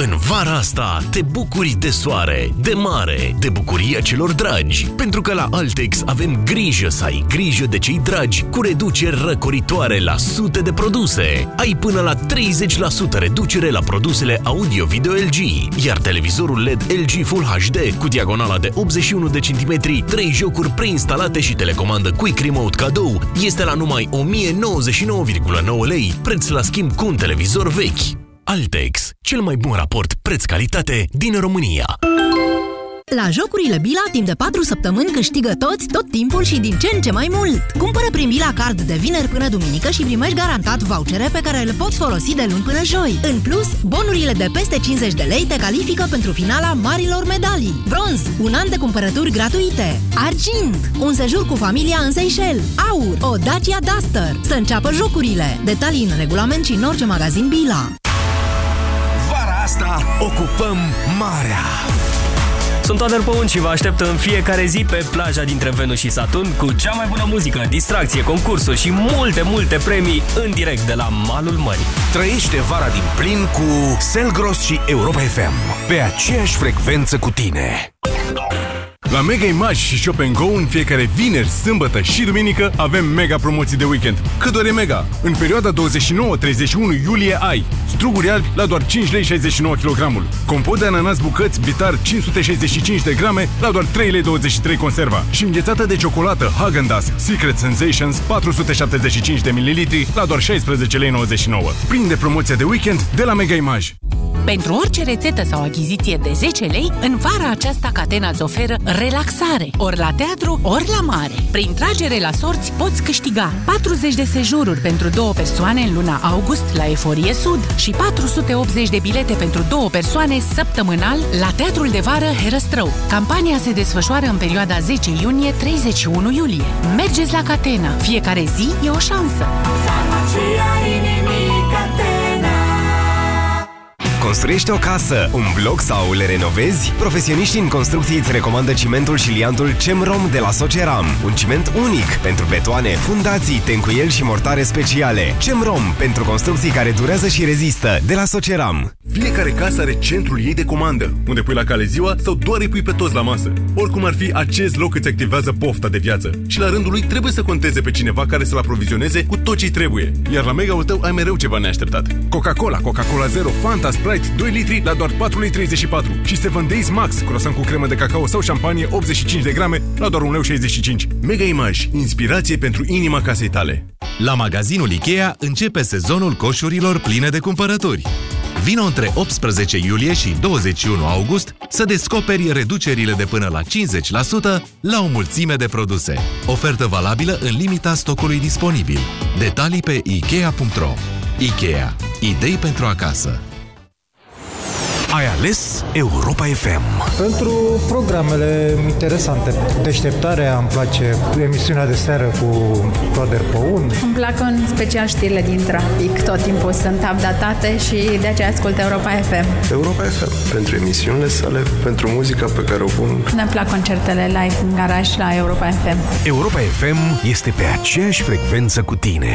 În vara asta te bucuri de soare, de mare, de bucuria celor dragi. Pentru că la Altex avem grijă să ai grijă de cei dragi cu reduceri răcoritoare la sute de produse. Ai până la 30% reducere la produsele audio-video LG, iar televizorul LED LG Full HD cu diagonala de 81 de centimetri, 3 jocuri preinstalate și telecomandă Quick Remote cadou este la numai 1099,9 lei, preț la schimb cu un televizor vechi. Altex, cel mai bun raport preț-calitate din România. La jocurile Bila, timp de 4 săptămâni câștigă toți, tot timpul și din ce în ce mai mult. Cumpără prin Bila Card de vineri până duminică și primești garantat vouchere pe care le poți folosi de luni până joi. În plus, bonurile de peste 50 de lei te califică pentru finala marilor medalii. Bronz, un an de cumpărături gratuite. Argint, un sejur cu familia în Seychelles. Aur, o Dacia Duster. Să înceapă jocurile. Detalii în regulament și în orice magazin Bila. Vara asta ocupăm marea. Sunt Toader Păun și vă aștept în fiecare zi pe plaja dintre Venus și Saturn cu cea mai bună muzică, distracție, concursuri și multe, multe premii în direct de la malul mării. Trăiește vara din plin cu Selgros și Europa FM. Pe aceeași frecvență cu tine. La Mega Image și Shop Go în fiecare vineri, sâmbătă și duminică avem mega promoții de weekend. Cât doar e mega? În perioada 29-31 iulie ai struguri albi la doar 5 lei 69 kg, compot de ananas bucăți bitar 565 de grame la doar 3 lei 23 conserva și înghețată de ciocolată Häagen-Dazs Secret Sensations 475 de ml la doar 16 lei 99. Prinde promoția de weekend de la Mega Image. Pentru orice rețetă sau achiziție de 10 lei, în vara aceasta Catena îți oferă relaxare, ori la teatru, ori la mare. Prin tragere la sorți poți câștiga 40 de sejururi pentru două persoane în luna august la Eforie Sud și 480 de bilete pentru două persoane săptămânal la Teatrul de Vară Herăstrău. Campania se desfășoară în perioada 10 iunie-31 iulie. Mergeți la Catena. Fiecare zi e o șansă. Construiești o casă, un bloc sau le renovezi? Profesioniștii în construcții îți recomandă cimentul și liantul CEMROM de la Soceram. Un ciment unic pentru betoane, fundații, tencuieli și mortare speciale. CEMROM pentru construcții care durează și rezistă de la Soceram. Fiecare casă are centrul ei de comandă, unde pui la cale ziua sau doar îi pui pe toți la masă. Oricum ar fi, acest loc îți activează pofta de viață. Și la rândul lui trebuie să conteze pe cineva care să-l aprovizioneze cu tot ce trebuie. Iar la mega-ul tău ai mereu ceva neașteptat. Coca-Cola, Coca-Cola Zero, Fanta, Sprite, 2 litri la doar 4 lei 34 și 7 Days Max, croissant cu cremă de cacao sau șampanie 85 de grame la doar 1 lei 65. Mega Image, inspirație pentru inima casei tale. La magazinul IKEA începe sezonul coșurilor pline de cumpărături. Vino între 18 iulie și 21 august să descoperi reducerile de până la 50% la o mulțime de produse. Ofertă valabilă în limita stocului disponibil. Detalii pe Ikea.ro Ikea. Idei pentru acasă. Ai ales Europa FM. Pentru programele interesante. Deșteptarea, îmi place emisiunea de seară cu Toader Păun. Îmi plac în special știrile din trafic. Tot timpul sunt updatate și de aceea ascult Europa FM. Europa FM, pentru emisiunile sale, pentru muzica pe care o pun. Ne plac concertele live în garaj la Europa FM. Europa FM este pe aceeași frecvență cu tine.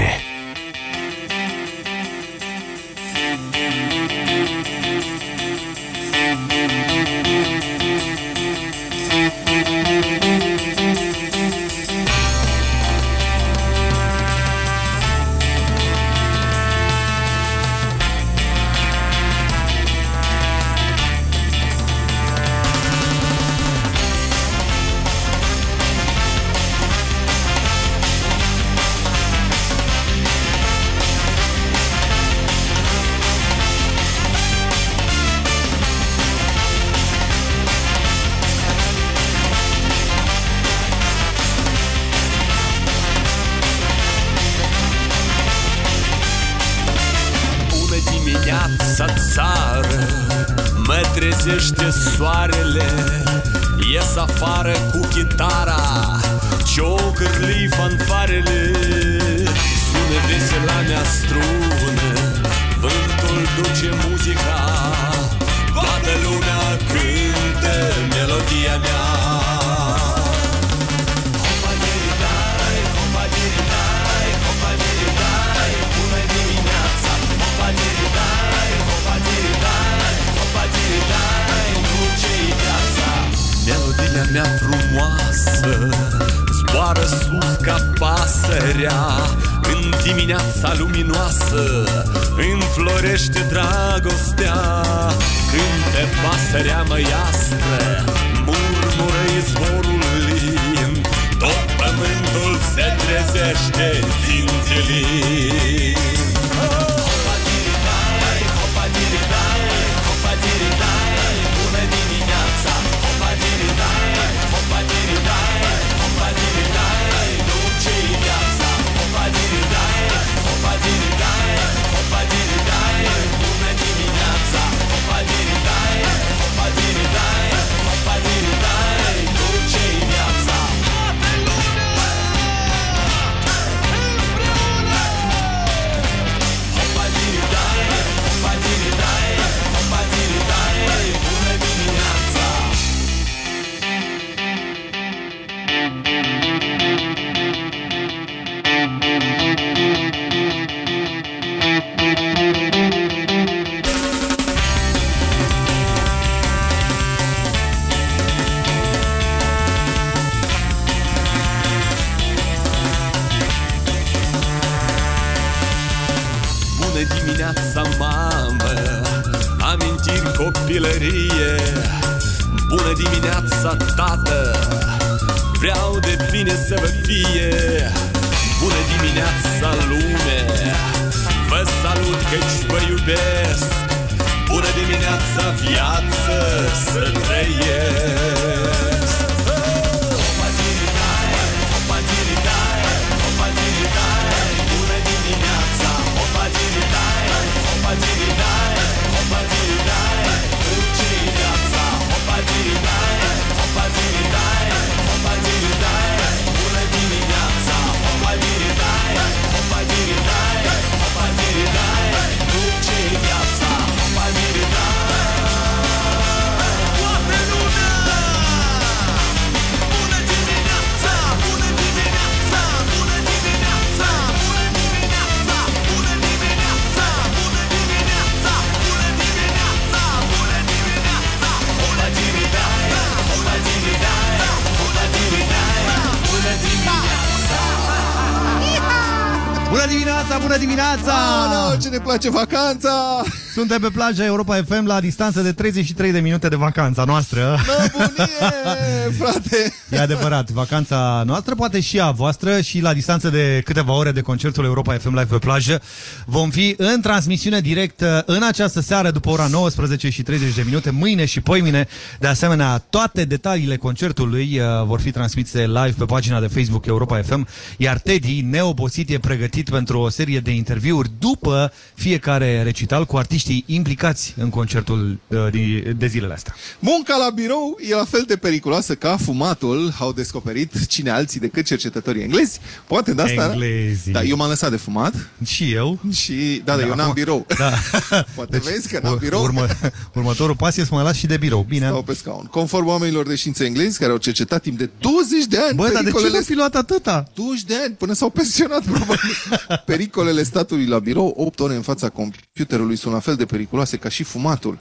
Place vacanța! Suntem pe plaja Europa FM la distanță de 33 de minute de vacanța noastră. Nebunie, frate! E adevărat, vacanța noastră, poate și a voastră și la distanță de câteva ore de concertul Europa FM Live pe plajă. Vom fi în transmisiune directă în această seară după ora 19 și 30 de minute, mâine și poimine. De asemenea, toate detaliile concertului uh, vor fi transmise live pe pagina de Facebook Europa FM, iar Teddy, neobosit, e pregătit pentru o serie de interviuri după fiecare recital cu artiștii implicați în concertul uh, de- de zilele astea. Munca la birou e la fel de periculoasă ca fumatul, au descoperit cine alții decât cercetătorii englezi. Poate de asta... Englezii. Da, eu m-am lăsat de fumat. Și eu. Și, da, da, Da, eu n-am acum- birou. Da. Poate vezi că n-am ur- birou. Urmă, următorul pas e să mă las și de birou. Bine. Stau pe scaun. Conform oamenilor de știință englezi care au cercetat timp de 20 de ani Bă, dar de ce pericolele nu fi luat atâta? 20 de ani, până s-au pensionat, probabil. Pericolele statului la birou, 8 ore în fața computerului, sunt la fel de periculoase ca și fumatul.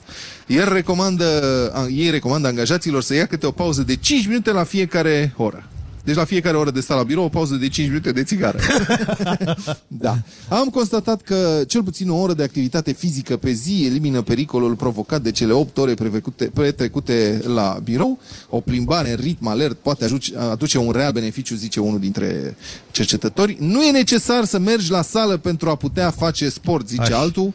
El recomandă, a- ei recomandă angajaților să ia câte o pauză de 5 minute la fiecare oră. Deci la fiecare oră de stat la birou, o pauză de 5 minute de țigară. da. Am constatat că cel puțin o oră de activitate fizică pe zi elimină pericolul provocat de cele 8 ore prevecute- petrecute la birou. O plimbare în ritm alert poate ajuce- aduce un real beneficiu, zice unul dintre cercetători. Nu e necesar să mergi la sală pentru a putea face sport, zice Așa. altul.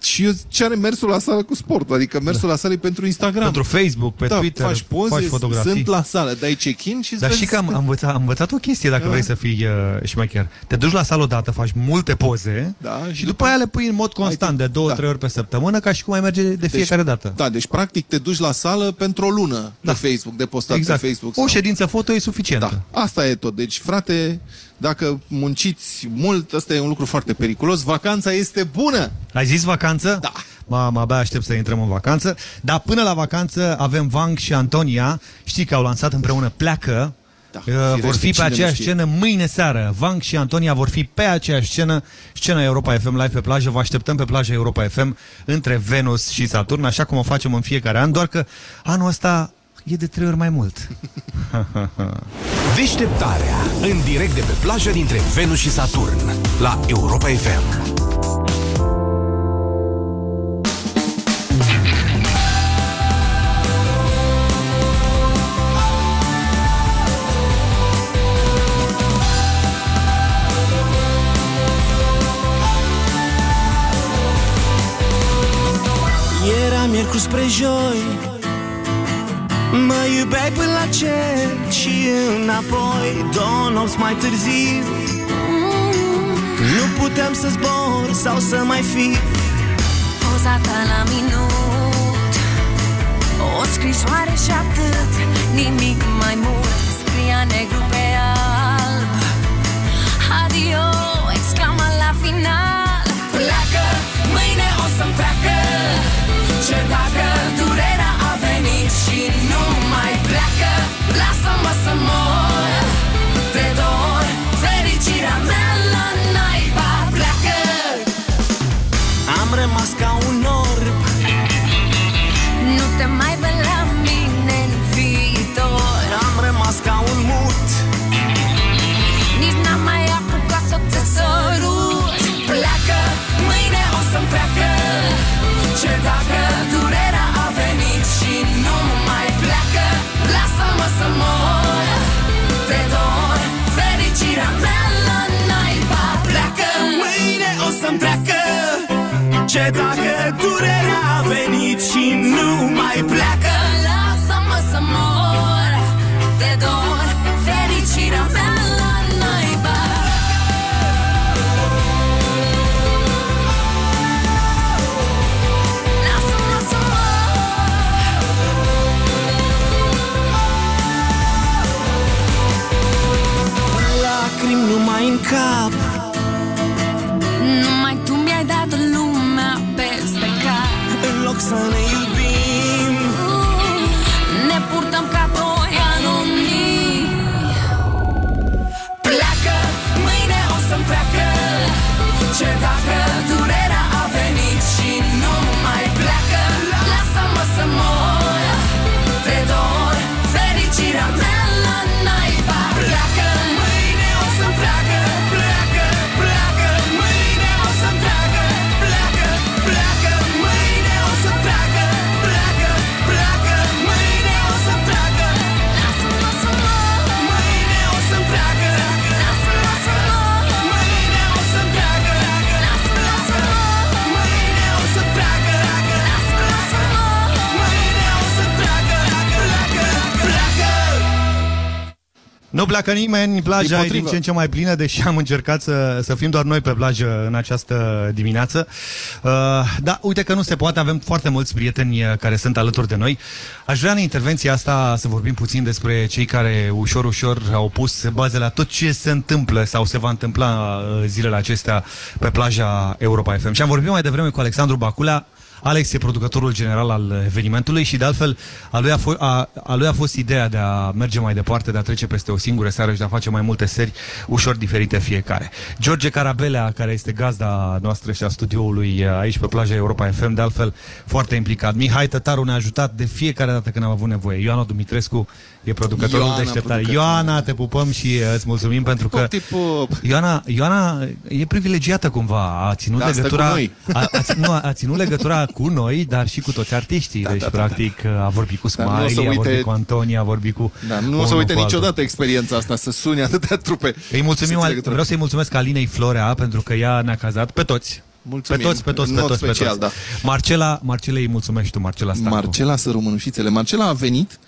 Și eu ce are mersul la sală cu sport? Adică mersul la sală e pentru Instagram. Pentru Facebook, pe da, Twitter, faci poze, faci fotografii. sunt la sală, dai check-in și îți Dar vezi- și că am, am, învățat, am învățat o chestie dacă Da. vrei să fii uh, șmecher. Te duci la sală odată, faci multe poze Da, și, după aia le pui în mod constant, de două, trei ori pe săptămână, ca și cum ai merge de fiecare dată. Da, deci practic te duci la sală pentru o lună da. pe Facebook, de postat Exact. pe Facebook. O ședință foto e suficientă. Da, asta e tot. Deci, frate, dacă munciți mult, ăsta e un lucru foarte periculos. Vacanța este bună! Ai zis vacanță? Da. Mamă, abia aștept să intrăm în vacanță. Dar până la vacanță avem Vang și Antonia. Știi că au lansat împreună Pleacă. Da, Uh, vor firește, fi pe cine nu aceeași știe. scenă mâine seară. Vang și Antonia vor fi pe aceeași scenă, scena Europa FM live pe plajă. Vă așteptăm pe plaja Europa FM între Venus și Saturn, așa cum o facem în fiecare an, doar că anul ăsta e de trei ori mai mult. Deșteptarea. În direct de pe plajă dintre Venus și Saturn. La Europa FM. Era miercuri spre joi Mă iubeai până la cer Și înapoi Două nopți mai târziu. Nu puteam să zbor Sau să mai fi. Poza ta la minut. O scrisoare și atât Nimic mai mult. Scria negru pe alb. Adio Exclama la final. Pleacă Mâine o să-mi treacă. Ce dacă some more. Ce dacă durerea a venit și nu mai pleacă? Lasă-mă să mor de dor Fericirea mea la naiba. Lasă-mă să Lacrimi numai în cap În Nu pleacă nimeni, plaja e din Dimpotrivă. ce în ce mai plină, deși am încercat să, să fim doar noi pe plajă în această dimineață. Uh, da, uite că nu se poate, avem foarte mulți prieteni uh, care sunt alături de noi. Aș vrea în intervenția asta să vorbim puțin despre cei care ușor, ușor au pus bazele la tot ce se întâmplă sau se va întâmpla uh, zilele acestea pe plaja Europa FM. Și am vorbit mai devreme cu Alexandru Baculea, Alex e producătorul general al evenimentului și de altfel a lui a, fo- a, a lui a fost ideea de a merge mai departe, de a trece peste o singură seară și de a face mai multe seri ușor diferite fiecare. George Carabelea, care este gazda noastră și a studioului uh, aici pe plaja Europa FM, de altfel foarte implicat. Mihai Tătaru ne-a ajutat de fiecare dată când am avut nevoie. Ioana Dumitrescu e producătorul Ioana, deșteptare. producător. Ioana, te pupăm și uh, îți mulțumim pentru că Pop, tip, pop. Ioana, Ioana e privilegiată cumva, a ținut Da, stă legătura cu noi. a, a, țin- nu, a, a ținut legătura cu noi, dar și cu toți artiștii. Da, deci, da, da, practic, a vorbit cu Dar nu o să Smiley, a uite- vorbit cu Antonia, a vorbit cu Da, nu o să unul uite cu altul. niciodată experiența asta, să suni atâtea trupe. Îi mulțumim, Să ții al- legătură. vreau să-i mulțumesc Alinei Florea pentru că ea ne-a cazat pe toți. Mulțumim. Pe toți, pe toți, În pe mod toți, pe special, toți. Marcela, Marcela îi mulțumesc tu, Marcela Stancu. Marcela să rămânușițele. Marcela a venit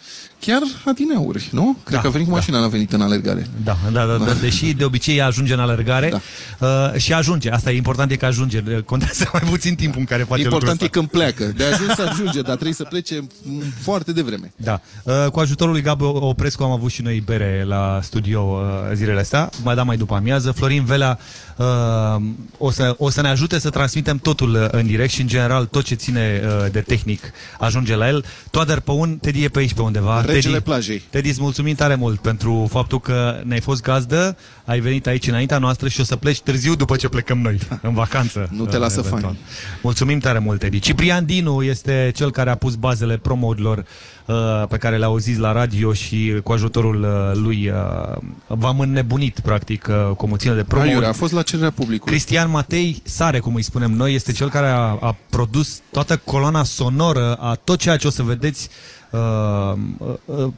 chiar adineauri, nu? Cred Da, că a venit cu mașina, n-a venit în alergare. Da, da, da, da, deși de obicei ea ajunge în alergare da. uh, și ajunge. Asta e important, e că ajunge. Contează mai puțin timpul în care face Important lucrul e când pleacă. De ajuns să ajunge, dar trebuie să plece m, foarte devreme. Da. Uh, Cu ajutorul lui Gabi Oprescu am avut și noi bere la studio uh, zilele astea. Mai da mai după amiază. Florin Velea uh, o, să, o să ne ajute să transmitem totul uh, în direct și în general tot ce ține uh, de tehnic ajunge la el. Toader Păun, Teddy e pe aici pe undeva. Regele Teddy, plajei. Teddy, îți mulțumim tare mult pentru faptul că ne-ai fost gazdă, ai venit aici înaintea noastră și o să pleci târziu după ce plecăm noi, în vacanță. Nu te lasă eventual. fani. Mulțumim tare mult, Teddy. Ciprian Dinu este cel care a pus bazele promourilor uh, pe care le auziți la radio și cu ajutorul uh, lui uh, v-am înnebunit, practic, uh, cu o mulțime de promo Aiure, a fost la cererea publicului. Cristian Matei Sare, cum îi spunem noi, este cel care a, a produs toată coloana sonoră a tot ceea ce o să vedeți uh, uh,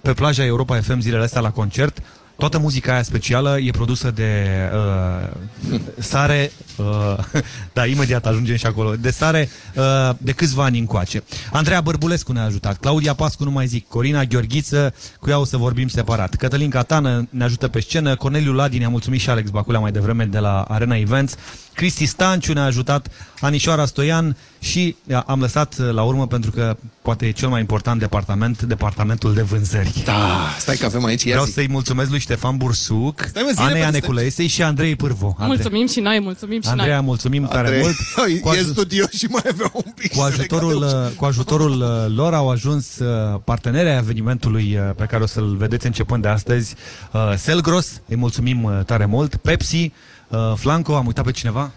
pe plaja Europa FM zilele astea la concert. Toată muzica aia specială e produsă de uh, Sare, uh, da, imediat ajungem și acolo, de Sare uh, de câțiva ani încoace. Andreea Bărbulescu ne-a ajutat, Claudia Pascu nu mai zic, Corina Gheorghiță, cu ea o să vorbim separat. Cătălin Catană ne ajută pe scenă, Corneliu Ladi ne-a mulțumit și Alex Baculea mai devreme de la Arena Events, Cristi Stanciu ne-a ajutat, Anișoara Stoian și uh, am lăsat uh, la urmă pentru că poate e cel mai important departament, departamentul de vânzări. Da, stai că avem aici, ia Vreau zi. să-i mulțumesc lui Ștefan Bursuc, Stai, mă, zile, Anei bă, Aneculesei și Andrei Pârvu. Andre- Mulțumim și noi, mulțumim și Andreea, noi. mulțumim tare Andrei, mult. Cu e aj- studio și mai avea un pic. cu ajutorul, uh, cu ajutorul uh, lor au ajuns uh, partenerii evenimentului uh, pe care o să-l vedeți începând de astăzi, uh, Selgros, îi mulțumim uh, tare mult, Pepsi, uh, Flanco, am uitat pe cineva?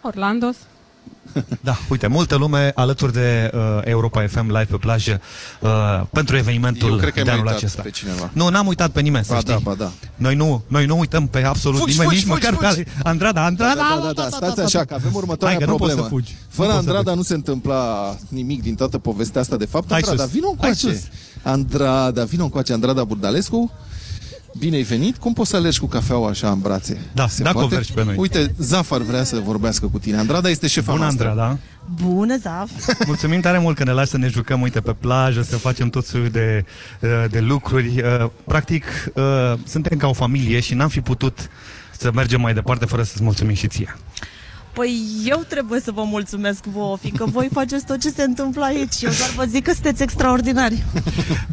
Orlandos. Da, uite, multă lume alături de uh, Europa FM live pe plajă uh, pentru evenimentul Eu cred că ai de mai anul uitat acesta. pe cineva. Nu, n-am uitat pe nimeni, să Ba știi. da, ba da. Noi nu, noi nu uităm pe absolut Fugi, nimeni, fugi, nici fugi, măcar fugi. pe Andrada, Andrada, Da, da, da, da, stați așa, că avem următoarea Hai că nu poți problemă. să fugi. Fără Nu poți să Andrada fugi. nu se întâmpla nimic din toată povestea asta de fapt. Hai Andrada, sus. vină Hai încoace. sus. Andrada, vină încoace, Andrada Burdalescu. Bine ai venit, cum poți să alergi cu cafeaua așa în brațe? Da, Se dacă o poate? vergi pe noi. Uite, Zafar vrea să vorbească cu tine. Andrada este șefa Bună, noastră. Andrada. Bună, Zaf! Mulțumim tare mult că ne lași să ne jucăm, uite, pe plajă, să facem tot soiul de, uh, de lucruri. Uh, Practic, uh, suntem ca o familie și n-am fi putut să mergem mai departe fără să-ți mulțumim și ție. Păi eu trebuie să vă mulțumesc vouă, fiindcă voi faceți tot ce se întâmplă aici. Eu doar vă zic că sunteți extraordinari.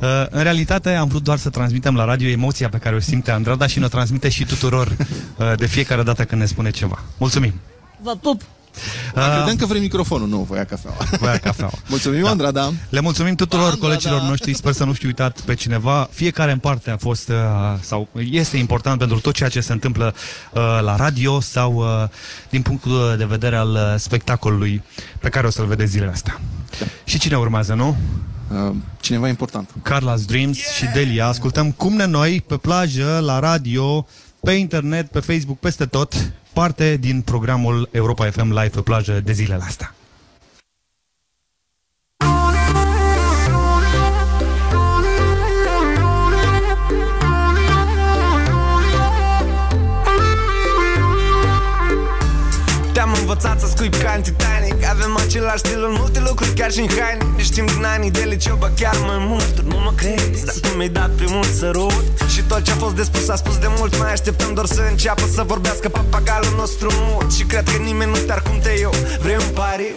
Uh, În realitate am vrut doar să transmitem la radio emoția pe care o simte Andrada și ne transmite și tuturor uh, de fiecare dată când ne spune ceva. Mulțumim! Vă pup! Uh, Credeam că vrei microfonul, nu, voia cafeaua. Voia cafeaua. Mulțumim, da. Andrada. Le mulțumim tuturor colegilor noștri, sper să nu știu uitat pe cineva. Fiecare în parte a fost uh, sau este important pentru tot ceea ce se întâmplă uh, la radio sau uh, din punctul de vedere al uh, spectacolului pe care o să-l vedeți zilele astea. Da. Și cine urmează, nu? Uh, cineva important. Carla's Dreams yeah! și Delia. Ascultăm cum ne noi pe plajă, la radio, pe internet, pe Facebook, peste tot, parte din programul Europa FM Live pe plajă de zilele astea. Te-am învățat să scuip ca în Titanic Avem același stil în multe lucruri, chiar și în haine. Ne știm din anii de liceu, ba chiar mai mult. Tu nu mă crezi, dar tu mi-ai dat primul sărut Și tot ce a fost de spus s-a spus de mult. Mai așteptăm doar să înceapă să vorbească papagalul nostru mut Și cred că nimeni nu te-ar cum te eu Vrei un pariu,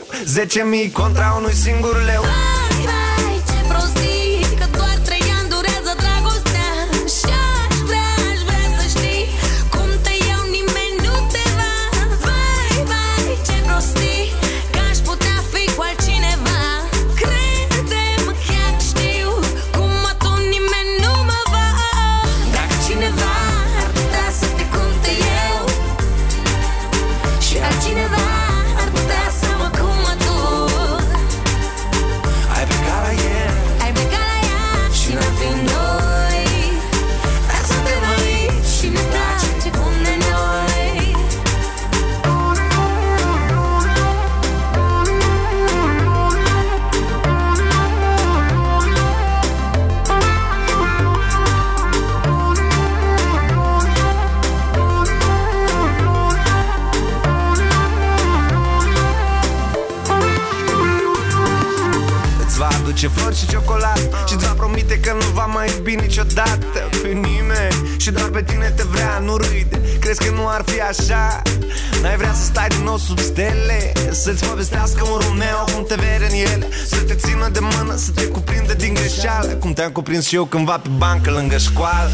10.000 contra unui singur leu. Vai, ce prostii niciodată Pe nimeni Și doar pe tine te vrea, nu râde. Crezi că nu ar fi așa? N-ai vrea să stai din nou sub stele? Să-ți povestească un Romeo cum te vede în ele. Să te țină de mână, să te cuprinde din greșeală. Cum te-am cuprins și eu cândva pe bancă lângă școală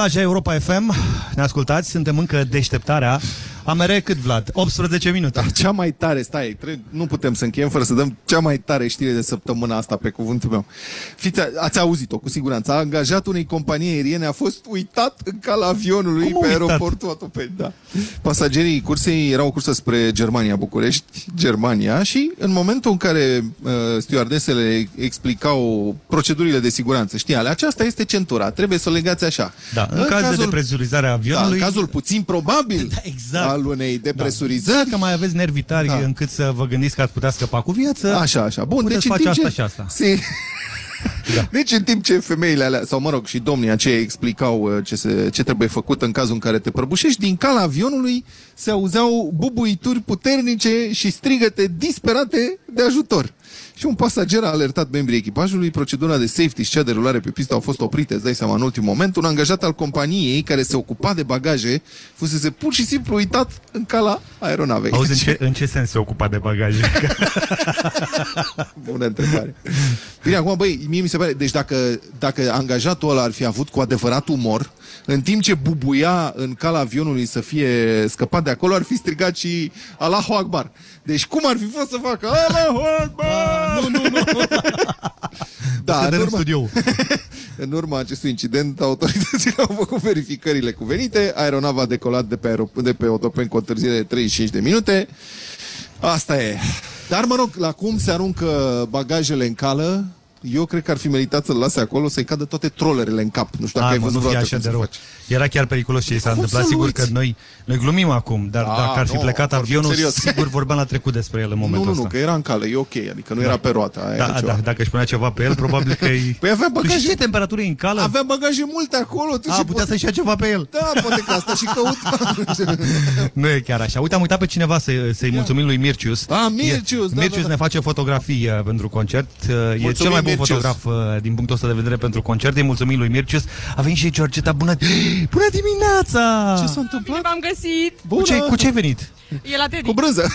plaja Europa FM. Ne ascultați, suntem încă deșteptarea. Amere cât, Vlad? 18 minute. Da, cea mai tare, stai, tre- nu putem să încheiem fără să dăm cea mai tare știre de săptămâna asta, pe cuvântul meu. Fiți, ați auzit-o, cu siguranță. Angajatul unei companii aeriene a fost uitat în cala avionului Cum pe uitat? aeroportul Otopeni. Da. Pasagerii cursei erau cursă spre Germania, București, Germania și în momentul în care uh, stewardesele explicau procedurile de siguranță, știi, ale aceasta este centura, trebuie să o legați așa. Da, în, caz de depresurizare a avionului... Da, în cazul puțin probabil Da, exact. al unei depresurizări. Că mai aveți nervi tari Da. încât să vă gândiți că ați putea scăpa cu viață. Așa, așa. Bun, puteți deci în face timp asta ce și asta. Se... Da. Deci în timp ce femeile alea, sau mă rog, și domnii aceia explicau uh, ce, se, ce trebuie făcut în cazul în care te prăbușești, din cala avionului se auzeau bubuituri puternice și strigăte disperate de ajutor. Și un pasager a alertat membrii echipajului, procedura de safety și cea de rulare pe pistă au fost oprite, îți dai seama, în ultimul moment. Un angajat al companiei care se ocupa de bagaje fusese pur și simplu uitat în cala aeronavei. Auzi, în ce, în ce sens se ocupa de bagaje? Bună întrebare. Bine, acum, băi, mie mi se pare, deci dacă, dacă angajatul ăla ar fi avut cu adevărat umor, în timp ce bubuia în cala avionului să fie scăpat de acolo, ar fi strigat și Allahu Akbar. Deci cum ar fi fost să facă Allahu Akbar? nu, nu, nu. Da, în în urma, studio. în urma acestui incident, autoritățile au făcut verificările cuvenite, aeronava a decolat de pe, aerop- de pe Otopeni cu o întârziere de 35 de minute. Asta e. Dar mă rog, la cum se aruncă bagajele în cală, eu cred că ar fi meritat să-l lase acolo, să-i cadă toate trollerele în cap. Nu știu dacă Hai, ai mă, văzut nu fi vreodată așa cum de se rău. face. Era chiar periculos ce i s-a Cum întâmplat. să-l Sigur uiți? că noi, noi glumim acum, dar Da, dacă ar fi nu, plecat vorbim avionul, serios. sigur vorbeam la trecut despre el în Nu, momentul nu, nu, ăsta. că era în cală, e ok, adică nu Da. era pe roată. aia Da, era da, ceva. dacă își punea ceva pe el, probabil că e... Păi avea Tu bagaje. știi ce temperatură e în cală? Avea bagaje multe acolo. Tu A, ce putea poți- să-și ia ceva pe el. Da, poate că asta și căuta. Nu e chiar așa. Uite, am uitat pe cineva să, să-i mulțumim lui Mircius. Ah, Mircius, E- da, Mircius da, da. ne face fotografii uh, pentru concert. Uh, E Mulțumim, cel mai bun Mircius. fotograf uh, din punctul ăsta de vedere pentru concert. Îi mulțumim lui Mircius. A venit și Georgeta. Bună, bună dimineața! Ce s-a întâmplat? Bine v-am găsit! Cu ce, cu ce ai venit? E la Teddy. Cu brânză.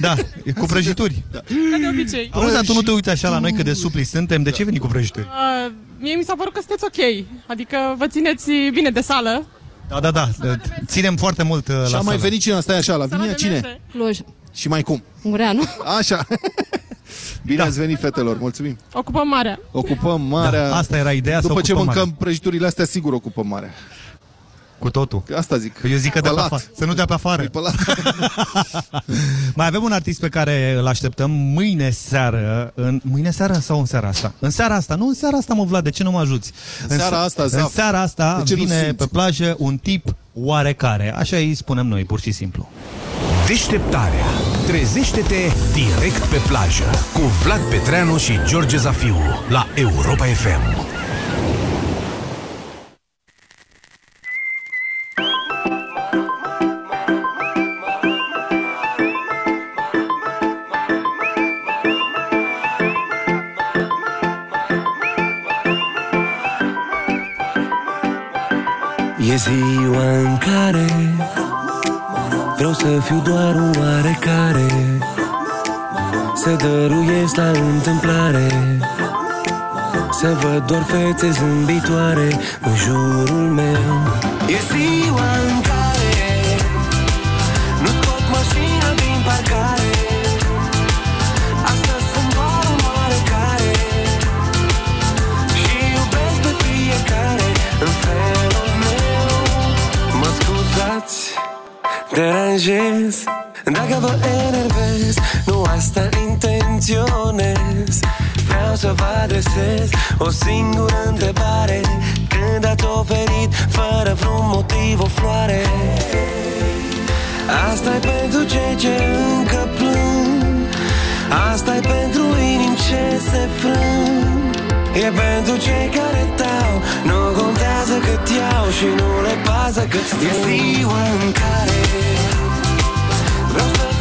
Da, e cu prăjituri. Da. Ca de obicei. Auzi, dar tu nu te uiți așa la noi cât de supli suntem. De ce veni cu prăjituri? Uh, mie mi s-a părut că sunteți ok. Adică vă țineți bine de sală. Da, da, da. Ținem foarte mult uh, la Și a mai sală. venit cine? Stai așa, la vine cine? Cluj. Și mai cum? Ungureanu. Așa. Bine ați venit, fetelor, mulțumim. Ocupăm marea. Ocupăm marea. Da, asta era ideea, să După ce ocupăm mâncăm marea. prăjiturile astea, sigur ocupăm marea. Cu totul. Asta zic. Eu zic că de pe Pălat. afară. Să nu dea pe afară. E pălat. Mai avem un artist pe care îl așteptăm mâine seară. În, mâine seară sau în seara asta? În seara asta. Nu în seara asta, mă, Vlad, de ce nu mă ajuți? În seara se- asta, În Zaf. seara asta De ce nu vine simți? pe plajă un tip oarecare. Așa îi spunem noi, pur și simplu. Deșteptarea. Trezește-te direct pe plajă cu Vlad Petreanu și George Zafiu la Europa FM. E ziua în care Vreau să fiu doar un oarecare Să dăruiesc la întâmplare Să văd doar fețe zâmbitoare în jurul meu. E ziua în deranjez Dacă vă enervez, nu asta intenționez. Vreau să vă adresez o singură întrebare. Când ați oferit fără vreun motiv o floare? Asta e pentru cei ce încă plâng. Asta e pentru inimi ce se frâng. E pentru cei care dau Nu contează cât iau Și nu le pasă cât strâng E ziua în care Vreau să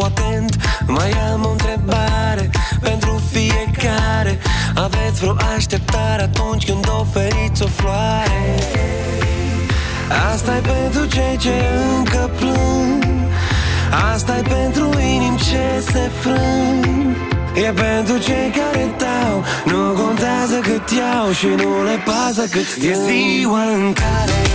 atent Mai am o întrebare pentru fiecare. Aveți vreo așteptare atunci când oferiți o floare? Asta e pentru cei ce încă plâng. Asta e pentru inimi ce se frâng. E pentru cei care dau Nu contează cât iau Și nu le pasă cât E ziua în care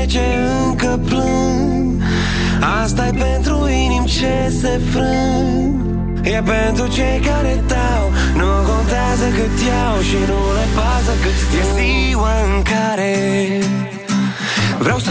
pentru cei ce încă plâng. Asta e pentru inimi ce se frâng. E pentru cei care dau Nu contează cât iau Și nu le pasă cât E ziua în care Vreau să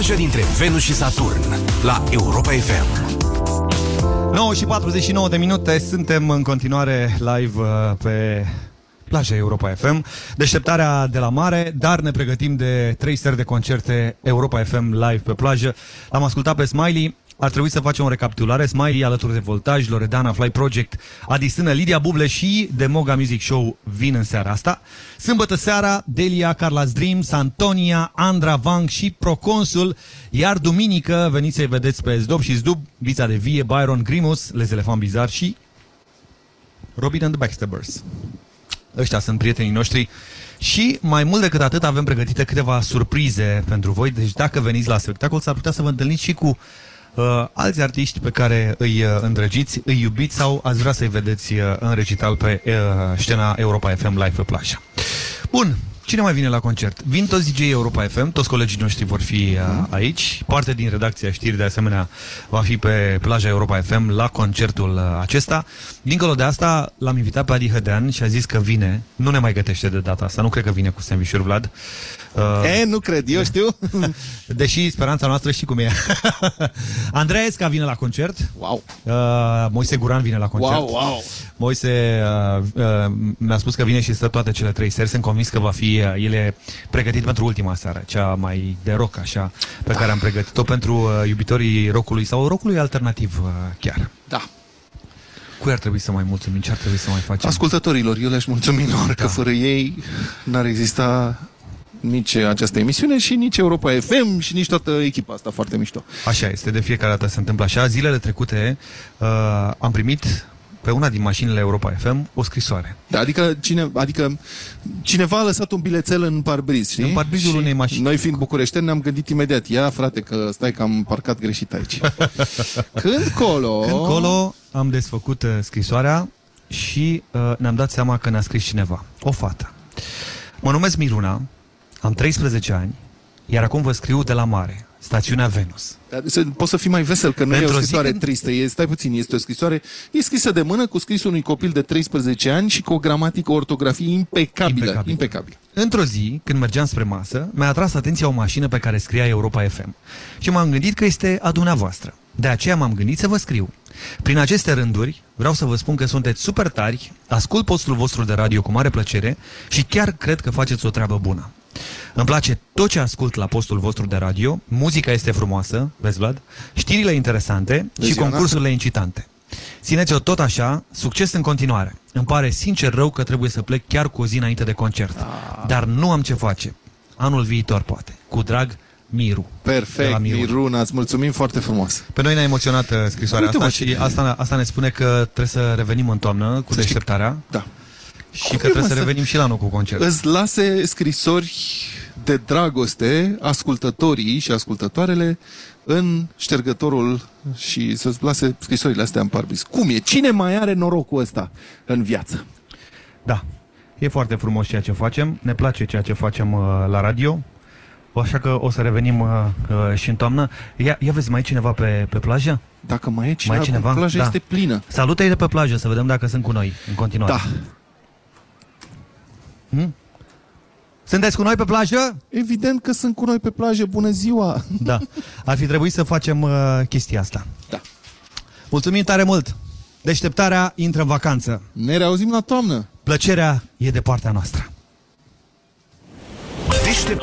direct de pe plaja dintre Venus și Saturn. La Europa FM. 9 și 49 de minute, suntem în continuare live uh, pe plaja Europa FM. Deșteptarea de la mare, dar ne pregătim de 3 seri de concerte Europa FM live pe plajă. L-am ascultat pe Smiley, ar trebui să facem o recapitulare. Smiley alături de Voltaj, Loredana, Fly Project, Adisână, Lidia Buble și The Moga Music Show vin în seara asta. Sâmbătă seara, Delia, Carla's Dreams, Antonia, Andra Vang și Proconsul. Iar duminică veniți să-i vedeți pe Zdob și Zdub, Vița de Vie, Byron, Grimus, Les Elefant Bizar și Robin and the Backstabbers. Ăștia sunt prietenii noștri și mai mult decât atât avem pregătite câteva surprize pentru voi, deci dacă veniți la spectacol s-ar putea să vă întâlniți și cu uh, alți artiști pe care îi uh, îndrăgiți, îi iubiți sau ați vrea să-i vedeți uh, în recital pe uh, scena Europa FM live pe plajă. Bun, Cine mai vine la concert? Vin toți DJ Europa FM, toți colegii noștri vor fi uh, aici. Parte din redacția știri, de asemenea, va fi pe plaja Europa FM la concertul uh, acesta. Dincolo de asta, l-am invitat pe Adi Hădean și a zis că vine. Nu ne mai gătește de data asta, nu cred că vine cu sandvișuri, Vlad. Uh, E, nu cred, eu știu. Deși speranța noastră știi cum e. Andreea Esca vine la concert. Wow. Uh, Moise Guran vine la concert. Wow, wow. Moise uh, uh, mi-a spus că vine și stă toate cele trei seri. Sunt convins că va fi uh, el e pregătit pentru ultima seară, cea mai de rock, așa, pe care am pregătit-o pentru uh, iubitorii rockului sau rockului alternativ uh, chiar. Da. Cui ar trebui să mai mulțumim? Ce ar trebui să mai facem? Ascultătorilor, eu le-aș mulțumi lor Da. că fără ei n-ar exista nici această emisiune și nici Europa FM și nici toată echipa asta foarte mișto. Așa este, de fiecare dată se întâmplă așa. Zilele trecute uh, am primit pe una din mașinile Europa FM o scrisoare. Da, adică, cine, adică cineva a lăsat un bilețel în parbriz, știi? În parbrizul Și unei mașini. Noi fiind bucureșteni ne-am gândit imediat, ia frate că stai că am parcat greșit aici. Când colo... Când colo am desfăcut uh, scrisoarea și uh, ne-am dat seama că ne-a scris cineva. O fată. Mă numesc Miruna, am 13 ani, iar acum vă scriu de la mare, stațiunea Venus. Dar să- Poți să fii mai vesel, că nu e Într-o o zi scrisoare când- tristă. E, stai puțin, este o scrisoare... E scrisă de mână cu scrisul unui copil de 13 ani și cu o gramatică, o ortografie impecabilă. Impecabil. Impecabil. Într-o zi, când mergeam spre masă, mi-a atras atenția o mașină pe care scria Europa FM. Și m-am gândit că este a dumneavoastră. De aceea m-am gândit să vă scriu. Prin aceste rânduri, vreau să vă spun că sunteți super tari, ascult postul vostru de radio cu mare plăcere și chiar cred că faceți o treabă bună. Îmi place tot ce ascult la postul vostru de radio, muzica este frumoasă, vezi Vlad, știrile interesante și ziua concursurile incitante. Țineți-o tot așa, succes în continuare. Îmi pare sincer rău că trebuie să plec chiar cu o zi înainte de concert. Dar nu am ce face. Anul viitor, poate. Cu drag, Miru. De Perfect, la Miru. Miruna, îți mulțumim foarte frumos. Pe noi ne-a emoționat uh, scrisoarea Uite-mă asta ce și asta, asta ne spune că trebuie să revenim în toamnă cu deșteptarea. Da. Și Cum că e, trebuie mă, să să- revenim și la anul cu concert. Îți lase scrisori de dragoste ascultătorii și ascultătoarele în ștergătorul și să-ți lase scrisorile astea în parbis. Cum e? Cine mai are norocul ăsta în viață? Da. E foarte frumos ceea ce facem, ne place ceea ce facem uh, la radio, așa că o să revenim uh, uh, și în toamnă. Ia, ia vezi, mai e cineva pe, pe plajă? Dacă mai e cineva, mai e cineva? plaja da. este plină. Salută-i de pe plajă, să vedem dacă sunt cu noi în continuare. Da. Hmm? Sunteți cu noi pe plajă? Evident că sunt cu noi pe plajă. Bună ziua! Da. Ar fi trebuit să facem uh, chestia asta. Da. Mulțumim tare mult! Deșteptarea intră în vacanță. Ne reauzim la toamnă. Plăcerea e de partea noastră. Deștept...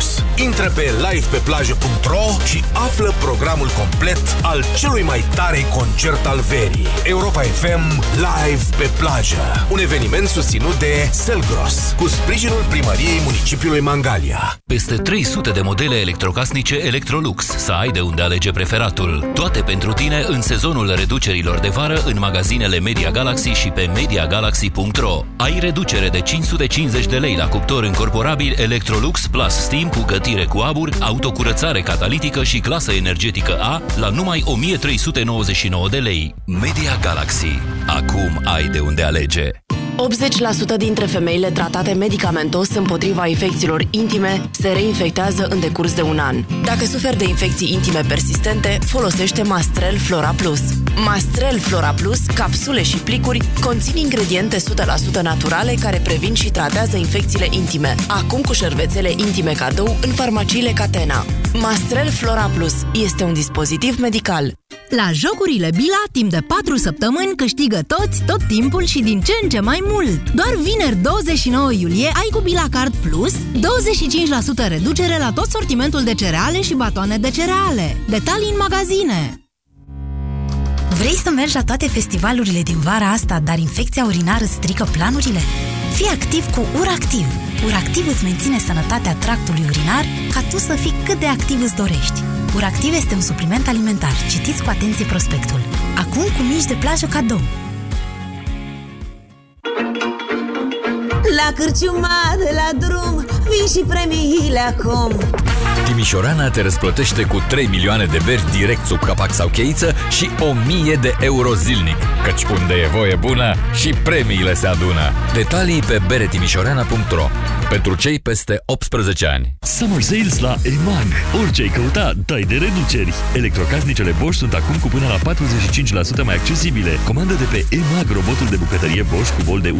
Backstabbers. Intră pe livepeplajă.ro și află programul complet al celui mai tare concert al verii. Europa FM Live pe plajă. Un eveniment susținut de Selgros, cu sprijinul primăriei municipiului Mangalia. Peste 300 de modele electrocasnice Electrolux, să ai de unde alege preferatul. Toate pentru tine în sezonul reducerilor de vară în magazinele Media Galaxy și pe MediaGalaxy.ro. Ai reducere de 550 de lei la cuptor încorporabil Electrolux Plus Steam cu gătire cu abur, autocurățare catalitică și clasă energetică A la numai 1399 de lei. Media Galaxy. Acum ai de unde alege. 80% dintre femeile tratate medicamentos împotriva infecțiilor intime se reinfectează în decurs de un an. Dacă suferi de infecții intime persistente, folosește Mastrel Flora Plus. Mastrel Flora Plus, capsule și plicuri, conțin ingrediente 100% naturale care previn și tratează infecțiile intime. Acum cu șervețele intime cadou în farmaciile Catena. Mastrel Flora Plus este un dispozitiv medical. La jocurile Bila, timp de 4 săptămâni, câștigă toți, tot timpul și din ce în ce mai mult. Doar vineri 29 iulie ai cu Bila Card Plus 25% reducere la tot sortimentul de cereale și batoane de cereale. Detalii în magazine. Vrei să mergi la toate festivalurile din vara asta, dar infecția urinară strică planurile? Fii activ cu URACTIV. URACTIV îți menține sănătatea tractului urinar ca tu să fii cât de activ îți dorești. URACTIV este un supliment alimentar. Citiți cu atenție prospectul. Acum cu mici de plajă cadou. Thank you. La cârciuma de la drum Vin și premiile acum Timișorana te răsplătește cu 3 milioane de beri direct sub capac sau cheiță și 1000 de euro zilnic. Căci unde e voie bună și premiile se adună. Detalii pe beretimișorana.ro Pentru cei peste 18 ani. Summer Sales la EMAG. Orice ai căuta, dai de reduceri. Electrocasnicele Bosch sunt acum cu până la 45% mai accesibile. Comandă de pe EMAG robotul de bucătărie Bosch cu bol de 1,2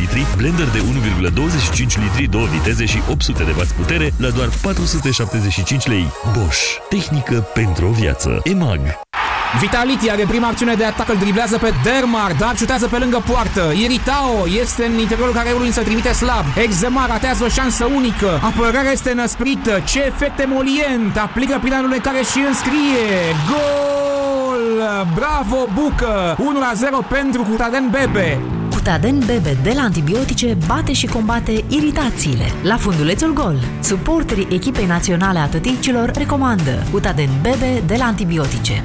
litri, blender de 1,25 litri, 2 viteze și 800 de W putere la doar 475 lei. Bosch. Tehnică pentru o viață. EMAG. Vitality are prima acțiune de atac, îl driblează pe Dermar, dar șutează pe lângă poartă. Iritao este în interiorul careului, însă trimite slab. Exema ratează o șansă unică. Apărarea este năsprită. Ce efect emolient! Aplică prin care și înscrie. Gol! Bravo, Bucă! 1-0 pentru Cutaden Bebe. Cutaden Bebe de la antibiotice bate și combate iritațiile. La fundulețul gol, suporterii echipei naționale a tăticilor recomandă Cutaden Bebe de la antibiotice.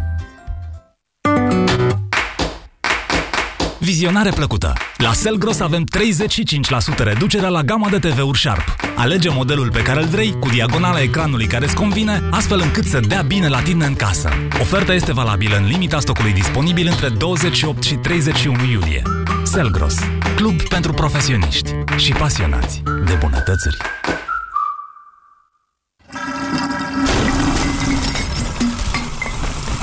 Vizionare plăcută! La Selgros avem 35% reducere la gama de TV-uri Sharp. Alege modelul pe care îl vrei, cu diagonala ecranului care îți convine, astfel încât să dea bine la tine în casă. Oferta este valabilă în limita stocului disponibil între 28 și 31 iulie. Selgros, club pentru profesioniști și pasionați de bunătățuri.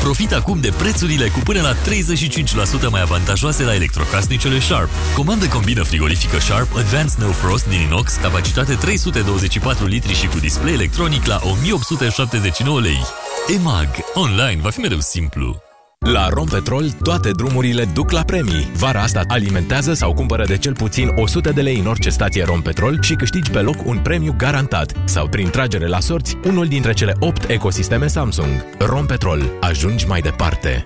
Profit acum de prețurile cu până la 35% mai avantajoase la electrocasnicele Sharp. Comandă combină frigorifică Sharp Advanced No Frost din inox, capacitate 324 litri și cu display electronic la 1879 lei. EMAG. Online va fi mereu simplu. La Rompetrol, toate drumurile duc la premii. Vara asta alimentează sau cumpără de cel puțin 100 de lei în orice stație Rompetrol și câștigi pe loc un premiu garantat. Sau prin tragere la sorți, unul dintre cele 8 ecosisteme Samsung. Rompetrol. Ajungi mai departe.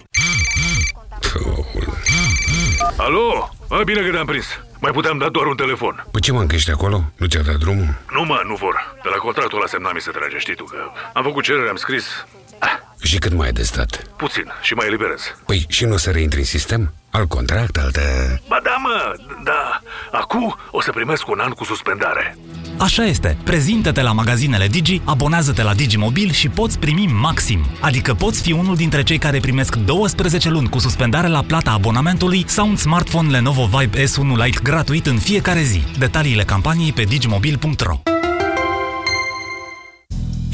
Alo? A, bine că te-am prins. Mai puteam da doar un telefon. Păi ce mă, încă ești acolo? Nu ți-a dat drumul? Nu mă, nu vor. De la contractul ăla semnat mi se trage, știi tu că... Am făcut cerere, am scris. Și cât mai ai de stat? Puțin și mai eliberez. Păi și nu o să reintri în sistem? Alt contract, altă... Ba da, mă, da. Acum o să primesc un an cu suspendare. Așa este. Prezintă-te la magazinele Digi, abonează-te la Digimobil și poți primi maxim. Adică poți fi unul dintre cei care primesc 12 luni cu suspendare la plata abonamentului sau un smartphone Lenovo Vibe S1 Lite gratuit în fiecare zi. Detaliile campaniei pe digimobil.ro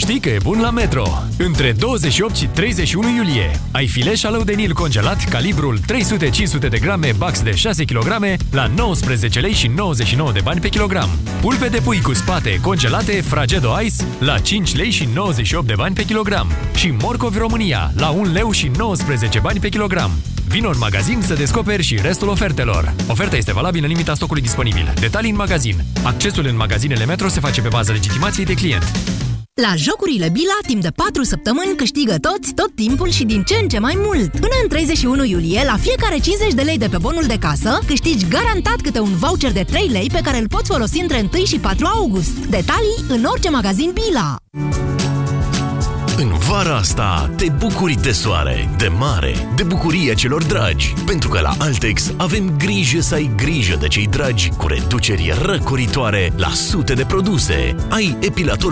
Știi că e bun la Metro! Între 28 și 31 iulie ai filet șalău de Nil congelat calibrul 300-500 de grame bax de 6 kg la 19 lei și 99 de bani pe kilogram. Pulpe de pui cu spate congelate Fragedo Ice la 5 lei și 98 de bani pe kilogram. Și morcovi România la 1 leu și 19 bani pe kilogram. Vino în magazin să descoperi și restul ofertelor. Oferta este valabilă în limita stocului disponibil. Detalii în magazin. Accesul în magazinele Metro se face pe bază legitimației de client. La jocurile Bila, timp de 4 săptămâni, câștigă toți, tot timpul și din ce în ce mai mult. Până în 31 iulie, la fiecare 50 de lei de pe bonul de casă, câștigi garantat câte un voucher de 3 lei pe care îl poți folosi între 1 și 4 august. Detalii în orice magazin Bila. În vara asta te bucuri de soare, de mare, de bucuria celor dragi. Pentru că la Altex avem grijă să ai grijă de cei dragi cu reduceri răcoritoare la sute de produse. Ai epilator